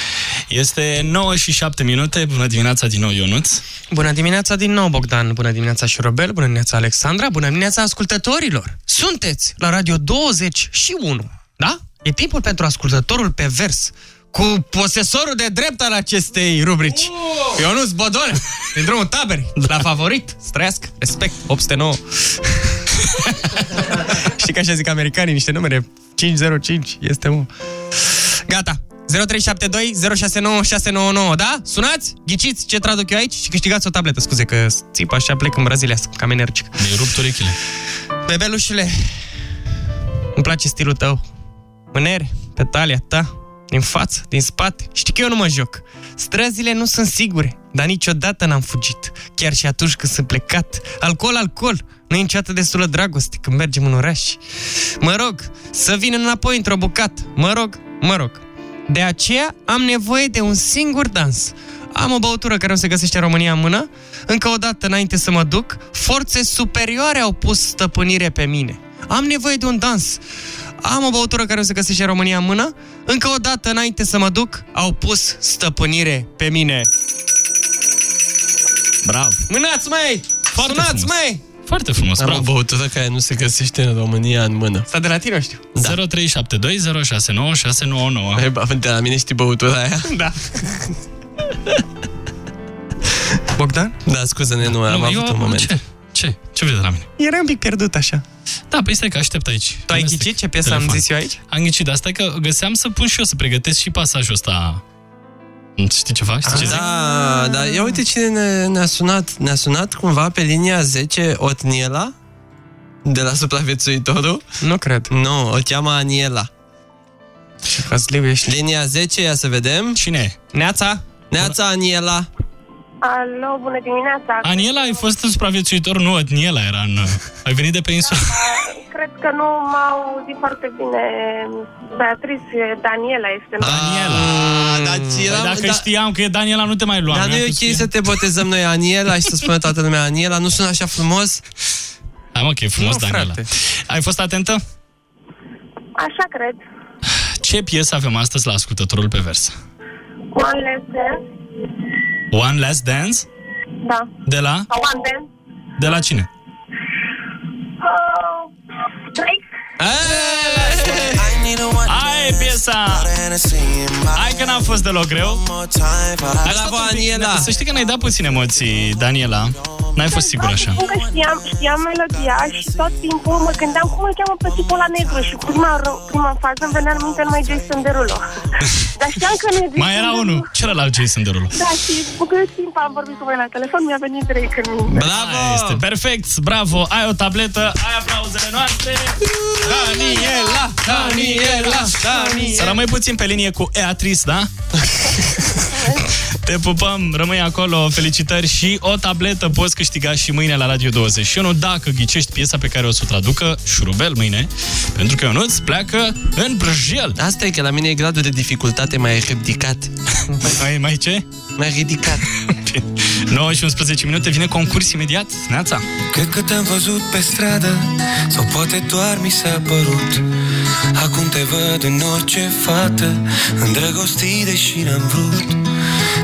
Este 9 și 7 minute. Bună dimineața din nou, Ionuț. Bună dimineața din nou, Bogdan. Bună dimineața, Șurobel. Bună dimineața, Alexandra. Bună dimineața, ascultătorilor. Sunteți la Radio 21, da? E timpul pentru ascultătorul pe vers cu posesorul de drept al acestei rubrici. Oh! Ionuț Bodone, din drumul taberi, la favorit. Străiască, respect, 809. Știi că așa zic americanii, niște numere 505, este un... Gata, 0372 069 699, da? Sunați, ghiciți ce traduc eu aici și câștigați o tabletă. Scuze că țip așa, plec în Brazilia, sunt cam energic. Mi-ai rupt urechile. Bebelușule, îmi place stilul tău. Mânere, pe talia ta, din față, din spate. Știi că eu nu mă joc. Străzile nu sunt sigure, dar niciodată n-am fugit. Chiar și atunci când sunt plecat. Alcool, alcool, nu e niciodată destulă dragoste când mergem în oraș. Mă rog, să vină înapoi într-o bucată. Mă rog, mă rog. De aceea am nevoie de un singur dans. Am o băutură care nu se găsește în România în mână. Încă o dată, înainte să mă duc, forțe superioare au pus stăpânire pe mine. Am nevoie de un dans. Am o băutură care nu se găsește în România în mână. Încă o dată, înainte să mă duc, au pus stăpânire pe mine. Bravo! Mânați, măi! Foarte Sunați, frumos. Măi! Foarte frumos, Am o bravo. băutură care nu se găsește în România în mână. Sta de la tine, știu. Da. 0372069699. Hai, De la mine știi băutura aia? Da. Bogdan? Da, scuze-ne, nu, am Nu, avut eu- un moment. Ce? Ce? Ce vrei de la mine? Era un pic pierdut așa. Da, păi stai că aștept aici. Tu ai Amestec ghicit ce piesă am telefon. zis eu aici? Am ghicit, dar stai că găseam să pun și eu, să pregătesc și pasajul ăsta. Știi ceva? Știi ce zic? Da, da, ia uite cine ne, ne-a sunat. Ne-a sunat cumva pe linia 10 Otniela de la supraviețuitorul. Nu cred. Nu, o cheamă Aniela. Ce făzliu ești. Linia 10, ia să vedem. Cine e? Neața? Neața Aniela. Alo, bună dimineața. Aniela, ai fost în supraviețuitor? Nu, Aniela era în... Ai venit de pe insulă. Cred că nu m-au auzit foarte bine. Beatrice Daniela este. Daniela. da, Păi dacă știam că e Daniela, nu te mai luam. Dar nu Mi-am e pus ok că- să te botezăm noi Aniela și să spună toată lumea Aniela? Nu sună așa frumos? Hai mă, că e frumos, Nu, Daniela. frate. Ai fost atentă? Așa cred. Ce piesă avem astăzi la ascultătorul pe vers? One Less Dance. One Last Dance? Da. De la? Sau One Dance. De la cine? Uh, Drake. Aia e piesa! Hai că n-a fost deloc greu. Ai stat un pic- Să știi că ne-ai dat puține emoții, Daniela. N-ai fost sigur așa. Încă știam, știam melodia și tot timpul mă gândeam cum îl cheamă pe tipul la negru și prima, ră- prima fază îmi venea în minte numai Jason Derulo. Dar știam că nu e Jason Mai era Derulo. unul, celălalt Jason Derulo. Da, și cât timp am vorbit cu voi la telefon, mi-a venit Drake în minte. Bravo! Este perfect, bravo! Ai o tabletă, ai aplauzele noastre! Daniela, Daniela, Daniela. Să rămâi puțin pe linie cu Beatrice, da? Te pupăm, rămâi acolo, felicitări și o tabletă poți câștiga și mâine la Radio 21 dacă ghicești piesa pe care o să o traducă șurubel mâine, pentru că Ionuț pleacă în Brjel. Asta e că la mine e gradul de dificultate mai ridicat. Mai, mai ce? Mai ridicat. 9 și 11 minute, vine concurs imediat, Neața. Cred că te-am văzut pe stradă Sau poate doar mi s-a părut Acum te văd în orice fată Îndrăgostit deși n-am vrut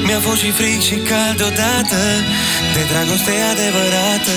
Mi-a fost și fric și cald odată De dragoste adevărată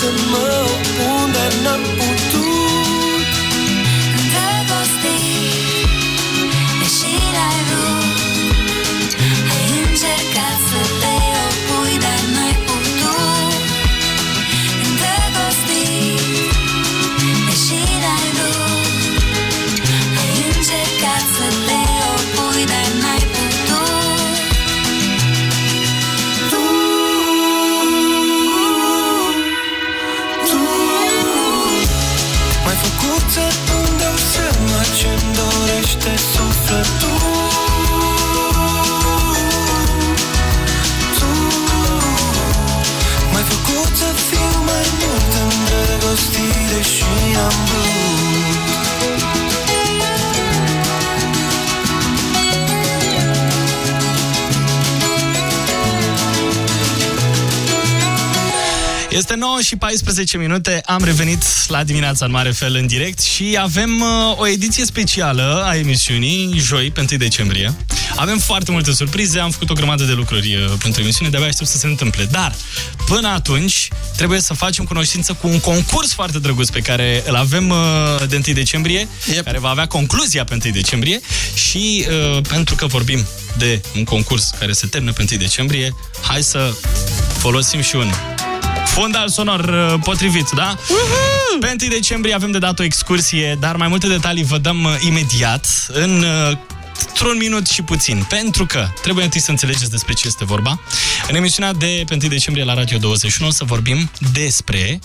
să mă opun, dar n-am putut am vrut Este 9 și 14 minute, am revenit la dimineața în mare fel în direct și avem uh, o ediție specială a emisiunii, joi, pe 1 decembrie. Avem foarte multe surprize, am făcut o grămadă de lucruri uh, pentru emisiune, de-abia aștept să se întâmple. Dar, până atunci, trebuie să facem cunoștință cu un concurs foarte drăguț pe care îl avem uh, de 1 decembrie, yep. care va avea concluzia pe 1 decembrie și uh, pentru că vorbim de un concurs care se termină pe 1 decembrie, hai să folosim și un fundal sonor uh, potrivit, da? Uh-huh. Pe 1 decembrie avem de dat o excursie, dar mai multe detalii vă dăm uh, imediat în uh, într-un minut și puțin, pentru că trebuie întâi să înțelegeți despre ce este vorba. În emisiunea de pe 1 decembrie la Radio 21 o să vorbim despre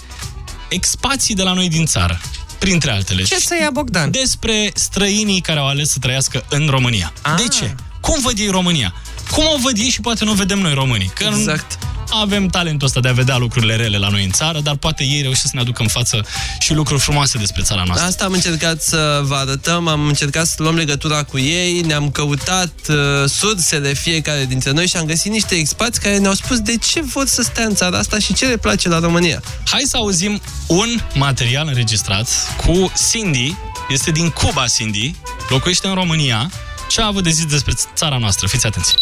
expații de la noi din țară, printre altele. Ce să ia Bogdan? Despre străinii care au ales să trăiască în România. Ah. De ce? Cum văd ei România? Cum o văd ei și poate nu o vedem noi românii? Că Exact. Avem talentul ăsta de a vedea lucrurile rele la noi în țară, dar poate ei reușesc să ne aducă în față și lucruri frumoase despre țara noastră. Asta am încercat să vă arătăm, am încercat să luăm legătura cu ei, ne-am căutat uh, sursele fiecare dintre noi și am găsit niște expați care ne-au spus de ce vor să stea în țara asta și ce le place la România. Hai să auzim un material înregistrat cu Cindy, este din Cuba Cindy, locuiește în România, ce a avut de zis despre țara noastră. Fiți atenți!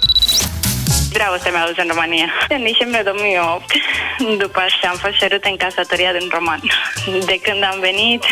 Dragostea mea a dus în România. În decembrie 2008, după ce am fost cerută în casătoria din Roman. De când am venit,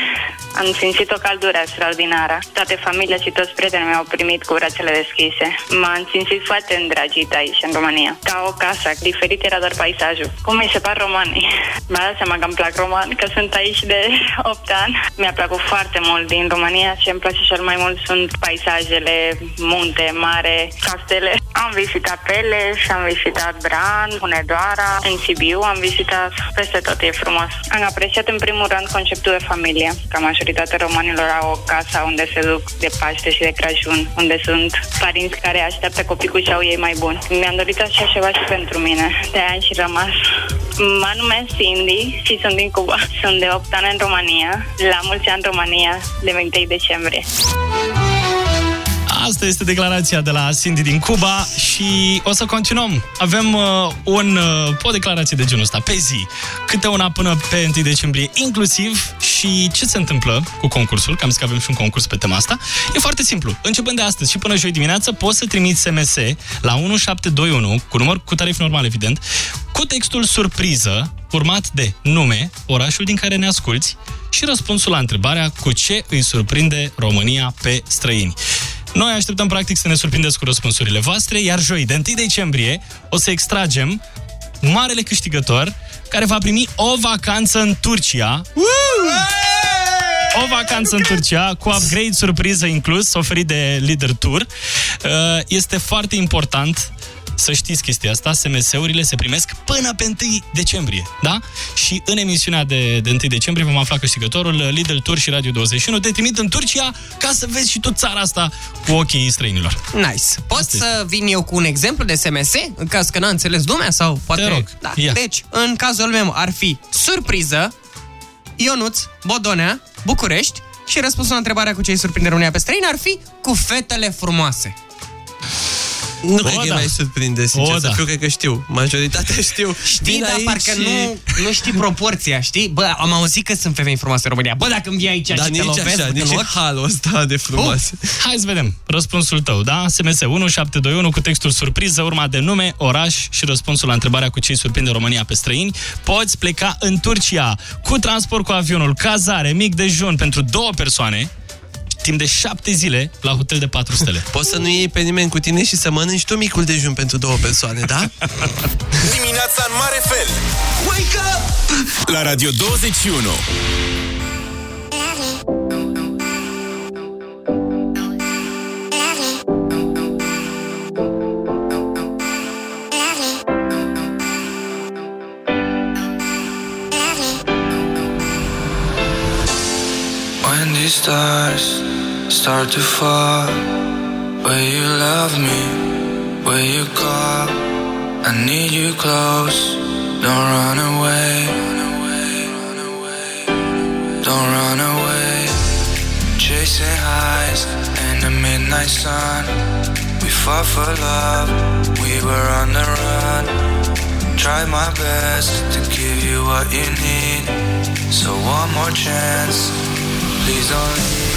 am simțit o căldură extraordinară. Toate familia și toți prietenii mi-au primit cu brațele deschise. M-am simțit foarte îndrăgită aici, în România. Ca o casă, diferit era doar peisajul. Cum mi se par romanii? Mi-a dat seama că îmi plac romani, că sunt aici de 8 ani. Mi-a plăcut foarte mult din România. Ce îmi place cel mai mult sunt peisajele, munte, mare, castele. Am vizitat Pele și am vizitat Bran, Hunedoara, în Sibiu, am vizitat peste tot, e frumos. Am apreciat în primul rând conceptul de familie, ca majoritatea românilor au o casă unde se duc de Paște și de Crăciun, unde sunt părinți care așteaptă copii cu ce au ei mai bun. Mi-am dorit așa ceva și pentru mine, de ani și rămas. Mă numesc Cindy și sunt din Cuba. Sunt de 8 ani în România, la mulți ani în România, de 1 decembrie. Asta este declarația de la Cindy din Cuba și o să continuăm. Avem uh, un, uh, o declarație de genul ăsta pe zi, câte una până pe 1 decembrie, inclusiv și ce se întâmplă cu concursul, că am zis că avem și un concurs pe tema asta. E foarte simplu. Începând de astăzi și până joi dimineață, poți să trimiți SMS la 1721, cu număr cu tarif normal, evident, cu textul surpriză, urmat de nume, orașul din care ne asculti și răspunsul la întrebarea cu ce îi surprinde România pe străini. Noi așteptăm practic să ne surprindeți cu răspunsurile voastre, iar joi, de 1 decembrie, o să extragem marele câștigător care va primi o vacanță în Turcia. O vacanță în Turcia, cu upgrade surpriză inclus, oferit de Leader Tour. Uh, Este foarte important să știți chestia asta, SMS-urile se primesc până pe 1 decembrie, da? Și în emisiunea de, de 1 decembrie vom afla câștigătorul Lidl Tour și Radio 21 te trimit în Turcia ca să vezi și tu țara asta cu ochii străinilor. Nice. Pot să vin eu cu un exemplu de SMS, în caz că n-a înțeles lumea sau poate... Te rog, Da. ia. Deci, în cazul meu ar fi surpriză, Ionuț, Bodonea, București și răspunsul la întrebarea cu ce îi surprinde România pe străini ar fi cu fetele frumoase. Nu O, cred că da. mai surprinde, sincer O, să da. fiu, cred că știu. Majoritatea știu. Știi, Vin dar aici parcă și- nu, nu știi proporția, știi? Bă, am auzit că sunt femei frumoase în România. Bă, dacă îmi vii aici Dar și te nici lovesc așa, în nici în ochi... halul ăsta de frumoase. Hai să vedem răspunsul tău, da? SMS 1721 cu textul surpriză, urma de nume, oraș și răspunsul la întrebarea cu ce îi surprinde România pe străini. Poți pleca în Turcia cu transport cu avionul, cazare, mic dejun pentru două persoane, timp de șapte zile la hotel de 4 stele. Poți să nu iei pe nimeni cu tine și să mănânci tu micul dejun pentru două persoane, da? Dimineața în mare fel. Wake up! La Radio 21. When these stars start to fall, will you love me? Will you call? I need you close. Don't run away. Don't run away. Chasing highs in the midnight sun. We fought for love. We were on the run. Tried my best to give you what you need. So one more chance. Please don't leave.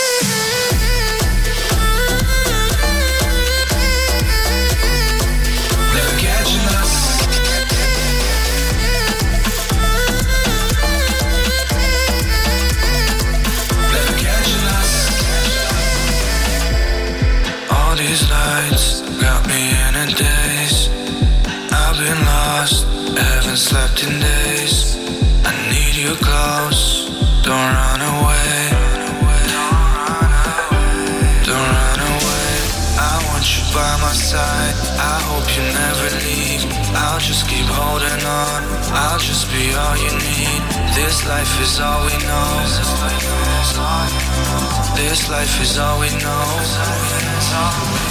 In. I've been lost, haven't slept in days. I need you close, don't run away. Don't run away. I want you by my side. I hope you never leave. I'll just keep holding on. I'll just be all you need. This life is all we know. This life is all we know.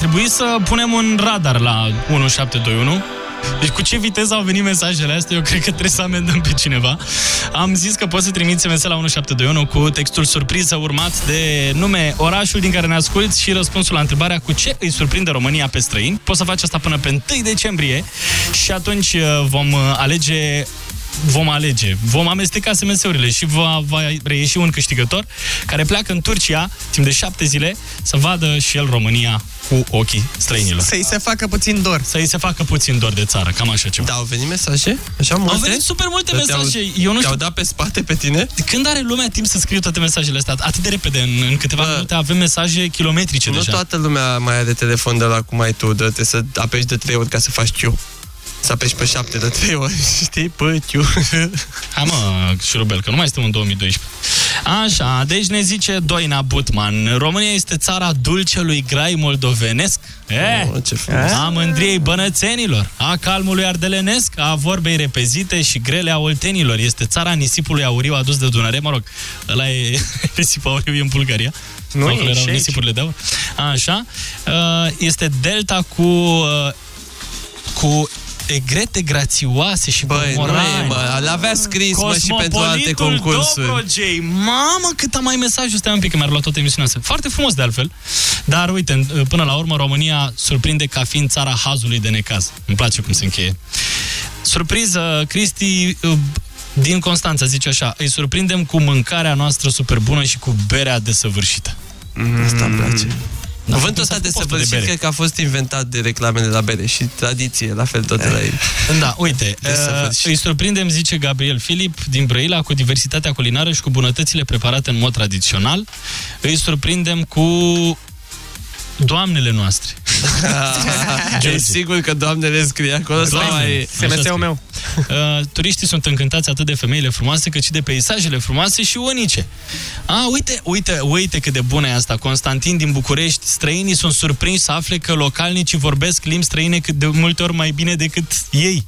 Trebui să punem un radar la 1721. Deci cu ce viteză au venit mesajele astea, eu cred că trebuie să amendăm pe cineva. Am zis că poți să trimiți SMS la 1721 cu textul surpriză urmat de nume, orașul din care ne asculti și răspunsul la întrebarea cu ce îi surprinde România pe străini. Poți să faci asta până pe 1 decembrie și atunci uh, vom uh, alege vom alege, vom amesteca SMS-urile și va, va reieși un câștigător care pleacă în Turcia timp de șapte zile să vadă și el România cu ochii străinilor. Să-i se facă puțin dor. Să-i se facă puțin dor de țară, cam așa ceva. Da, au venit mesaje? Așa multe? Au venit super multe Dar te-au- mesaje. Eu nu Te-au știu dat pe spate pe tine? când are lumea timp să scrie toate mesajele astea atât de repede, în, în câteva minute avem mesaje kilometrice Nu deja. toată lumea mai are telefon de la cum ai tu, de, trebuie să apeși de trei ori ca să faci eu. Să apeși pe 7 de 3 ori, știi? Păciu. Hai mă, șurubel, că nu mai suntem în 2012. Așa, deci ne zice Doina Butman, România este țara dulcelui grai moldovenesc, eh, Oh, ce frumos. a mândriei bănățenilor, a calmului ardelenesc, a vorbei repezite și grele a oltenilor. Este țara nisipului auriu adus de Dunăre, mă rog, ăla e nisipul auriu e în Bulgaria. Nu, Acolo e erau și aici. nisipurile de aur. Așa, uh, este delta cu... Uh, cu egrete grațioase și Băi, nu cormorani. e, mă, l-avea scris, mă, și pentru alte Cosmopolitul concursuri. Dobrogei. Mamă, cât am mai mesajul ăsta un pic, că mi-ar lua toată emisiunea asta. Foarte frumos de altfel. Dar uite, până la urmă România surprinde ca fiind țara hazului de necaz. Îmi place cum se încheie. Surpriză, Cristi uh, din Constanța zice așa, îi surprindem cu mâncarea noastră super bună și cu berea desăvârșită. Asta îmi place. Da, Cuvântul ăsta de poftă de săvârșit bere. cred că a fost inventat de reclamele la bere și tradiție, la fel tot de la ei. Da, uite, De săvârșit. uh, îi surprindem, zice Gabriel Filip, din Brăila, cu diversitatea culinară și cu bunătățile preparate în mod tradițional. Îi surprindem cu doamnele noastre. e sigur că doamnele scrie acolo sau Doamne, mai... așa scrie. Uh, turiștii sunt încântați atât de femeile frumoase cât și de peisajele frumoase și unice. A, uite, uite, uite cât de bună e asta. Constantin din București, străinii sunt surprinși să afle că localnicii vorbesc limbi străine cât de multe ori mai bine decât ei.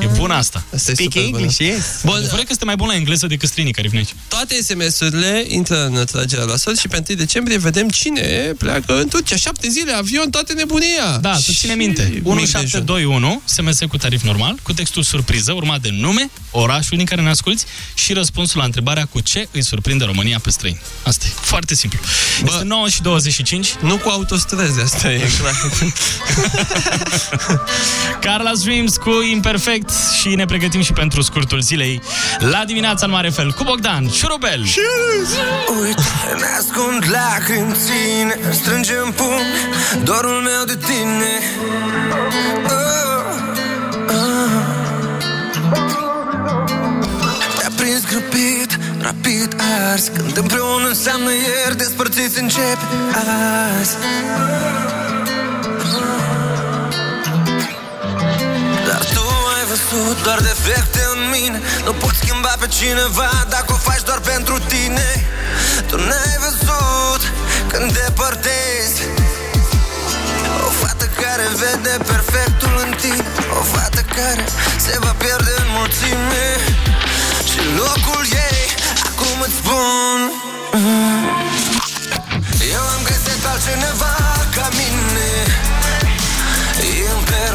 E bună asta. Asta e Speak super bună. English, yes. Bun, Adevărat că este mai bun la engleză decât străinii care vin aici. Toate SMS-urile intră în tragerea la sol și pe 1 decembrie vedem cine pleacă în Turcia. Șapte zile, avion, toate nebunia. Da, tu ține minte. mic dejun. 1721, SMS cu tarif normal, cu textul surpriză, urmat de nume, orașul din care ne asculti și răspunsul la întrebarea cu ce îi surprinde România pe străini. Asta e foarte simplu. Bă, este 9 și 25. Nu cu autostrăzi, asta e clar. Carla Dreams cu Imperfect și ne pregătim și pentru scurtul zilei la dimineața în mare fel cu Bogdan, Șurubel. Uite, ne ascund lacrimi în tine Strângem pumn dorul meu de tine oh, oh. Te-a prins grăbit, rapid ars Când împreună înseamnă ieri Despărțiți începe azi Dar văzut doar defecte în mine. Nu poți schimba pe cineva dacă o faci doar pentru tine. Tu n-ai văzut când depărtezi. O fată care vede perfectul în tine. O fată care se va pierde în mulțime. Și locul ei, acum îți spun. Mm, Eu am găsit pe altcineva ca mine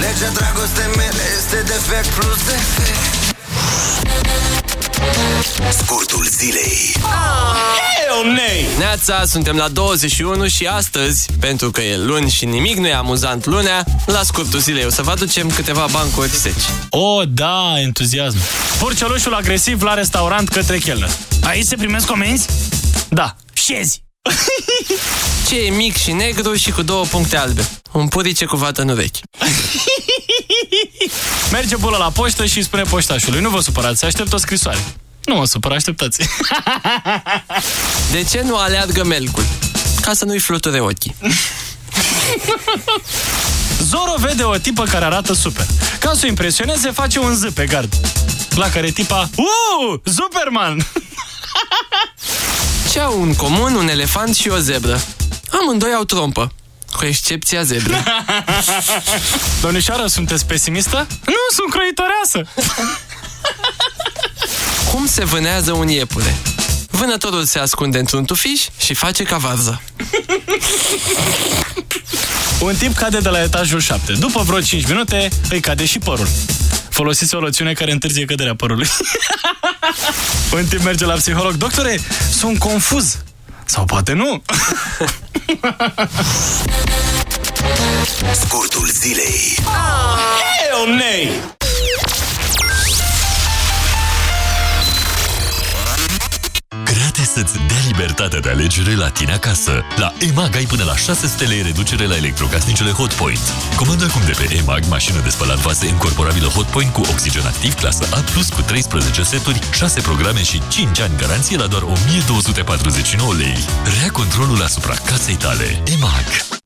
Legea dragostei mele este defect plus defect Scurtul zilei Hell nei! Neața, suntem la 21 și astăzi, pentru că e luni și nimic nu e amuzant lunea, la scurtul zilei o să vă aducem câteva bancuri seci. O, da, entuziasm. Purcelușul agresiv la restaurant către chelner. Aici se primesc comenzi? Da. Șezi. Ce e mic și negru și cu două puncte albe? Un purice cu vată în urechi. Merge bulă la poștă și îi spune poștașului Nu vă supărați, aștept o scrisoare Nu mă supăr, așteptați De ce nu aleargă melcul? Ca să nu-i fluture ochii. Zoro vede o tipă care arată super Ca să o impresioneze, face un Z pe gard La care tipa Uuu, Superman Ce au în comun un elefant și o zebră? Amândoi au trompă, cu excepția zebrei. Domnișoară, sunteți pesimistă? Nu, sunt croitoreasă Cum se vânează un iepure? Vânătorul se ascunde într-un tufiș și face ca varză. Un tip cade de la etajul 7 După vreo 5 minute îi cade și părul Folosiți o loțiune care întârzie căderea părului. Un tip merge la psiholog. Doctore, sunt confuz. Sau poate nu. Scurtul zilei. Hell nei! Să-ți dea libertatea de alegere la tine acasă. La EMAG ai până la 600 lei reducere la electrocasnicele Hotpoint. Comandă acum de pe EMAG mașină de spălat vase incorporabilă Hotpoint cu oxigen activ clasă A+, cu 13 seturi, 6 programe și 5 ani garanție la doar 1249 lei. Rea controlul asupra casei tale. EMAG.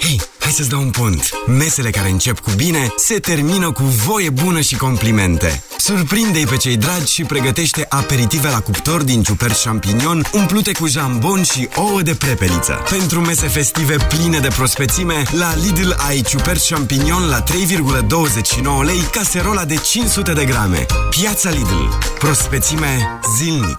Hei, hai să-ți dau un pont. Mesele care încep cu bine se termină cu voie bună și complimente. Surprinde-i pe cei dragi și pregătește aperitive la cuptor din ciuperci champignon umplute cu jambon și ouă de prepeliță. Pentru mese festive pline de prospețime, la Lidl ai ciuperci champignon la 3,29 lei, caserola de 500 de grame. Piața Lidl. Prospețime zilnic.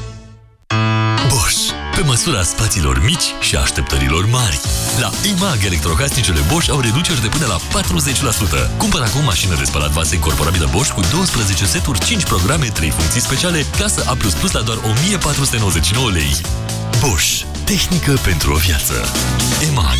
Bosch. Pe măsura spațiilor mici și așteptărilor mari. La EMAG, electrocasnicele Bosch au reduceri de până la 40%. Cumpără acum mașină de spălat vase incorporabilă Bosch cu 12 seturi, 5 programe, 3 funcții speciale, clasă A++ la doar 1499 lei. Bosch. Tehnică pentru o viață. EMAG.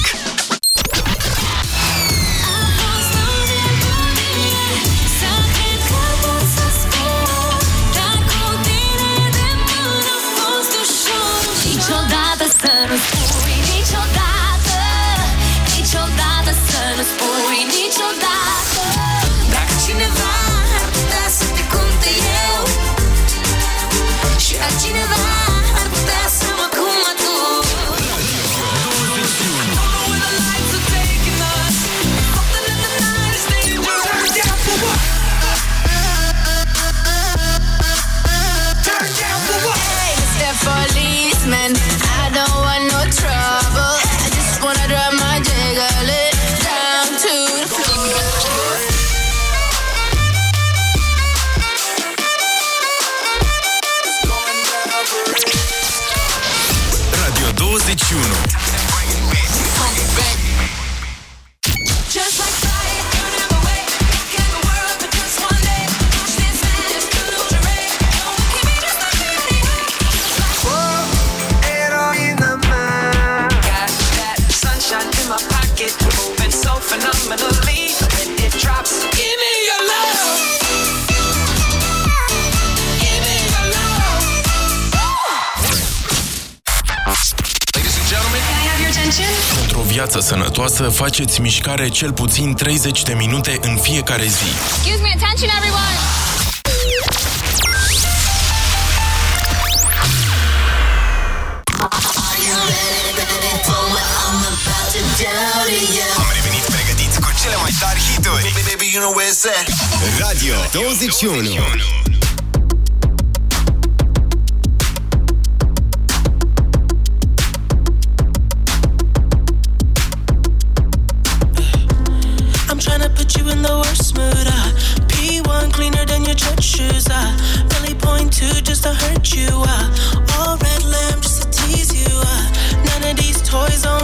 Să nu spui niciodată Niciodată să nu spui niciodată. Dacă cineva ar putea să te cunte eu Și altcineva Pentru o viață sănătoasă, faceți mișcare cel puțin 30 de minute în fiecare zi. Excuse me, attention everyone! Are you ready, ready? Baby, you know where it's at. Radio 21 I'm trying to put you in the worst mood uh. P1 cleaner than your church shoes I Belly point two just to hurt you I All red lamb just to tease you. Uh. None of these toys on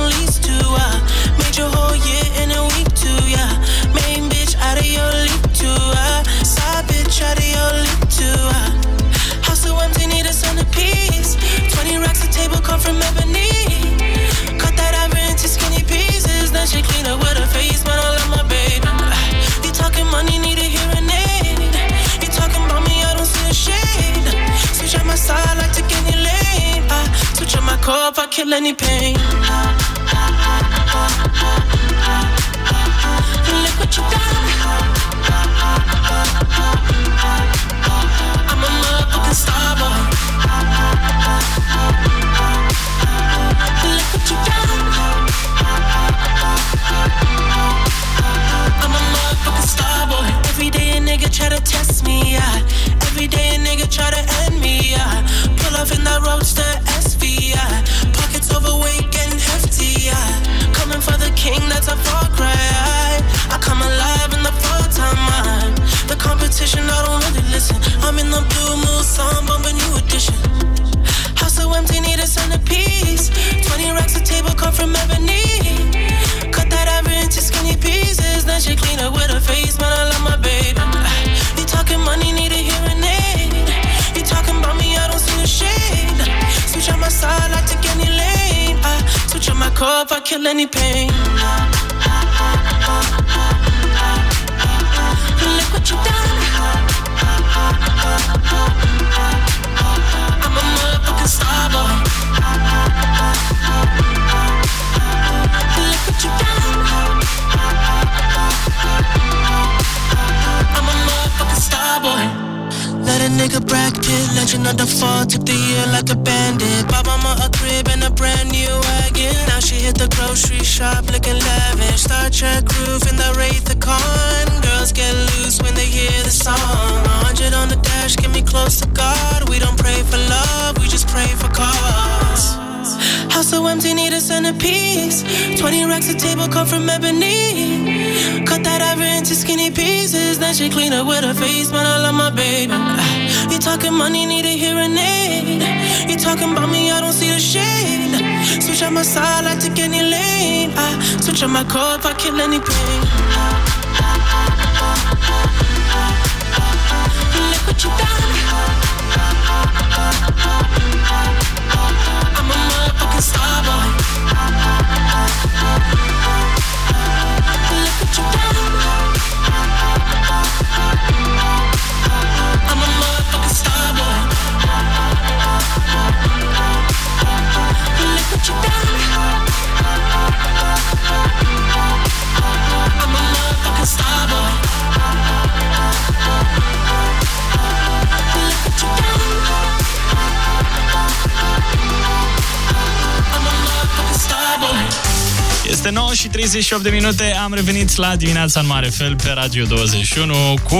28 de minute am revenit la dimineața în mare fel pe Radio 21 cu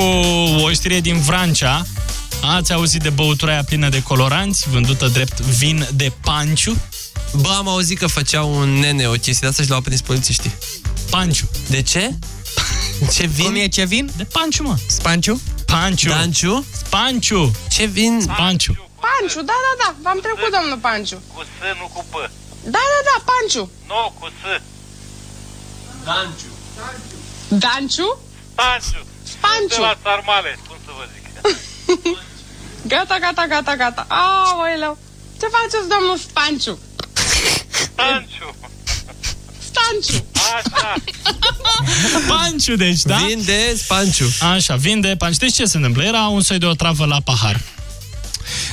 o știre din Franța. Ați auzit de băutura aia plină de coloranți, vândută drept vin de panciu? Bă, am auzit că făcea un nene o chestie de asta și l-au prins polițiștii. Panciu. De ce? Ce vin? Cum e ce vin? De panciu, mă. Spanciu? Panciu. Danciu? Spanciu. Ce vin? Panciu. Panciu, da, da, da. V-am trecut, domnul Panciu. Cu S, nu cu P. Da, da, da, Panciu. Nu, cu S. Danciu. Danciu? Panciu. Panciu. De la sarmale, cum să vă zic. Gata, gata, gata, gata. Aoleu. Ce faceți, domnul Spanciu? Stanciu. Stanciu. Așa. Panciu, deci, da? Vinde spanciu. Așa, vinde panciu. Deci ce se întâmplă? Era un soi de o travă la pahar.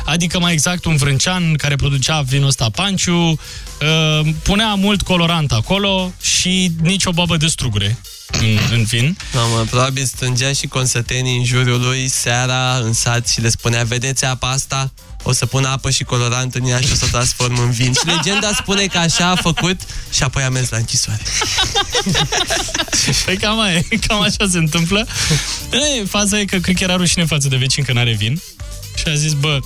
Adică mai exact un vrâncean care producea vinul ăsta panciu, uh, punea mult colorant acolo și nici o babă de strugure în, în vin. Mamă, probabil strângea și consătenii în jurul lui seara în sat și le spunea, vedeți apa asta? O să pun apă și colorant în ea și o să o transform în vin. Și legenda spune că așa a făcut și apoi a mers la închisoare. Păi cam, aia, e, cam așa se întâmplă. E, faza e că cred că era rușine față de vecin că n-are vin. Și a zis, bă,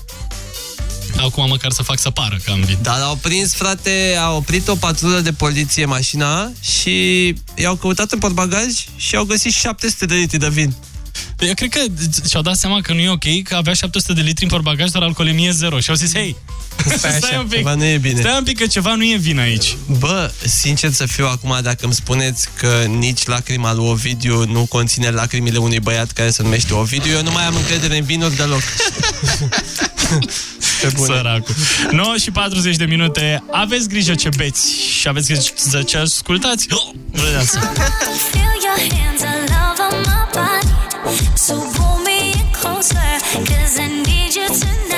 acum măcar să fac să pară că am vin. Dar au prins, frate, a oprit o patrulă de poliție mașina și i-au căutat în portbagaj și au găsit 700 de litri de vin. Eu cred că și-au dat seama că nu e ok, că avea 700 de litri în portbagaj, dar alcoolemie zero. Și au zis, hei, stai, așa, un pic, ceva nu e bine. stai un pic că ceva nu e vin aici. Bă, sincer să fiu acum, dacă îmi spuneți că nici lacrima lui Ovidiu nu conține lacrimile unui băiat care se numește Ovidiu, eu nu mai am încredere în vinuri deloc. Pe bune. Săracul. 9 și 40 de minute. Aveți grijă ce beți și aveți grijă ce ascultați. Oh, vedeți. Feel your hands all over my body. So pull me in closer, cause I need you tonight.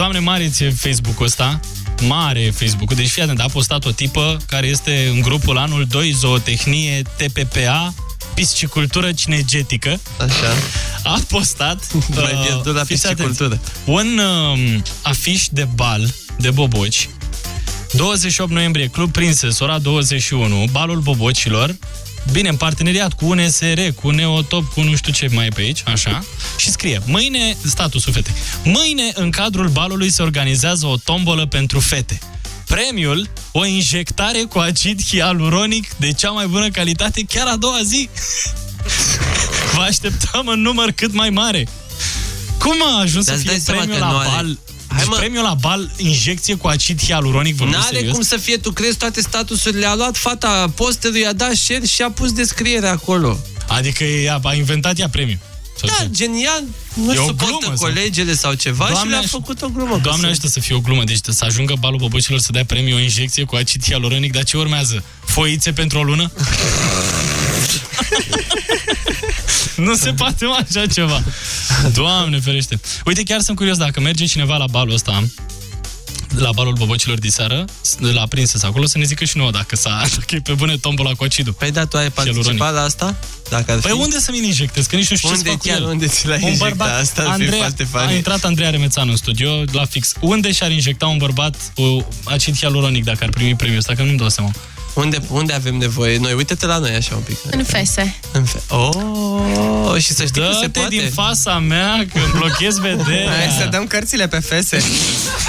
Doamne, mare ți Facebook-ul ăsta. Mare Facebook-ul. Deci fii atent, a postat o tipă care este în grupul anul 2 Zootehnie TPPA piscicultură cinegetică Așa. a postat Mai uh, pierdut la fiți atenți, piscicultură. un um, afiș de bal de boboci 28 noiembrie, Club Prinses, ora 21, balul bobocilor, bine, în parteneriat cu UNSR, cu Neotop, cu nu știu ce mai e pe aici, așa, și scrie, mâine, statusul fete, mâine în cadrul balului se organizează o tombolă pentru fete. Premiul, o injectare cu acid hialuronic de cea mai bună calitate chiar a doua zi. Vă așteptăm în număr cât mai mare. Cum a ajuns Dar să îți fie dai seama premiul că la nu are- bal? Hai, Deci mă. premiul la bal, injecție cu acid hialuronic, vorbim N-are serios? cum să fie, tu crezi toate statusurile. A luat fata posterul, i-a dat share și a pus descriere acolo. Adică ea a inventat ea premiu. Sau Da, ce? genial. Nu E o suportă glumă, sau- colegele sau ceva și le-a aș- făcut o glumă. că Doamne să- ajută să fie o glumă, deci să ajungă balul bobocilor să dea premiu o injecție cu acid hialuronic, dar ce urmează? Foițe pentru o lună? nu se poate mă, așa ceva. Doamne ferește. Uite, chiar sunt curios dacă merge cineva la balul ăsta, la balul bobocilor de seară, la prinses acolo, să ne zică și nouă dacă, s-a, dacă e pe bune tombola cu acidul. Păi da, tu ai participat la asta? Dacă ar Păi fi? unde să mi injectez? Că nici nu știu ce Unde să fac chiar, cu el. unde ți l-ai Un injecta? bărbat, Asta ar fi Andreea, foarte funny. A intrat Andreea Remețan în studio, la fix. Unde și-ar injecta un bărbat cu acid hialuronic dacă ar primi premiul ăsta? Că nu-mi dau seama. Unde, unde avem nevoie? Noi, uite-te la noi așa un pic. În fese. În fe- oh, și să știi că se Dă-te poate. din fața mea că îmi blochez vederea. Hai să dăm cărțile pe fese.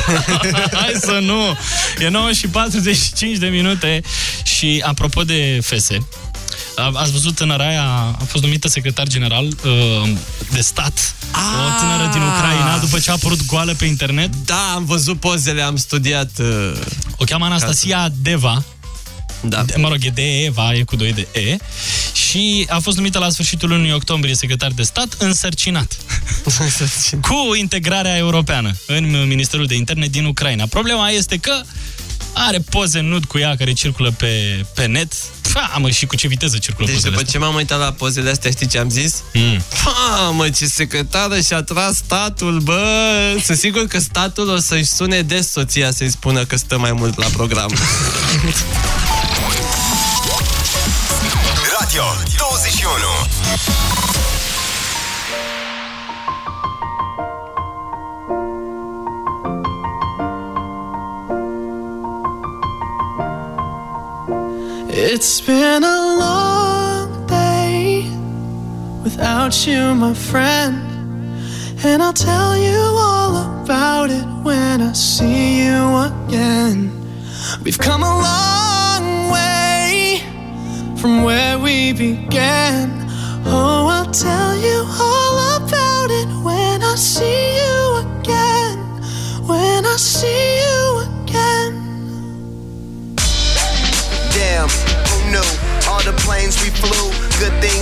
Hai să nu! E 9 și 45 de minute și apropo de fese, a- ați văzut tânăra aia, a fost numită secretar general uh, de stat, o tânără din Ucraina, după ce a apărut goală pe internet. Da, am văzut pozele, am studiat... Uh, o cheamă Anastasia Deva. Da. Mă rog, e de Eva, e cu 2 de E. Și a fost numită la sfârșitul lunii octombrie secretar de stat însărcinat. cu integrarea europeană în Ministerul de Interne din Ucraina. Problema este că are poze nud cu ea care circulă pe, pe net. Pa, mă, și cu ce viteză circulă Deci pozele după astea. ce m-am uitat la pozele astea, știi ce am zis? Mm. Mamă, ce secretară și-a tras statul, bă! Sunt sigur că statul o să-și sune des soția să-i spună că stă mai mult la program. Radio 21 It's been a long day without you, my friend. And I'll tell you all about it when I see you again. We've come a long from where we began. Oh, I'll tell you all about it when I see you again. When I see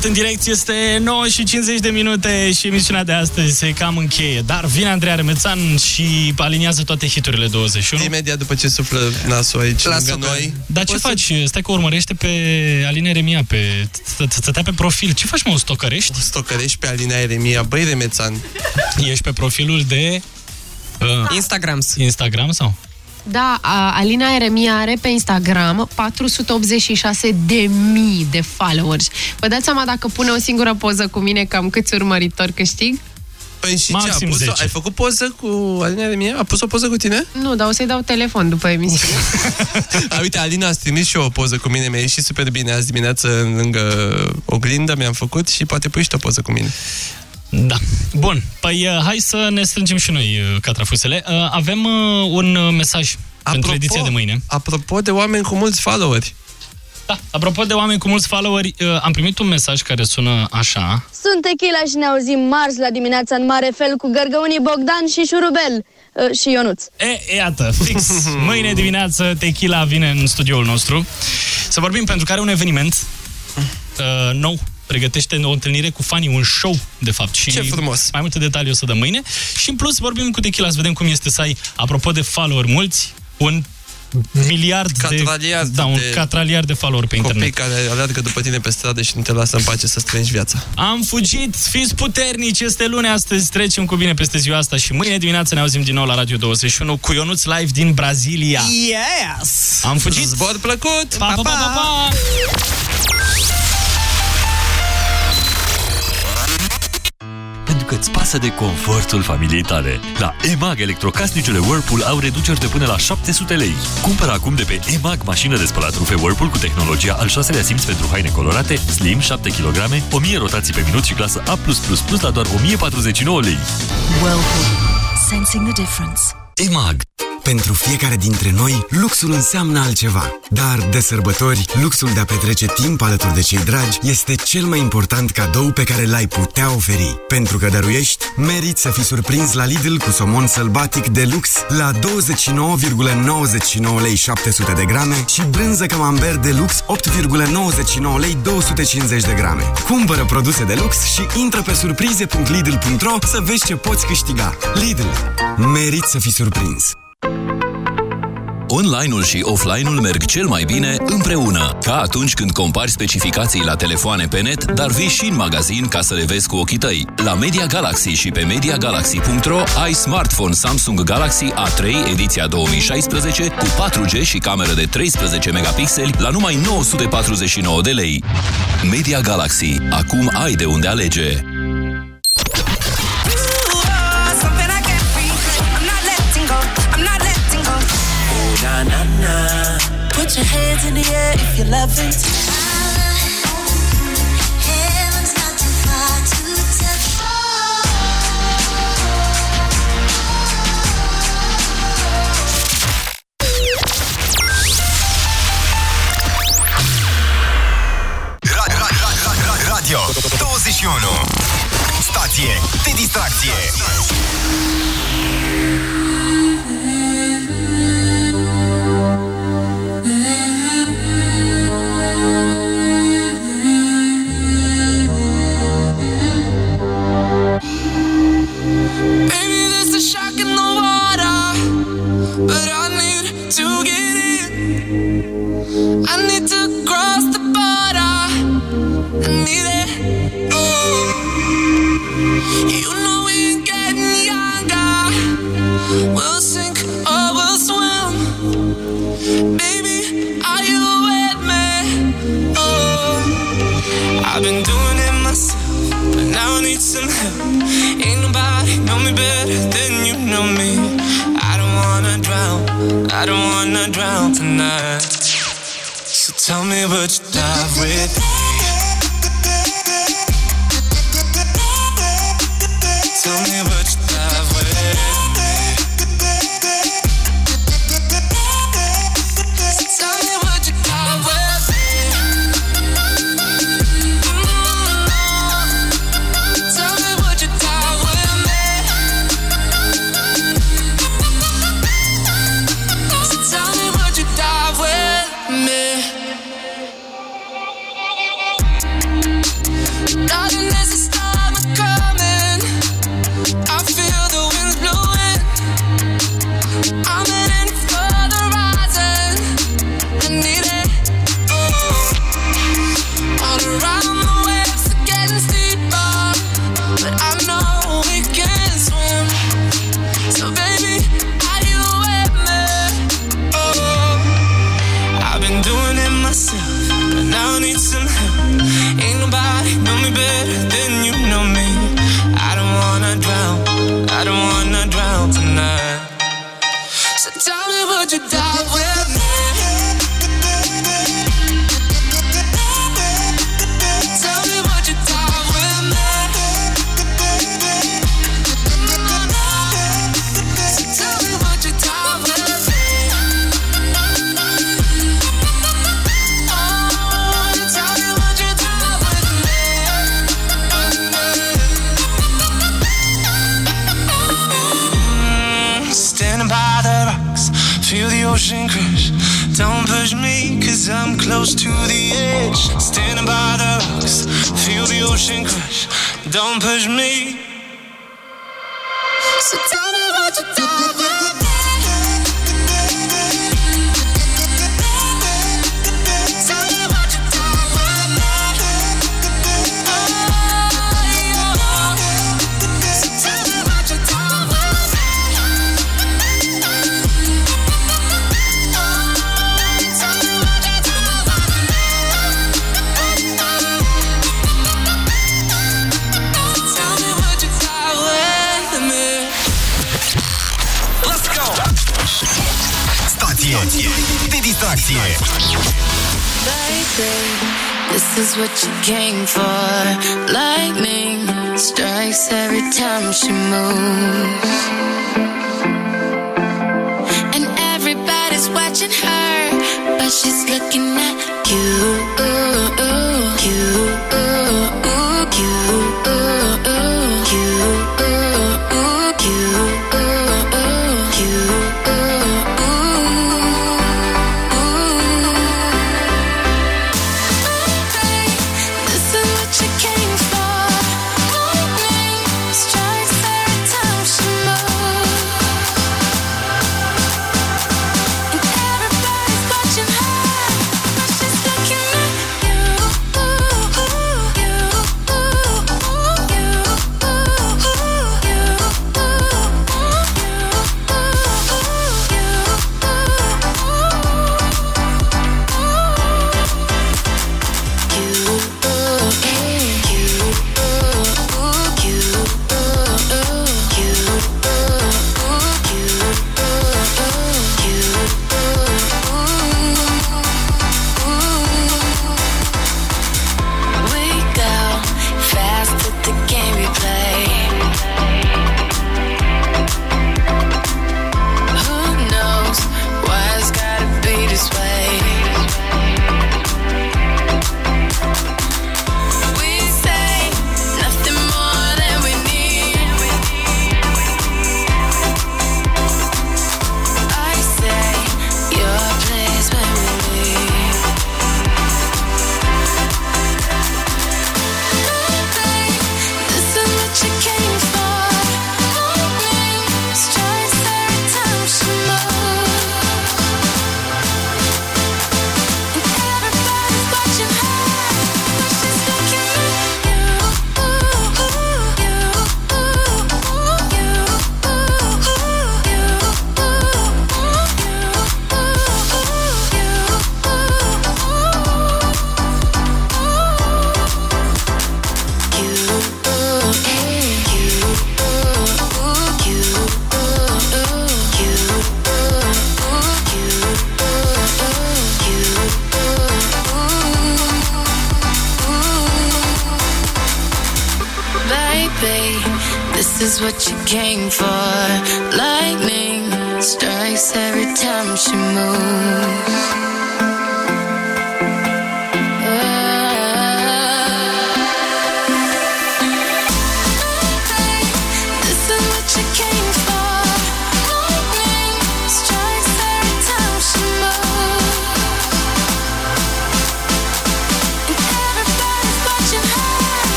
revenit în direct, este 9 și 50 de minute și emisiunea de astăzi se cam încheie. Dar vine Andreea Remețan și aliniază toate hiturile 21. Imediat după ce suflă nasul aici La lângă super. noi. Dar ce Poți să- faci? Stai că urmărește pe Aline Remia, pe stătea pe profil. Ce faci, mă, o stocărești? Stocărești pe Alina Eremia. Băi, Remețan. Ești pe profilul de... Uh, Instagram. Instagram sau? Da, a- Alina Eremia are pe Instagram 486 de mii de followers. Vă dați seama dacă pune o singură poză cu mine, cam câți urmăritori câștig? Păi și ce, Maxim a pus 10. Ai făcut poză cu Alina Eremia? A pus o poză cu tine? Nu, dar o să-i dau telefon după emisiune. A, uite, Alina a trimis și eu o poză cu mine, mi-a ieșit super bine azi dimineață lângă oglindă, mi-am făcut și poate pui și tu o poză cu mine. Da. Bun, păi uh, hai să ne strângem și noi uh, catrafusele. Uh, Avem uh, un uh, mesaj pentru ediția de mâine. Apropo de oameni cu mulți followeri. Da, apropo de oameni cu mulți followeri, uh, am primit un mesaj care sună așa. Sunt Tequila și ne auzim marți la dimineața în mare fel cu gărgăunii Bogdan și Șurubel uh, și Ionuț. E, iată, fix mâine dimineață Tequila vine în studioul nostru să vorbim pentru că are un eveniment uh, nou pregătește o întâlnire cu fanii, un show, de fapt. Și Ce frumos! Mai multe detalii o să dăm mâine. Și în plus vorbim cu Tequila, să vedem cum este să ai, apropo de follower mulți, un miliard Catraliard de, da, un de catraliar de follower pe Copii internet. care alergă după tine pe stradă și nu te lasă în pace să strângi viața. Am fugit, fiți puternici, este luni astăzi, trecem cu bine peste ziua asta și mâine dimineață ne auzim din nou la Radio 21 cu Ionuț live din Brazilia. Yes! Am fugit! Zbor plăcut! Pa, pa, pa, pa, pa! Că îți pasă de confortul familiei tale. La EMAG, electrocasnicele Whirlpool au reduceri de până la 700 lei. Cumpără acum de pe EMAG mașină de spălat rufe Whirlpool cu tehnologia al șaselea simț pentru haine colorate, slim, 7 kg, 1000 rotații pe minut și clasă A+++ la doar 1049 lei. Whirlpool. Sensing the difference. EMAG. Pentru fiecare dintre noi, luxul înseamnă altceva. Dar, de sărbători, luxul de a petrece timp alături de cei dragi este cel mai important cadou pe care l-ai putea oferi. Pentru că dăruiești, meriți să fii surprins la Lidl cu somon sălbatic de lux la 29,99 lei 700 de grame și brânză camembert de lux 8,99 lei 250 de grame. Cumpără produse de lux și intră pe surprize.lidl.ro să vezi ce poți câștiga. Lidl. Meriți să fii surprins. Online-ul și offline-ul merg cel mai bine împreună, ca atunci când compari specificații la telefoane pe net, dar vii și în magazin ca să le vezi cu ochii tăi. La Media Galaxy și pe MediaGalaxy.ro ai smartphone Samsung Galaxy A3 ediția 2016 cu 4G și cameră de 13 megapixeli la numai 949 de lei. Media Galaxy. Acum ai de unde alege. Na na na. Put your hands in the air if you're loving. Heaven's not too far to touch. Ra- ra- ra- ra- ra- Radio 21 Stație de distracție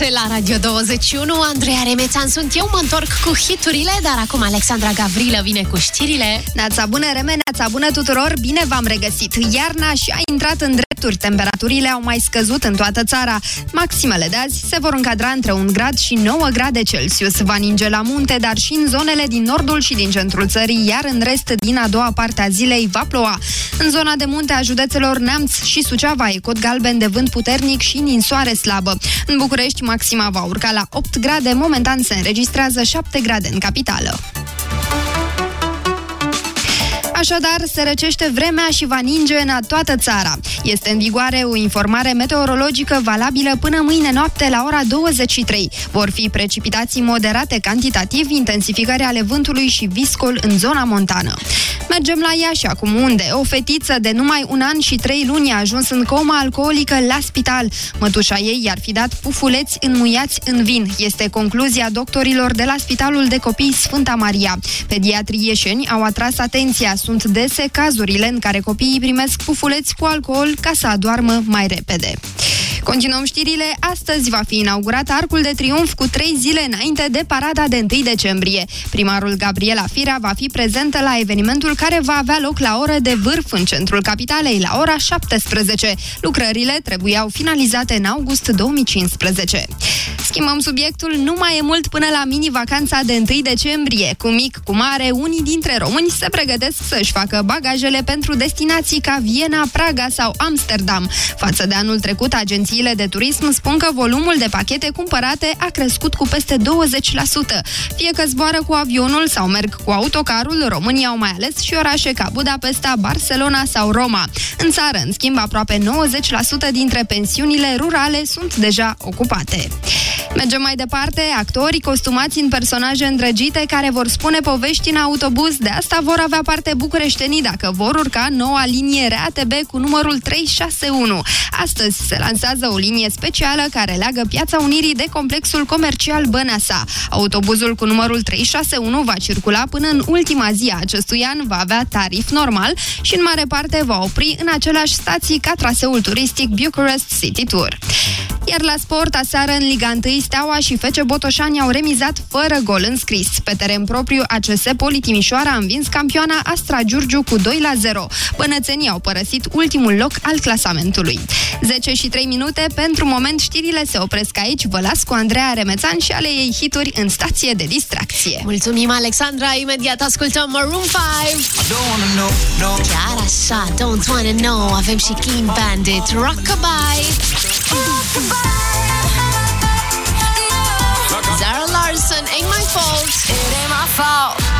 ora 10 la Radio 21 Andreea Remețan sunt eu, mă întorc cu hiturile Dar acum Alexandra Gavrilă vine cu știrile Neața bună, Reme, neața bună tuturor, bine v-am regăsit. Iarna și-a intrat în drepturi, temperaturile au mai scăzut în toată țara. Maximele de azi se vor încadra între 1 grad și 9 grade Celsius. Va ninge la munte, dar și în zonele din nordul și din centrul țării, iar în rest din a doua parte a zilei va ploua. În zona de munte a județelor Neamț și Suceava e cod galben de vânt puternic și ninsoare slabă. În București, maxima va urca la 8 grade, momentan se înregistrează 7 grade în capitală. Așadar, se răcește vremea și va ninge în toată țara. Este în vigoare o informare meteorologică valabilă până mâine noapte la ora 23. Vor fi precipitații moderate cantitativ, intensificări ale vântului și viscol în zona montană. Mergem la Iași acum, unde o fetiță de numai un an și trei luni a ajuns în coma alcoolică la spital. Mătușa ei i-ar fi dat pufuleți înmuiați în vin. Este concluzia doctorilor de la Spitalul de Copii Sfânta Maria. Pediatrii ieșeni au atras atenția. Sunt dese cazurile în care copiii primesc pufuleți cu alcool ca să adoarmă mai repede. Continuăm știrile. Astăzi va fi inaugurat Arcul de Triunf cu trei zile înainte de parada de 1 decembrie. Primarul Gabriela Firea va fi prezentă la evenimentul care va avea loc la oră de vârf în centrul capitalei, la ora 17. Lucrările trebuiau finalizate în august 2015. Schimbăm subiectul, nu mai e mult până la mini-vacanța de 1 decembrie. Cu mic, cu mare, unii dintre români se pregătesc să-și facă bagajele pentru destinații ca Viena, Praga sau Amsterdam. Față de anul trecut, agențiile de turism spun că volumul de pachete cumpărate a crescut cu peste 20%. Fie că zboară cu avionul sau merg cu autocarul, românii au mai ales și orașe ca Budapesta, Barcelona sau Roma. În țară, în schimb, aproape 90% dintre pensiunile rurale sunt deja ocupate. Mergem mai departe, actorii costumați în personaje îndrăgite care vor spune povești în autobuz, de asta vor avea parte bucureștenii dacă vor urca noua linie RATB cu numărul 361. Astăzi se lansează o linie specială care leagă Piața Unirii de complexul comercial Băneasa. Autobuzul cu numărul 361 va circula până în ultima zi a acestui an, va avea tarif normal și în mare parte va opri în aceleași stații ca traseul turistic Bucharest City Tour. Iar la sport, aseară în Liga 1, Steaua și Fece Botoșani au remizat fără gol înscris. Pe teren propriu, ACS Poli Timișoara a învins campioana Astra Giurgiu cu 2 la 0. Bănățenii au părăsit ultimul loc al clasamentului. 10 și 3 minute, pentru moment știrile se opresc aici. Vă las cu Andreea Remețan și ale ei hituri în stație de distracție. Mulțumim, Alexandra! Imediat ascultăm Maroon 5! Chiar așa, Don't Wanna Know, avem și Clean Bandit, Rockabye! Zara Larson, Ain't My Fault! It ain't my fault.